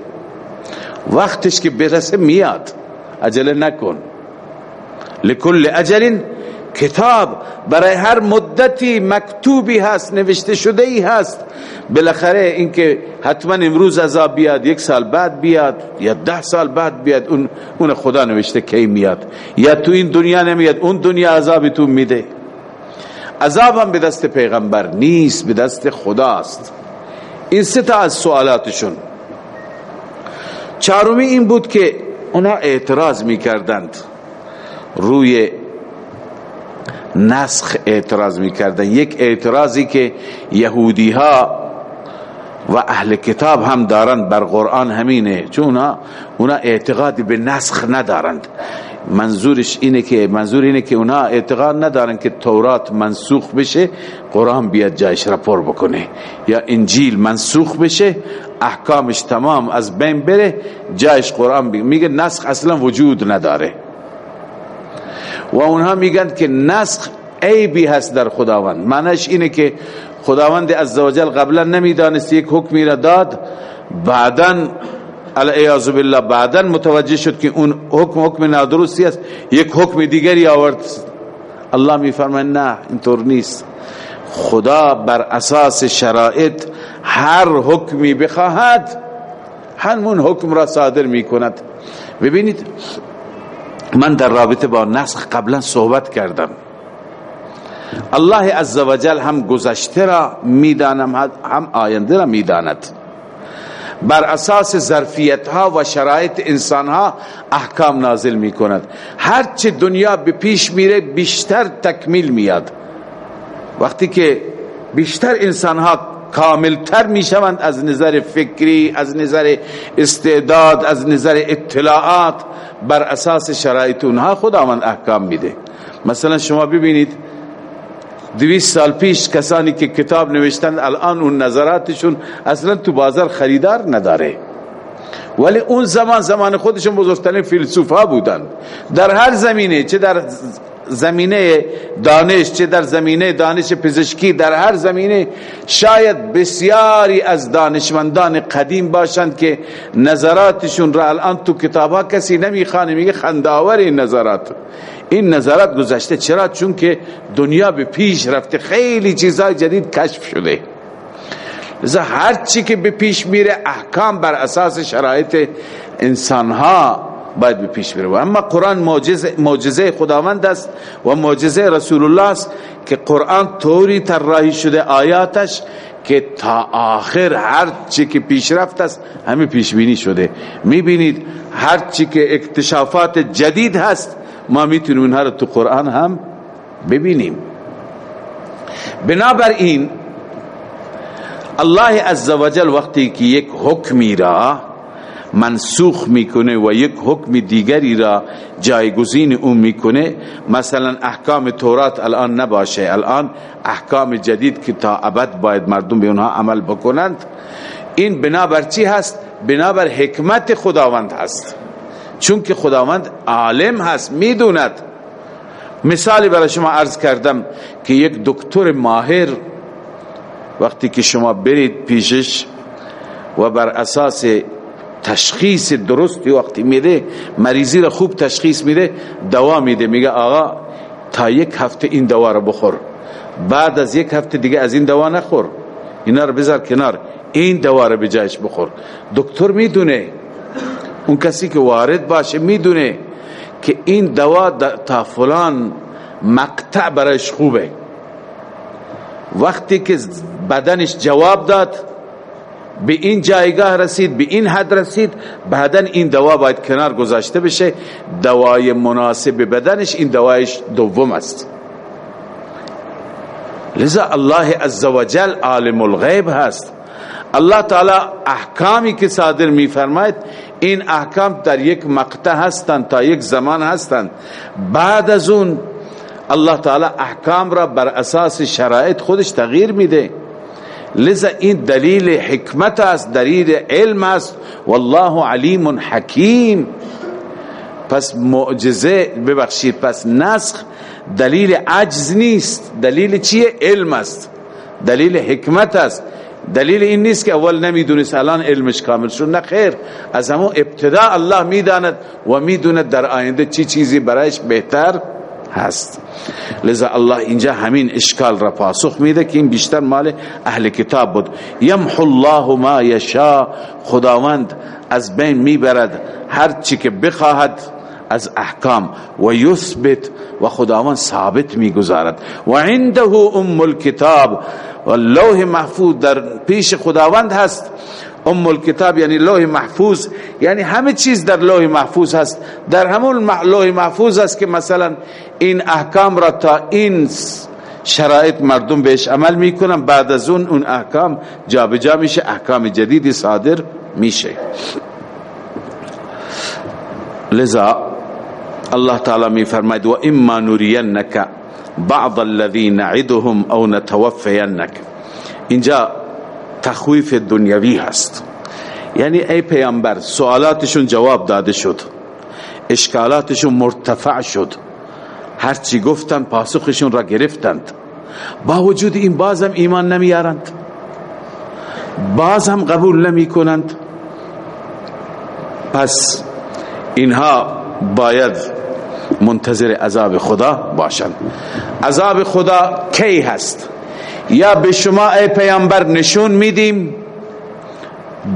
وقتش که برسه میاد عجله نکن. لکل اجل کتاب برای هر مدتی مکتوبی هست نوشته شده ای هست. بالاخره اینکه حتما امروز عذاب بیاد یک سال بعد بیاد یا ده سال بعد بیاد اون, اون خدا نوشته کی میاد. یا تو این دنیا نمیاد اون دنیا عذاب تو میده. عذاب هم به دست پیغمبر نیست به دست خداست. این سه تا از سوالاتشون. چهارمی این بود که اونا اعتراض میکردند. روی نسخ اعتراض میکردن. یک اعتراضی که یهودی ها و اهل کتاب هم دارند بر قرآن همینه. چون اونا اعتقادی به نسخ ندارند. منظورش اینه که منظور اینه که اونا اعتقاد ندارن که تورات منسوخ بشه، قرآن بیاد جایش را پر بکنه. یا انجیل منسوخ بشه، احکامش تمام از بین بره، جایش قرآن بگه میگه نسخ اصلا وجود نداره. و اونها میگن که نسخ عیبی هست در خداوند. معنیش اینه که خداوند عزوجل قبلا نمیدانست یک حکمی را داد. بعدا الایاذ بالله، بعدا متوجه شد که اون حکم حکم نادرستی است. یک حکم دیگری آورد. الله میفرماید، نه، اینطور نیست. خدا بر اساس شرایط هر حکمی بخواهد، همون حکم را صادر می کند ببینید من در رابطه با نسخ قبلا صحبت کردم. الله عزوجل هم گذشته را میدانم، هم آینده را میداند. بر اساس ظرفیت ها و شرایط انسان ها احکام نازل می کند هرچه دنیا به پیش میره، بیشتر تکمیل میاد وقتی که بیشتر انسان ها کاملتر می شوند از نظر فکری، از نظر استعداد، از نظر اطلاعات، بر اساس شرایط اونها خداوند احکام میده. مثلا شما ببینید، دویست سال پیش کسانی که کتاب نوشتن الان اون نظراتشون اصلا تو بازار خریدار نداره. ولی اون زمان زمان خودشون بزرگترین فیلسوف ها بودن در هر زمینه، چه در زمینه دانش، چه در زمینه دانش پزشکی، در هر زمینه شاید بسیاری از دانشمندان قدیم باشند که نظراتشون را الان تو کتاب ها کسی نمیخوانه، میگه خنداور این نظرات. این نظرات گذشته چرا؟ چون که دنیا به پیش رفته، خیلی چیزهای جدید کشف شده. لذا هر چی که به پیش میره، احکام بر اساس شرایط انسان ها باید به پیش بره. اما قرآن معجزه, خداوند است و معجزه رسول الله است که قرآن طوری طراحی شده آیاتش که تا آخر هر چی که پیش رفت است همه پیش بینی شده. میبینید هر چی که اکتشافات جدید هست ما میتونیم اونها رو تو قرآن هم ببینیم. بنابراین الله عزوجل وقتی که یک حکمی را منسوخ میکنه و یک حکم دیگری را جایگزین اون میکنه. مثلا احکام تورات الان نباشه. الان احکام جدید که تا ابد باید مردم به اونها عمل بکنند. این بنابر چی هست؟ بنابر حکمت خداوند هست. چون که خداوند عالم هست، میدوند. مثالی برای شما عرض کردم که یک دکتر ماهر وقتی که شما برید پیشش و بر اساس تشخیص درستی وقتی میده، مریضی را خوب تشخیص میده، دوا میده. میگه آقا، تا یک هفته این دوا را بخور. بعد از یک هفته دیگه از این دوا نخور. اینا را بذار کنار. این دوا را بجایش بخور. دکتر میدونه. اون کسی که وارد باشه میدونه که این دوا تا فلان مقطع برایش خوبه. وقتی که بدنش جواب داد به این جایگاه رسید به این حد رسید، بعدا این دوا باید کنار گذاشته بشه. دوای مناسب بدنش این دوایش دوم است. لذا الله عزوجل عالم الغیب هست. الله تعالی احکامی که صادر می فرماید این احکام در یک مقطع هستند تا یک زمان هستند. بعد از اون، الله تعالی احکام را بر اساس شرایط خودش تغییر میده. لذا این دلیل حکمت است، دلیل علم است. والله علیم حکیم. پس معجزه، ببخشید، پس نسخ دلیل عجز نیست. دلیل چیه؟ علم است. دلیل حکمت است. دلیل این نیست که اول نمیدونست، الان علمش کامل شد. نه خیر، از همون ابتدا الله میداند و میدوند در آینده چی چیزی برایش بهتر هست. لذا الله اینجا همین اشکال را پاسخ میده که این بیشتر مال اهل کتاب بود. یمحو الله ما یشا خداوند از بین میبرد هر چی که بخواهد از احکام. و یثبت و خداوند ثابت میگذارد. و عنده ام الكتاب و لوح محفوظ در پیش خداوند هست. ام الكتاب یعنی لوح محفوظ یعنی همه چیز در لوح محفوظ هست. در همون لوح محفوظ است که مثلا این احکام را تا این شرایط مردم بهش عمل میکنن. بعد از اون اون احکام جابجا جا میشه، احکام جدیدی صادر میشه. لذا الله تعالی می فرماید و اما نرینک بعض الذي نعدهم او نتوفینک. اینجا تخویف دنیوی هست. یعنی ای پیامبر سوالاتشون جواب داده شد. اشکالاتشون مرتفع شد. هرچی گفتن پاسخشون را گرفتند. با وجود این باز هم ایمان نمیارند. باز هم قبول نمی کنند پس اینها باید منتظر عذاب خدا باشند. عذاب خدا کی هست؟ یا به شما ای پیامبر نشون میدیم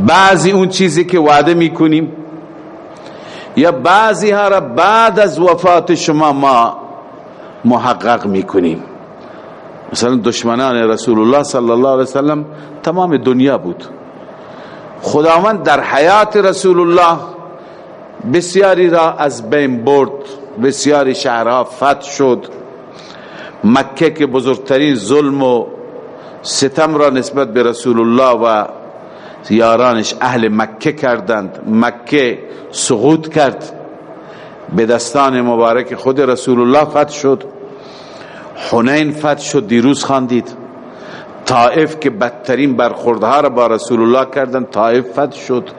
بعضی اون چیزی که وعده میکنیم. یا بعضی ها را بعد از وفات شما ما محقق میکنیم. مثلا دشمنان رسول الله صلی الله علیه وسلم تمام دنیا بود. خداوند در حیات رسول الله بسیاری را از بین برد، بسیاری شهرها فتح شد. مکه که بزرگترین ظلم و ستم را نسبت به رسول الله و یارانش اهل مکه کردند. مکه سقوط کرد. به دستان مبارک خود رسول الله فتح شد. حنین فتح شد، دیروز خاندید. طائف که بدترین برخوردها را با رسول الله کردند، طائف فتح شد.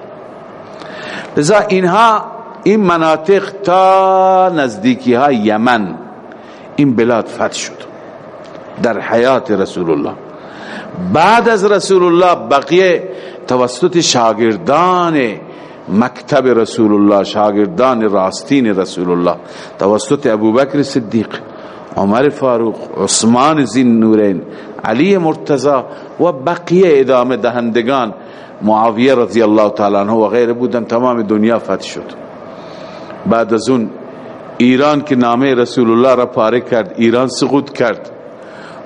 لذا اینها این مناطق تا نزدیکی ها یمن، این بلاد فتح شد. در حیات رسول الله. بعد از رسول الله بقیه توسط شاگردان مکتب رسول الله شاگردان راستین رسول الله توسط ابوبکر صدیق، عمر فاروق، عثمان زین نورین، علی مرتضا و بقیه ادامه دهندگان، معاویه رضی الله تعالی عنہ و غیره بودن، تمام دنیا فتح شد. بعد از اون ایران که نامه رسول الله را پاره کرد، ایران سقوط کرد.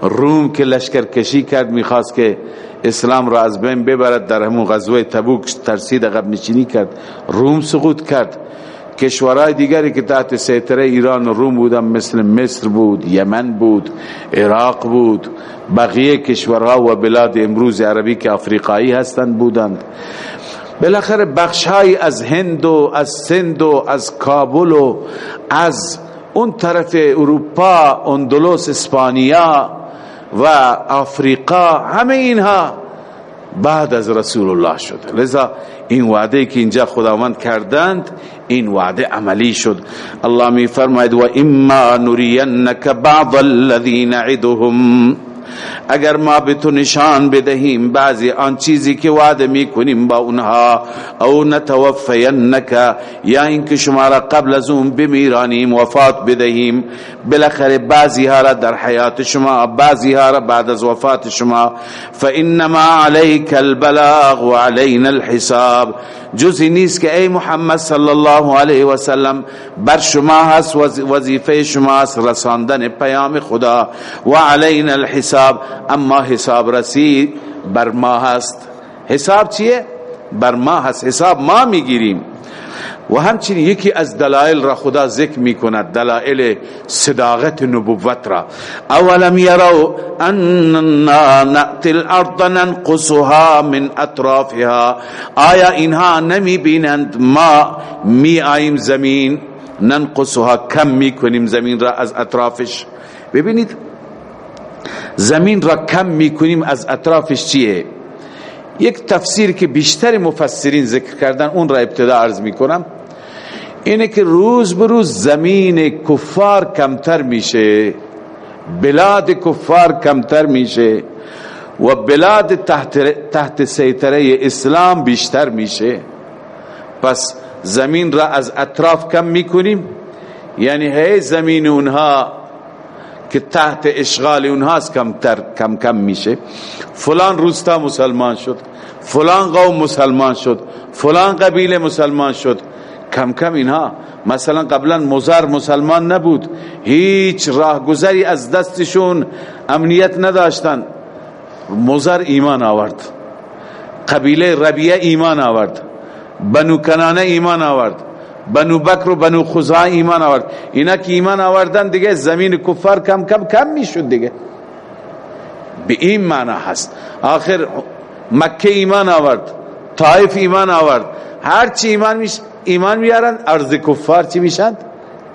روم که لشکر کشی کرد، میخواست که اسلام را از بین ببرد، در همون غزوه تبوک ترسید، عقب نشینی کرد. روم سقوط کرد. کشورهای دیگری که تحت سیطره ایران و روم بودن، مثل مصر بود، یمن بود، عراق بود، بقیه کشورها و بلاد امروز عربی که افریقایی هستند بودند. بالاخره بخشهایی از هند و از سند و از کابل و از اون طرف اروپا، اندلس، اسپانیا و آفریقا همه اینها بعد از رسول الله شد. لذا این وعده که اینجا خداوند کردند، این وعده عملی شد. الله می فرماید و اما نرینک بعض الذین عدهم اگر ما به تو نشان بدهیم، بعضی آن چیزی که وعده میکنیم با اونها. او نتوفینک، یا اینکه شما را قبل از اون بمیرانیم، وفات بدهیم. بالاخره بعضی ها را در حیات شما بعضی ها را بعد از وفات شما. فانما عليك البلاغ وعلينا الحساب. جزی نیست که ای محمد صلی الله علیه و سلم بر شما هست وظیفه شما هست رساندن پیام خدا. و علینا الحساب، اما حساب رسید، بر ما هست. حساب چیه؟ بر ما هست. حساب ما میگیریم. و همچنین یکی از دلائل را خدا ذکر می کند دلائل صداقت نبوت را. اولم یرو اننا نأتی الارض ننقصها من اطرافها. آیا اینها نمی بینند ما می آیم زمین، ننقصها کم می کنیم زمین را از اطرافش. ببینید، زمین را کم می کنیم از اطرافش چیه؟ یک تفسیر که بیشتر مفسرین ذکر کردن، اون را ابتدا عرض می کنم اینه که روز بروز زمین کفار کمتر میشه بلاد کفار کمتر میشه و بلاد تحت, تحت سیطره اسلام بیشتر میشه. پس زمین را از اطراف کم میکنیم. یعنی هی زمین اونها که تحت اشغال اونهاست کمتر کم کم میشه. فلان روستا مسلمان شد فلان قوم مسلمان شد فلان قبیله مسلمان شد. کم کم اینها. مثلا قبلا مزار مسلمان نبود. هیچ راهگذری از دستشون امنیت نداشتن. مزار ایمان آورد. قبیله ربیه ایمان آورد. بنو کنانه ایمان آورد. بنو بکر و بنو خزا ایمان آورد. اینا که ایمان آوردن دیگه زمین کفار کم کم کم میشد دیگه. به این معنی هست. آخر مکه ایمان آورد. طائف ایمان آورد. هر چی ایمان میش ایمان میارن ارض کفار چی میشن؟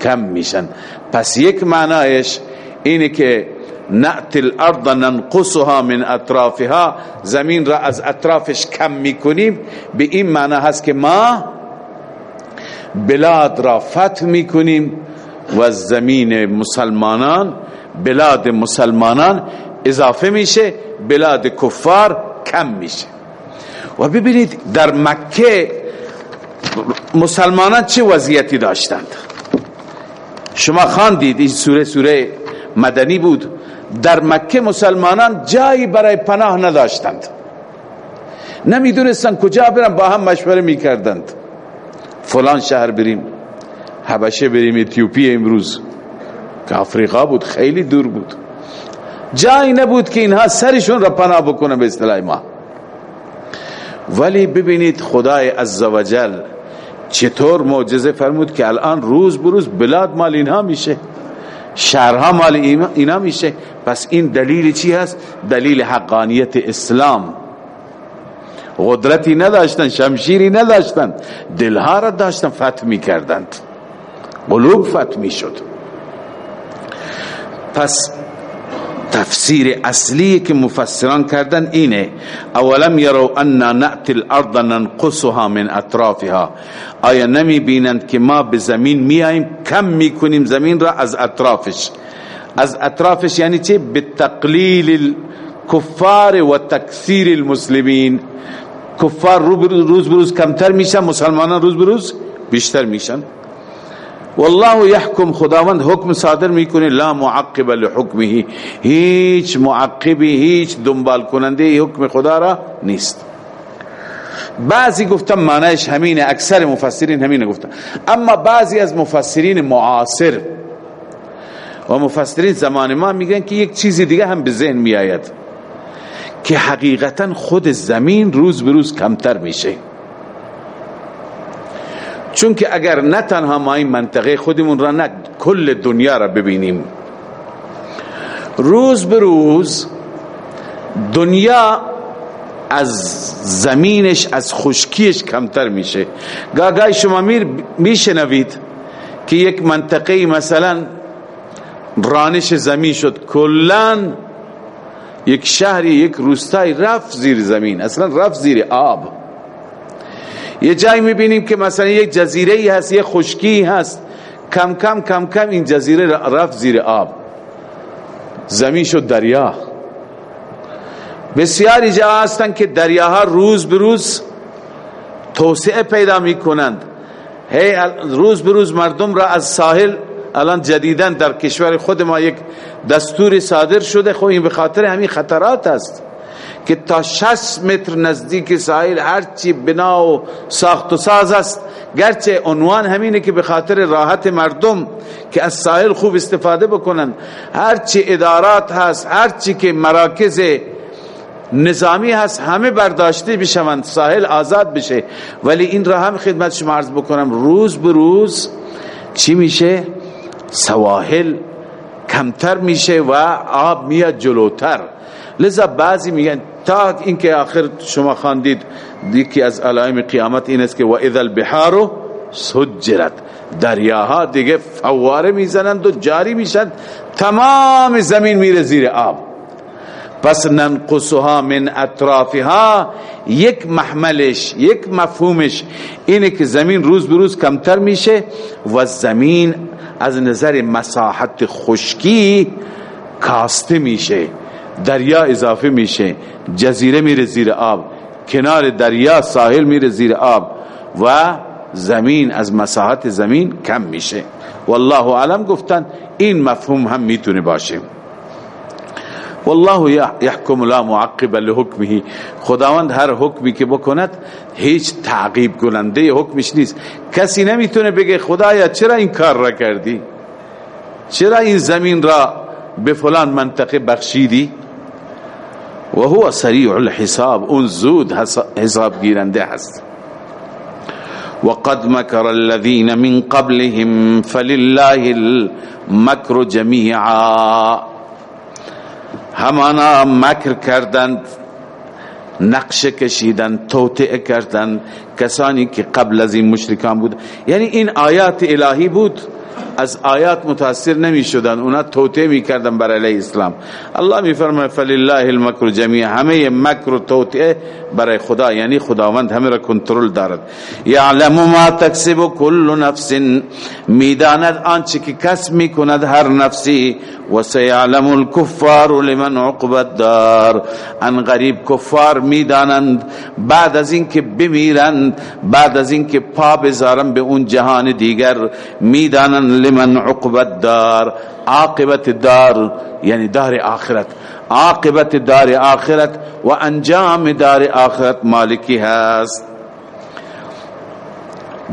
کم میشن. پس یک معنایش اینه که نأت الارض ننقصها من اطرافها. زمین را از اطرافش کم میکنیم. به این معنی هست که ما بلاد را فتح میکنیم و زمین مسلمانان، بلاد مسلمانان اضافه میشه، بلاد کفار کم میشه. و ببینید در مکه مسلمانان چه وضعیتی داشتند؟ شما خواندید این سوره سوره مدنی بود. در مکه مسلمانان جایی برای پناه نداشتند. نمیدونستند کجا برن، با هم مشوره میکردند. فلان شهر بریم، حبشه بریم اتیوپی امروز. که افریقا بود، خیلی دور بود. جایی نبود که اینها سرشون را پناه بکنه به اصطلاح ما. ولی ببینید خدای عزوجل چطور معجزه فرمود که الان روز بروز بلاد مال اینها میشه؟ شهرها مال اینا میشه؟ پس این دلیل چی هست؟ دلیل حقانیت اسلام. قدرتی نداشتن، شمشیری نداشتن، دلها را داشتن، فتح می کردند قلوب فتح می شد پس تفسیر اصلی که مفسران کردن اینه، اولم یرو انا نأتی الارض ننقصها من اطرافها. آیا نمی بینند که ما به زمین می آیم کم می کنیم زمین را از اطرافش. از اطرافش یعنی چه؟ به تقلیل الكفار و تکثیر المسلمین. کفار روز بروز کمتر میشن، مسلمانان روز بروز بیشتر میشن. والله يحكم خداوند حکم صادر میکنه لا معقب لحکمه هیچ معقبی هیچ دنبال کننده حکم خدا را نیست. بعضی گفتم معنیش همینه، اکثر مفسرین همینه گفتن. اما بعضی از مفسرین معاصر و مفسرین زمان ما میگن که یک چیزی دیگه هم به ذهن میآید که حقیقتا خود زمین روز به روز کمتر میشه. چون که اگر نه تنها ما این منطقه خودمون را نه کل دنیا را ببینیم. روز به روز دنیا از زمینش، از خشکیش کمتر میشه. گاگای شما میشنوید که یک منطقه مثلا رانش زمین شد. کلان یک شهری، یک روستای رفت زیر زمین. اصلا رفت زیر آب. یه جایی میبینیم که مثلا یک جزیره ای هست یک خشکی هست. کم کم کم کم این جزیره رفت زیر آب. زمین شد دریا. بسیاری جا هستن که دریاها روز بروز توسعه پیدا میکنند. هی روز بروز مردم را از ساحل الان جدیدن در کشور خود ما یک دستور صادر شده. خب این به خاطر همین خطرات است. که تا 6 متر نزدیک ساحل هرچی بنا و ساخت و ساز است. گرچه عنوان همینه که به خاطر راحت مردم که از ساحل خوب استفاده بکنن. هرچی ادارات هست هرچی که مراکز نظامی هست، همه برداشته بشوند، ساحل آزاد بشه. ولی این را هم خدمت شما عرض بکنم، روز به روز چی میشه؟ سواحل کمتر میشه و آب میاد جلوتر. لذا بعضی میگن تا اینکه آخر شما خواندید یکی از علائم قیامت این است که و اذا البحار سجرت، دریاها دیگه فواره میزنند و جاری میشن، تمام زمین میره زیر آب. پس ننقصها من اطرافها، یک محملش، یک مفهومش اینه که زمین روز بروز کمتر میشه و زمین از نظر مساحت خشکی کاسته میشه. دریا اضافه میشه جزیره میره زیر آب کنار دریا ساحل میره زیر آب و زمین، از مساحت زمین کم میشه والله علم گفتن، این مفهوم هم میتونه باشه والله يحكم لا معقب لحکمه خداوند هر حکمی که بکند هیچ تعقیب کننده حکمش نیست۔ کسی نمیتونه بگه خدایا، چرا این کار را کردی؟ چرا این زمین را به فلان منطقه بخشیدی۔ و هو سریع الحساب، اون زود حساب گیرنده هست. وقد مكر الذين من قبلهم فلله المكر جميعا همانا مکر کردند نقش کشیدن، توطئه کردن، کسانی که قبل از این مشرکان بود. یعنی این آیات الهی بود. از آیات متاثر نمی شدن اونا توته می کردن بر علیه اسلام. الله می فرماید فلله المکر جمیع همه مکر و توته برای خدا یعنی خداوند همه را کنترل دارد. یعلم ما تکسب کل نفس. میداند آنچه که کسب می کند هر نفسی. و سیعلم الكفار لمن عقبت دار ان غریب کفار میدانند، بعد از اینکه بمیرند، بعد از اینکه پا بذارن به اون جهان دیگر، میدانند لمن عقبت دار عاقبت دار یعنی دار آخرت. عاقبت دار آخرت و انجام دار آخرت مالکی هست.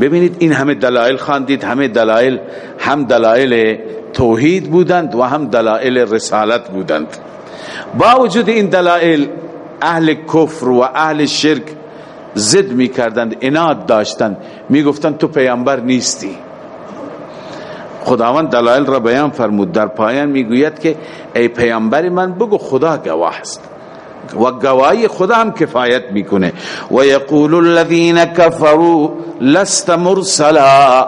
ببینید، این همه دلائل خواندید، همه دلائل، هم دلائل توحید بودند و هم دلائل رسالت بودند. با وجود این دلائل، اهل کفر و اهل شرک زد می کردند اناد داشتند. می گفتند تو پیامبر نیستی. خداوند دلائل را بیان فرمود. در پایان میگوید که ای پیامبر من، بگو خدا گواه است. و گواهی خدا هم کفایت میکنه. و یقول الذين كفروا لست مرسلا.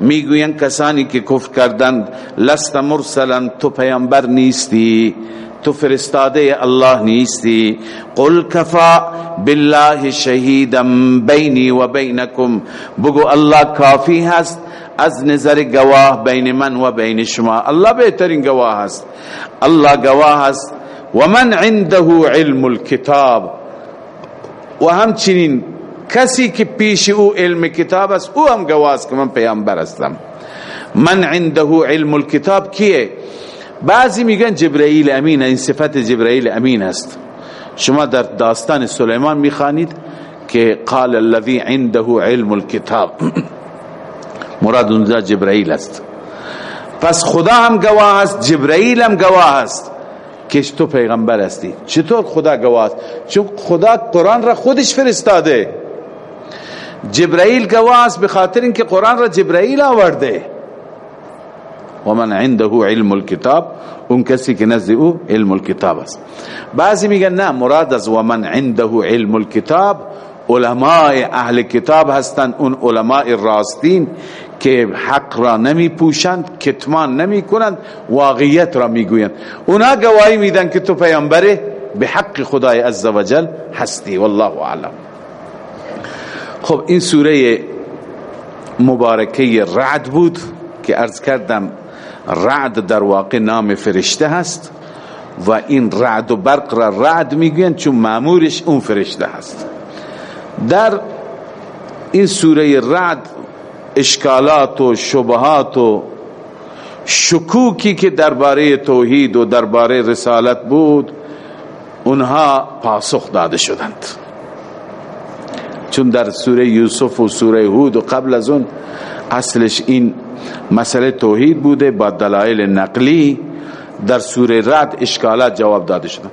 میگوین کسانی که کفر کردند، لست مرسلا، تو پیامبر نیستی، تو فرستاده الله نیستی. قل کفا بالله شهیدا بینی و بینکم. بگو الله کافی هست از نظر گواه بین من و بین شما. الله بهترین گواه است الله گواه است و من عنده علم الكتاب. و همچنین کسی که پیش او علم کتاب است، او هم گواه است که من پیامبر هستم. من عنده علم الكتاب کیه؟ بعضی میگن جبرائیل امین، این صفت جبرائیل امین است. شما در داستان سلیمان میخوانید که قال الذي عنده علم الكتاب. مراد اونجا جبرائیل است. پس خدا هم گواه است، جبرائیل هم گواه است که تو پیغمبر هستی. چطور خدا گواه است؟ چون خدا قرآن را خودش فرستاده. جبرائیل گواه است بخاطر اینکه قرآن را جبرائیل آورده. و من عنده علم الكتاب، اون کسی که نزد او علم الكتاب است. بعضی میگن نه، مراد از و من عنده علم الكتاب علماء اهل کتاب هستند اون علماء راستین که حق را نمی پوشند، کتمان نمی کنند، واقعیت را می گویند. اونا گواهی میدن که تو پیامبر به حق خدای عزوجل هستی والله اعلم. خب، این سوره مبارکه رعد بود که ارز کردم، رعد در واقع نام فرشته هست و این رعد و برق را رعد میگویند چون معمورش اون فرشته هست. در این سوره رعد، اشکالات و شبهات و شکوکی که درباره توحید و درباره رسالت بود، اونها پاسخ داده شدند. چون در سوره یوسف و سوره هود و قبل از اون اصلش این مسئله توحید بوده، با دلائل نقلی، در سوره رد اشکالات جواب داده شدند